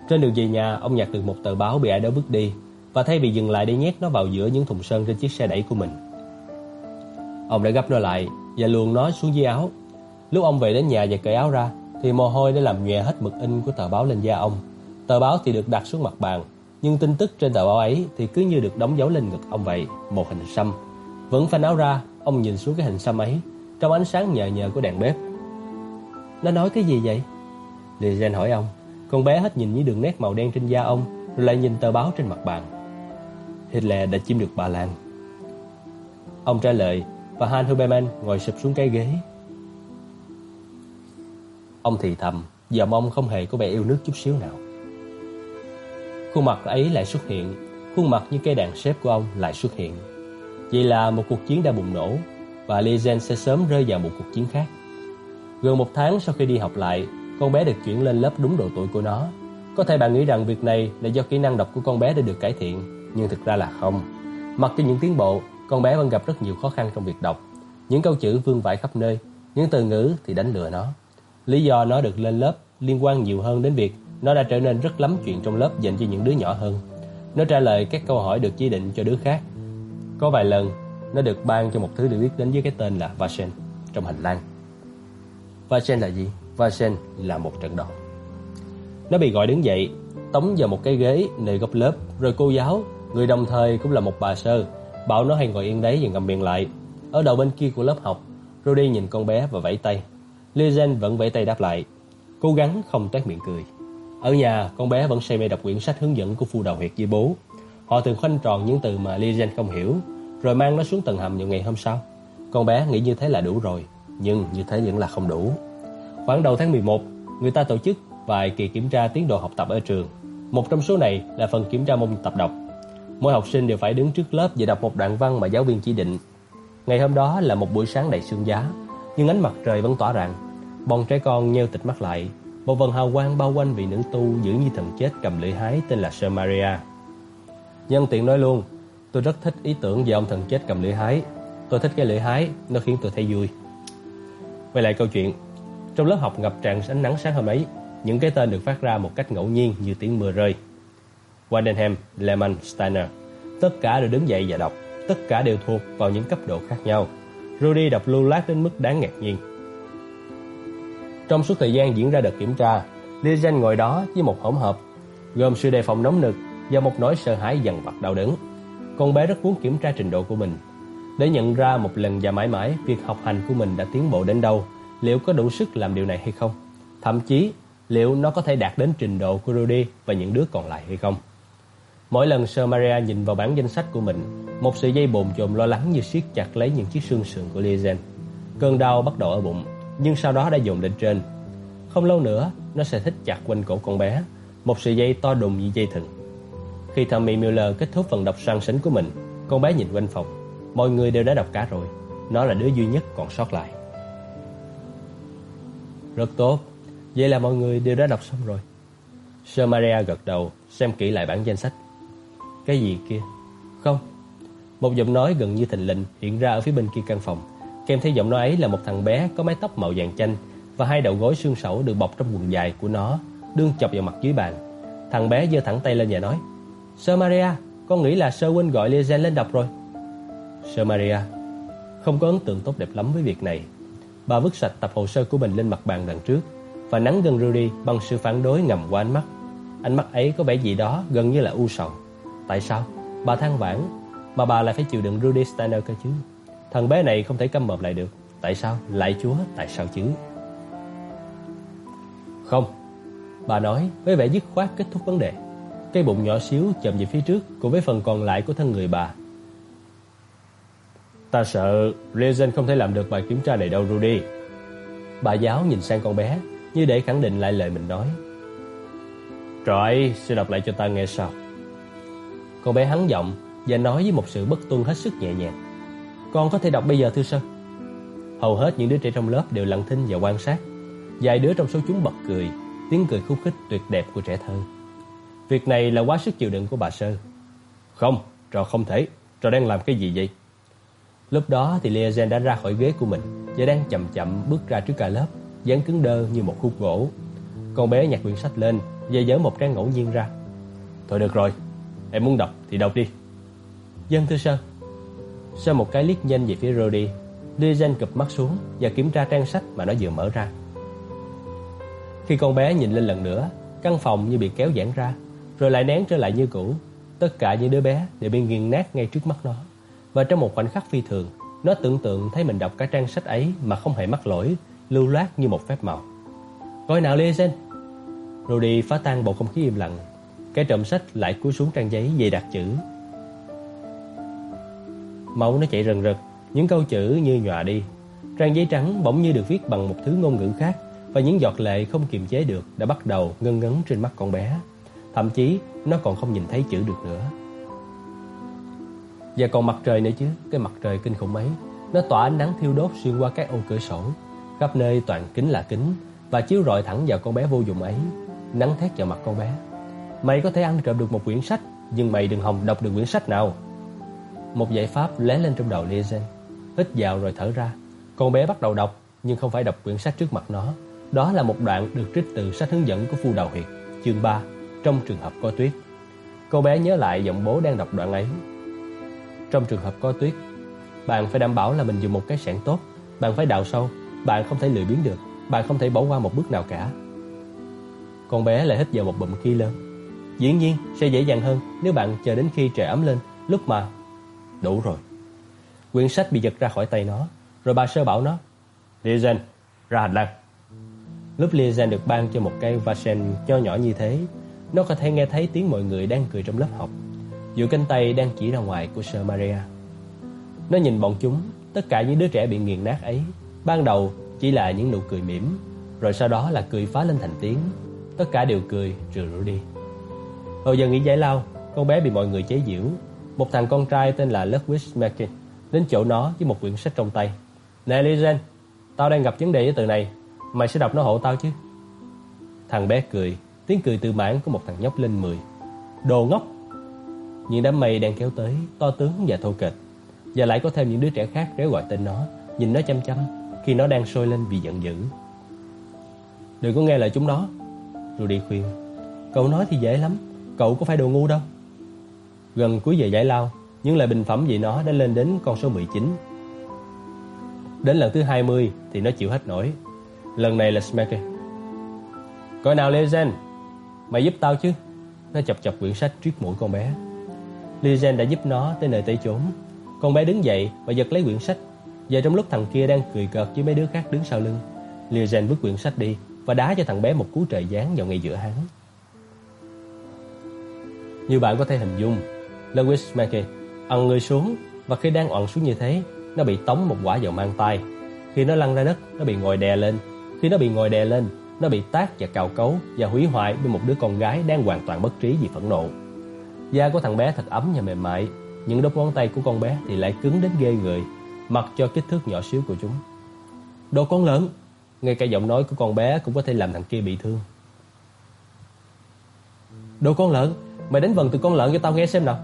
Trên đường về nhà, ông nhặt được một tờ báo bị ai đó vứt đi và thay vì dừng lại để nhét nó vào giữa những thùng sơn trên chiếc xe đẩy của mình. Ông đã gấp nó lại và luồn nó xuống dưới áo. Lúc ông về đến nhà và cởi áo ra, thì mồ hôi đã làm nhòe hết mực in của tờ báo lên da ông. Tờ báo thì được đặt xuống mặt bàn, nhưng tin tức trên tờ báo ấy thì cứ như được đóng dấu lên ngực ông vậy, một hình xăm. Vẫn phanh áo ra, ông nhìn xuống cái hình xăm ấy, trong ánh sáng nhờ nhờ của đèn bếp. Nó nói cái gì vậy? Lizen hỏi ông. Con bé hết nhìn những đường nét màu đen trên da ông, rồi lại nhìn tờ báo trên mặt bàn. Hitler đã chiếm được Ba Lan. Ông trả lời, và Han Huberman ngồi sụp xuống cái ghế. Ông thì thầm, giọng ông không hề có vẻ yêu nước chút xíu nào. Khuôn mặt ấy lại xuất hiện, khuôn mặt như cây đàn xếp của ông lại xuất hiện. Vậy là một cuộc chiến đã bùng nổ và Lizen sẽ sớm rơi vào một cuộc chiến khác. Gần một tháng sau khi đi học lại, con bé được chuyển lên lớp đúng độ tuổi của nó. Có thể bạn nghĩ rằng việc này là do kỹ năng đọc của con bé đã được cải thiện, nhưng thực ra là không. Mặc cho những tiến bộ, con bé vẫn gặp rất nhiều khó khăn trong việc đọc. Những câu chữ vương vãi khắp nơi, những từ ngữ thì đánh lừa nó. Lý do nó được lên lớp liên quan nhiều hơn đến việc nó đã trở nên rất lắm chuyện trong lớp dành cho những đứa nhỏ hơn. Nó trả lời các câu hỏi được chỉ định cho đứa khác. Có vài lần, nó được ban cho một thứ được biết đến với cái tên là Vashen trong hành lang. Vasen là gì? Vasen là một trận đòn. Nó bị gọi đứng dậy, tống vào một cái ghế nơi góc lớp, rồi cô giáo, người đồng thời cũng là một bà sơ, bảo nó hay ngồi yên đấy và ngậm miệng lại. Ở đầu bên kia của lớp học, Rudy nhìn con bé và vẫy tay. Lizen vẫn vẫy tay đáp lại, cố gắng không toét miệng cười. Ở nhà, con bé vẫn say mê đọc quyển sách hướng dẫn của phu đầu huyệt với bố. Họ thường khoanh tròn những từ mà Lizen không hiểu, rồi mang nó xuống tầng hầm vào ngày hôm sau. Con bé nghĩ như thế là đủ rồi, nhưng như thế vẫn là không đủ. Khoảng đầu tháng 11, người ta tổ chức vài kỳ kiểm tra tiến độ học tập ở trường. Một trong số này là phần kiểm tra môn tập đọc. Mỗi học sinh đều phải đứng trước lớp và đọc một đoạn văn mà giáo viên chỉ định. Ngày hôm đó là một buổi sáng đầy sương giá, nhưng ánh mặt trời vẫn tỏa rạng. Bọn trẻ con nheo tịch mắt lại, một vần hào quang bao quanh vị nữ tu giữ như thần chết cầm lưỡi hái tên là Sơ Maria. Nhân tiện nói luôn, tôi rất thích ý tưởng về ông thần chết cầm lưỡi hái. Tôi thích cái lưỡi hái, nó khiến tôi thấy vui. Quay lại câu chuyện, trong lớp học ngập tràn ánh nắng sáng hôm ấy, những cái tên được phát ra một cách ngẫu nhiên như tiếng mưa rơi. Wandenham, Lehman, Steiner, tất cả đều đứng dậy và đọc, tất cả đều thuộc vào những cấp độ khác nhau. Rudy đọc lưu loát đến mức đáng ngạc nhiên. Trong suốt thời gian diễn ra đợt kiểm tra, Lizen ngồi đó với một hỗn hợp gồm sự đề phòng nóng nực và một nỗi sợ hãi dằn vặt đau đớn. Con bé rất muốn kiểm tra trình độ của mình để nhận ra một lần và mãi mãi việc học hành của mình đã tiến bộ đến đâu, liệu có đủ sức làm điều này hay không. Thậm chí, liệu nó có thể đạt đến trình độ của Rudy và những đứa còn lại hay không. Mỗi lần Sir Maria nhìn vào bản danh sách của mình, một sợi dây bồn chồn lo lắng như siết chặt lấy những chiếc xương sườn của Lizen. Cơn đau bắt đầu ở bụng, nhưng sau đó đã dồn lên trên. Không lâu nữa, nó sẽ thích chặt quanh cổ con bé, một sợi dây to đùng như dây thừng. Khi Tommy Miller kết thúc phần đọc sang sánh của mình, con bé nhìn quanh phòng. Mọi người đều đã đọc cả rồi, nó là đứa duy nhất còn sót lại. Rất tốt, vậy là mọi người đều đã đọc xong rồi. Sơ Maria gật đầu, xem kỹ lại bản danh sách. Cái gì kia? Không. Một giọng nói gần như thình lình hiện ra ở phía bên kia căn phòng. Kèm theo giọng nói ấy là một thằng bé có mái tóc màu vàng chanh và hai đầu gối xương sẩu được bọc trong quần dài của nó, đương chọc vào mặt dưới bàn. Thằng bé giơ thẳng tay lên và nói: "Sơ Maria, con nghĩ là sơ huynh gọi Lizen lên đọc rồi." Sơ Maria không có ấn tượng tốt đẹp lắm với việc này. Bà vứt sạch tập hồ sơ của mình lên mặt bàn đằng trước và nắn gần Rudy bằng sự phản đối ngầm qua ánh mắt. Ánh mắt ấy có vẻ gì đó gần như là u sầu. Tại sao? Bà than vãn mà bà lại phải chịu đựng Rudy Steiner cơ chứ? Thằng bé này không thể câm mồm lại được. Tại sao? Lại Chúa, tại sao chứ? Không. Bà nói với vẻ dứt khoát kết thúc vấn đề. Cái bụng nhỏ xíu chậm về phía trước cùng với phần còn lại của thân người bà. Ta sợ Reason không thể làm được bài kiểm tra này đâu Rudy. Bà giáo nhìn sang con bé như để khẳng định lại lời mình nói. Rồi, sẽ đọc lại cho ta nghe sao. Con bé hắn giọng và nói với một sự bất tuân hết sức nhẹ nhàng. Con có thể đọc bây giờ thưa sơ. Hầu hết những đứa trẻ trong lớp đều lặng thinh và quan sát. Vài đứa trong số chúng bật cười, tiếng cười khúc khích tuyệt đẹp của trẻ thơ. Việc này là quá sức chịu đựng của bà Sơ. Không, trò không thể. Trò đang làm cái gì vậy? Lúc đó thì Liazen đã ra khỏi ghế của mình và đang chậm chậm bước ra trước cả lớp, dáng cứng đơ như một khúc gỗ. Con bé nhặt quyển sách lên và dở một trang ngẫu nhiên ra. Thôi được rồi, em muốn đọc thì đọc đi. Dân thưa sơ. Sau một cái liếc nhanh về phía Rody, Liazen cụp mắt xuống và kiểm tra trang sách mà nó vừa mở ra. Khi con bé nhìn lên lần nữa, căn phòng như bị kéo giãn ra, rồi lại nén trở lại như cũ. Tất cả những đứa bé đều bị nghiền nát ngay trước mắt nó. Và trong một khoảnh khắc phi thường, nó tưởng tượng thấy mình đọc cả trang sách ấy mà không hề mắc lỗi, lưu loát như một phép màu. Coi nào Liazen. Rudy phá tan bầu không khí im lặng. Cái trộm sách lại cúi xuống trang giấy dày đặt chữ. Máu nó chạy rần rật, những câu chữ như nhòa đi. Trang giấy trắng bỗng như được viết bằng một thứ ngôn ngữ khác và những giọt lệ không kiềm chế được đã bắt đầu ngân ngấn trên mắt con bé. Thậm chí nó còn không nhìn thấy chữ được nữa. Và còn mặt trời nữa chứ, cái mặt trời kinh khủng ấy, nó tỏa ánh nắng thiêu đốt xuyên qua các ô cửa sổ, khắp nơi toàn kính là kính và chiếu rọi thẳng vào con bé vô dụng ấy, nắng thét vào mặt con bé. Mày có thể ăn trộm được một quyển sách, nhưng mày đừng hòng đọc được quyển sách nào. Một giải pháp lóe lên trong đầu Lizen, hít vào rồi thở ra. Con bé bắt đầu đọc, nhưng không phải đọc quyển sách trước mặt nó. Đó là một đoạn được trích từ sách hướng dẫn của Phu đầu Huyệt, chương 3, trong trường hợp có tuyết. Cô bé nhớ lại giọng bố đang đọc đoạn ấy. Trong trường hợp có tuyết, bạn phải đảm bảo là mình dùng một cái sẻn tốt, bạn phải đào sâu, bạn không thể lười biếng được, bạn không thể bỏ qua một bước nào cả. Con bé lại hít vào một bụm khí lớn. Dĩ nhiên sẽ dễ dàng hơn nếu bạn chờ đến khi trời ấm lên, lúc mà đủ rồi. Quyển sách bị giật ra khỏi tay nó, rồi bà sơ bảo nó, "Lizen, ra hành lang." Lúc Lizen được ban cho một cây vasen nho nhỏ như thế, nó có thể nghe thấy tiếng mọi người đang cười trong lớp học. Giữa cánh tay đang chỉ ra ngoài của Sir Maria. Nó nhìn bọn chúng, tất cả những đứa trẻ bị nghiền nát ấy, ban đầu chỉ là những nụ cười mỉm, rồi sau đó là cười phá lên thành tiếng. Tất cả đều cười rồi rủ đi. Hồi giờ nghỉ giải lao, con bé bị mọi người chế giễu. Một thằng con trai tên là Ludwig Mackin đến chỗ nó với một quyển sách trong tay. Nè Lizen, tao đang gặp vấn đề với từ này, mày sẽ đọc nó hộ tao chứ? Thằng bé cười, tiếng cười tự mãn của một thằng nhóc lên 10. Đồ ngốc! Những đám mây đang kéo tới, to tướng và thô kệch. Và lại có thêm những đứa trẻ khác réo gọi tên nó, nhìn nó chăm chăm khi nó đang sôi lên vì giận dữ. Đừng có nghe lời chúng nó. Rudy khuyên. Cậu nói thì dễ lắm, cậu có phải đồ ngu đâu. Gần cuối giờ giải lao, những lời bình phẩm về nó đã lên đến con số 19. Đến lần thứ 20 thì nó chịu hết nổi. Lần này là Smacker. Coi nào Legend, mày giúp tao chứ. Nó chọc chọc quyển sách trước mũi con bé. Lizen đã giúp nó tới nơi tới chốn. Con bé đứng dậy và giật lấy quyển sách. Và trong lúc thằng kia đang cười cợt với mấy đứa khác đứng sau lưng, Lizen vứt quyển sách đi và đá cho thằng bé một cú trời giáng vào ngay giữa hắn. Như bạn có thể hình dung, Lewis Mackey ẩn người xuống và khi đang oằn xuống như thế, nó bị tống một quả vào mang tay. Khi nó lăn ra đất, nó bị ngồi đè lên. Khi nó bị ngồi đè lên, nó bị tát và cào cấu và hủy hoại bởi một đứa con gái đang hoàn toàn bất trí vì phẫn nộ. Da của thằng bé thật ấm và mềm mại, những đốt ngón tay của con bé thì lại cứng đến ghê người, mặc cho kích thước nhỏ xíu của chúng. Đồ con lớn, ngay cả giọng nói của con bé cũng có thể làm thằng kia bị thương. Đồ con lợn, mày đánh vần từ con lợn cho tao nghe xem nào.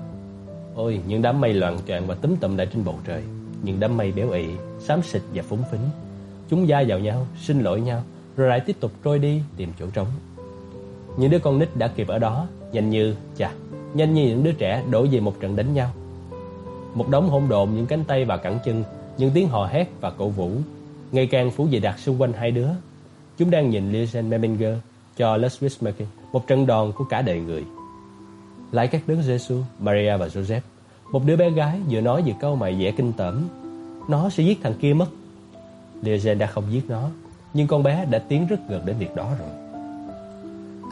Ôi, những đám mây loạn choạng và túm tụm lại trên bầu trời, những đám mây béo ị, xám xịt và phúng phính. Chúng da vào nhau, xin lỗi nhau, rồi lại tiếp tục trôi đi tìm chỗ trống. Những đứa con nít đã kịp ở đó, nhanh như, chà, nhanh như những đứa trẻ đổ về một trận đánh nhau. Một đống hỗn độn những cánh tay và cẳng chân, những tiếng hò hét và cổ vũ, ngày càng phủ dày đặc xung quanh hai đứa. Chúng đang nhìn Lizen Meminger cho Leslie Making một trận đòn của cả đời người. Lại các đấng Jesus, Maria và Joseph, một đứa bé gái vừa nói vừa câu mày vẻ kinh tởm, nó sẽ giết thằng kia mất. Lizen đã không giết nó, nhưng con bé đã tiến rất gần đến việc đó rồi.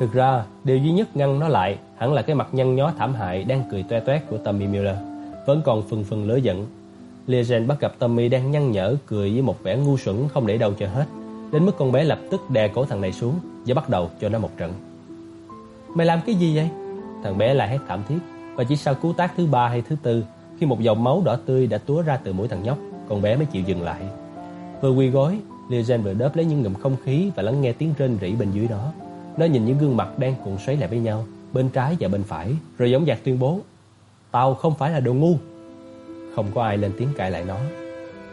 Thực ra, điều duy nhất ngăn nó lại hẳn là cái mặt nhăn nhó thảm hại đang cười toe toét của Tommy Miller, vẫn còn phần phần lửa giận. Legend bắt gặp Tommy đang nhăn nhở cười với một vẻ ngu xuẩn không để đâu cho hết, đến mức con bé lập tức đè cổ thằng này xuống và bắt đầu cho nó một trận. Mày làm cái gì vậy? Thằng bé la hét thảm thiết và chỉ sau cú tác thứ ba hay thứ tư, khi một dòng máu đỏ tươi đã túa ra từ mũi thằng nhóc, con bé mới chịu dừng lại. Vừa quỳ gối, Legend vừa đớp lấy những ngụm không khí và lắng nghe tiếng rên rỉ bên dưới đó. Nó nhìn những gương mặt đang cuộn xoáy lại với nhau, bên trái và bên phải, rồi giống dạc tuyên bố: "Tao không phải là đồ ngu." Không có ai lên tiếng cãi lại nó.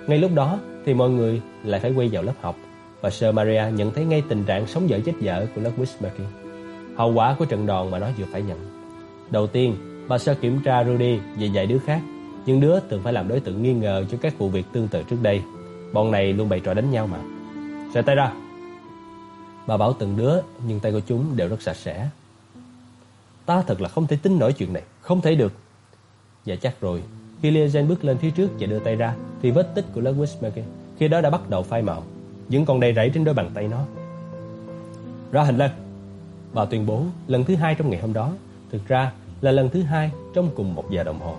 Ngay lúc đó thì mọi người lại phải quay vào lớp học và Sir Maria nhận thấy ngay tình trạng sống dở chết dở của lớp Wismaki Hậu quả của trận đòn mà nó vừa phải nhận. Đầu tiên, bà Sir kiểm tra Rudy và vài đứa khác, những đứa từng phải làm đối tượng nghi ngờ cho các vụ việc tương tự trước đây. Bọn này luôn bày trò đánh nhau mà. Xòe tay ra. Bà bảo từng đứa, nhưng tay của chúng đều rất sạch sẽ. Ta thật là không thể tin nổi chuyện này, không thể được. Dạ chắc rồi, khi Liazen bước lên phía trước và đưa tay ra, thì vết tích của Ludwig Mackie khi đó đã bắt đầu phai màu, vẫn còn đầy rẫy trên đôi bàn tay nó. Ra hình lên Bà tuyên bố lần thứ hai trong ngày hôm đó, thực ra là lần thứ hai trong cùng một giờ đồng hồ.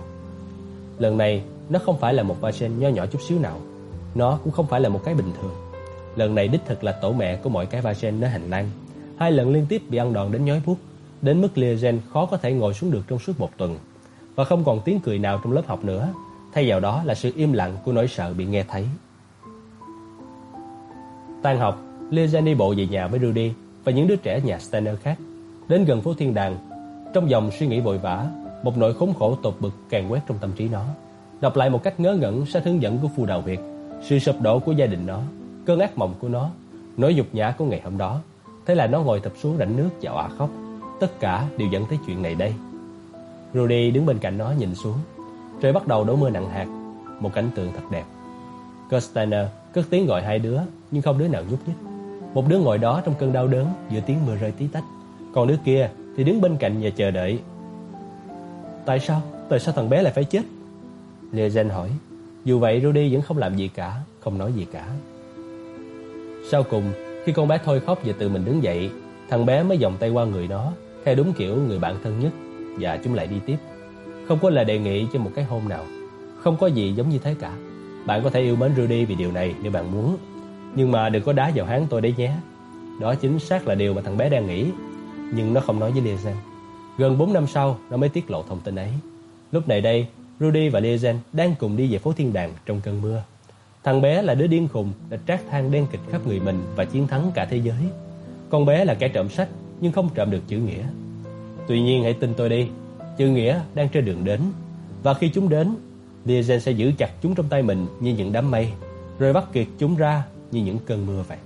Lần này, nó không phải là một va nho nhỏ chút xíu nào. Nó cũng không phải là một cái bình thường. Lần này đích thực là tổ mẹ của mọi cái va gen nơi hành lang. Hai lần liên tiếp bị ăn đòn đến nhói buốt, đến mức Liegen khó có thể ngồi xuống được trong suốt một tuần. Và không còn tiếng cười nào trong lớp học nữa, thay vào đó là sự im lặng của nỗi sợ bị nghe thấy. Tan học, Liegen đi bộ về nhà với Rudy và những đứa trẻ nhà Steiner khác. Đến gần phố Thiên Đàng, trong dòng suy nghĩ vội vã, một nỗi khốn khổ tột bực càng quét trong tâm trí nó. Đọc lại một cách ngớ ngẩn sách hướng dẫn của phù đạo Việt, sự sụp đổ của gia đình nó, cơn ác mộng của nó, nỗi nhục nhã của ngày hôm đó. Thế là nó ngồi tập xuống rảnh nước và òa khóc. Tất cả đều dẫn tới chuyện này đây. Rudy đứng bên cạnh nó nhìn xuống. Trời bắt đầu đổ mưa nặng hạt, một cảnh tượng thật đẹp. Costaner cất tiếng gọi hai đứa, nhưng không đứa nào nhúc nhích. Một đứa ngồi đó trong cơn đau đớn giữa tiếng mưa rơi tí tách, còn đứa kia thì đứng bên cạnh và chờ đợi. Tại sao? Tại sao thằng bé lại phải chết? Lezen hỏi. Dù vậy Rudy vẫn không làm gì cả, không nói gì cả. Sau cùng, khi con bé thôi khóc và tự mình đứng dậy, thằng bé mới vòng tay qua người nó, theo đúng kiểu người bạn thân nhất, và chúng lại đi tiếp. Không có lời đề nghị cho một cái hôn nào. Không có gì giống như thế cả. Bạn có thể yêu mến Rudy vì điều này nếu bạn muốn, nhưng mà đừng có đá vào háng tôi đấy nhé. Đó chính xác là điều mà thằng bé đang nghĩ, nhưng nó không nói với Lizen. Gần 4 năm sau, nó mới tiết lộ thông tin ấy. Lúc này đây, Rudy và Lizen đang cùng đi về phố Thiên Đàng trong cơn mưa. Thằng bé là đứa điên khùng đã trát than đen kịch khắp người mình và chiến thắng cả thế giới. Con bé là kẻ trộm sách nhưng không trộm được chữ nghĩa. Tuy nhiên hãy tin tôi đi, chữ nghĩa đang trên đường đến. Và khi chúng đến, Liazen sẽ giữ chặt chúng trong tay mình như những đám mây, rồi bắt kiệt chúng ra như những cơn mưa vậy.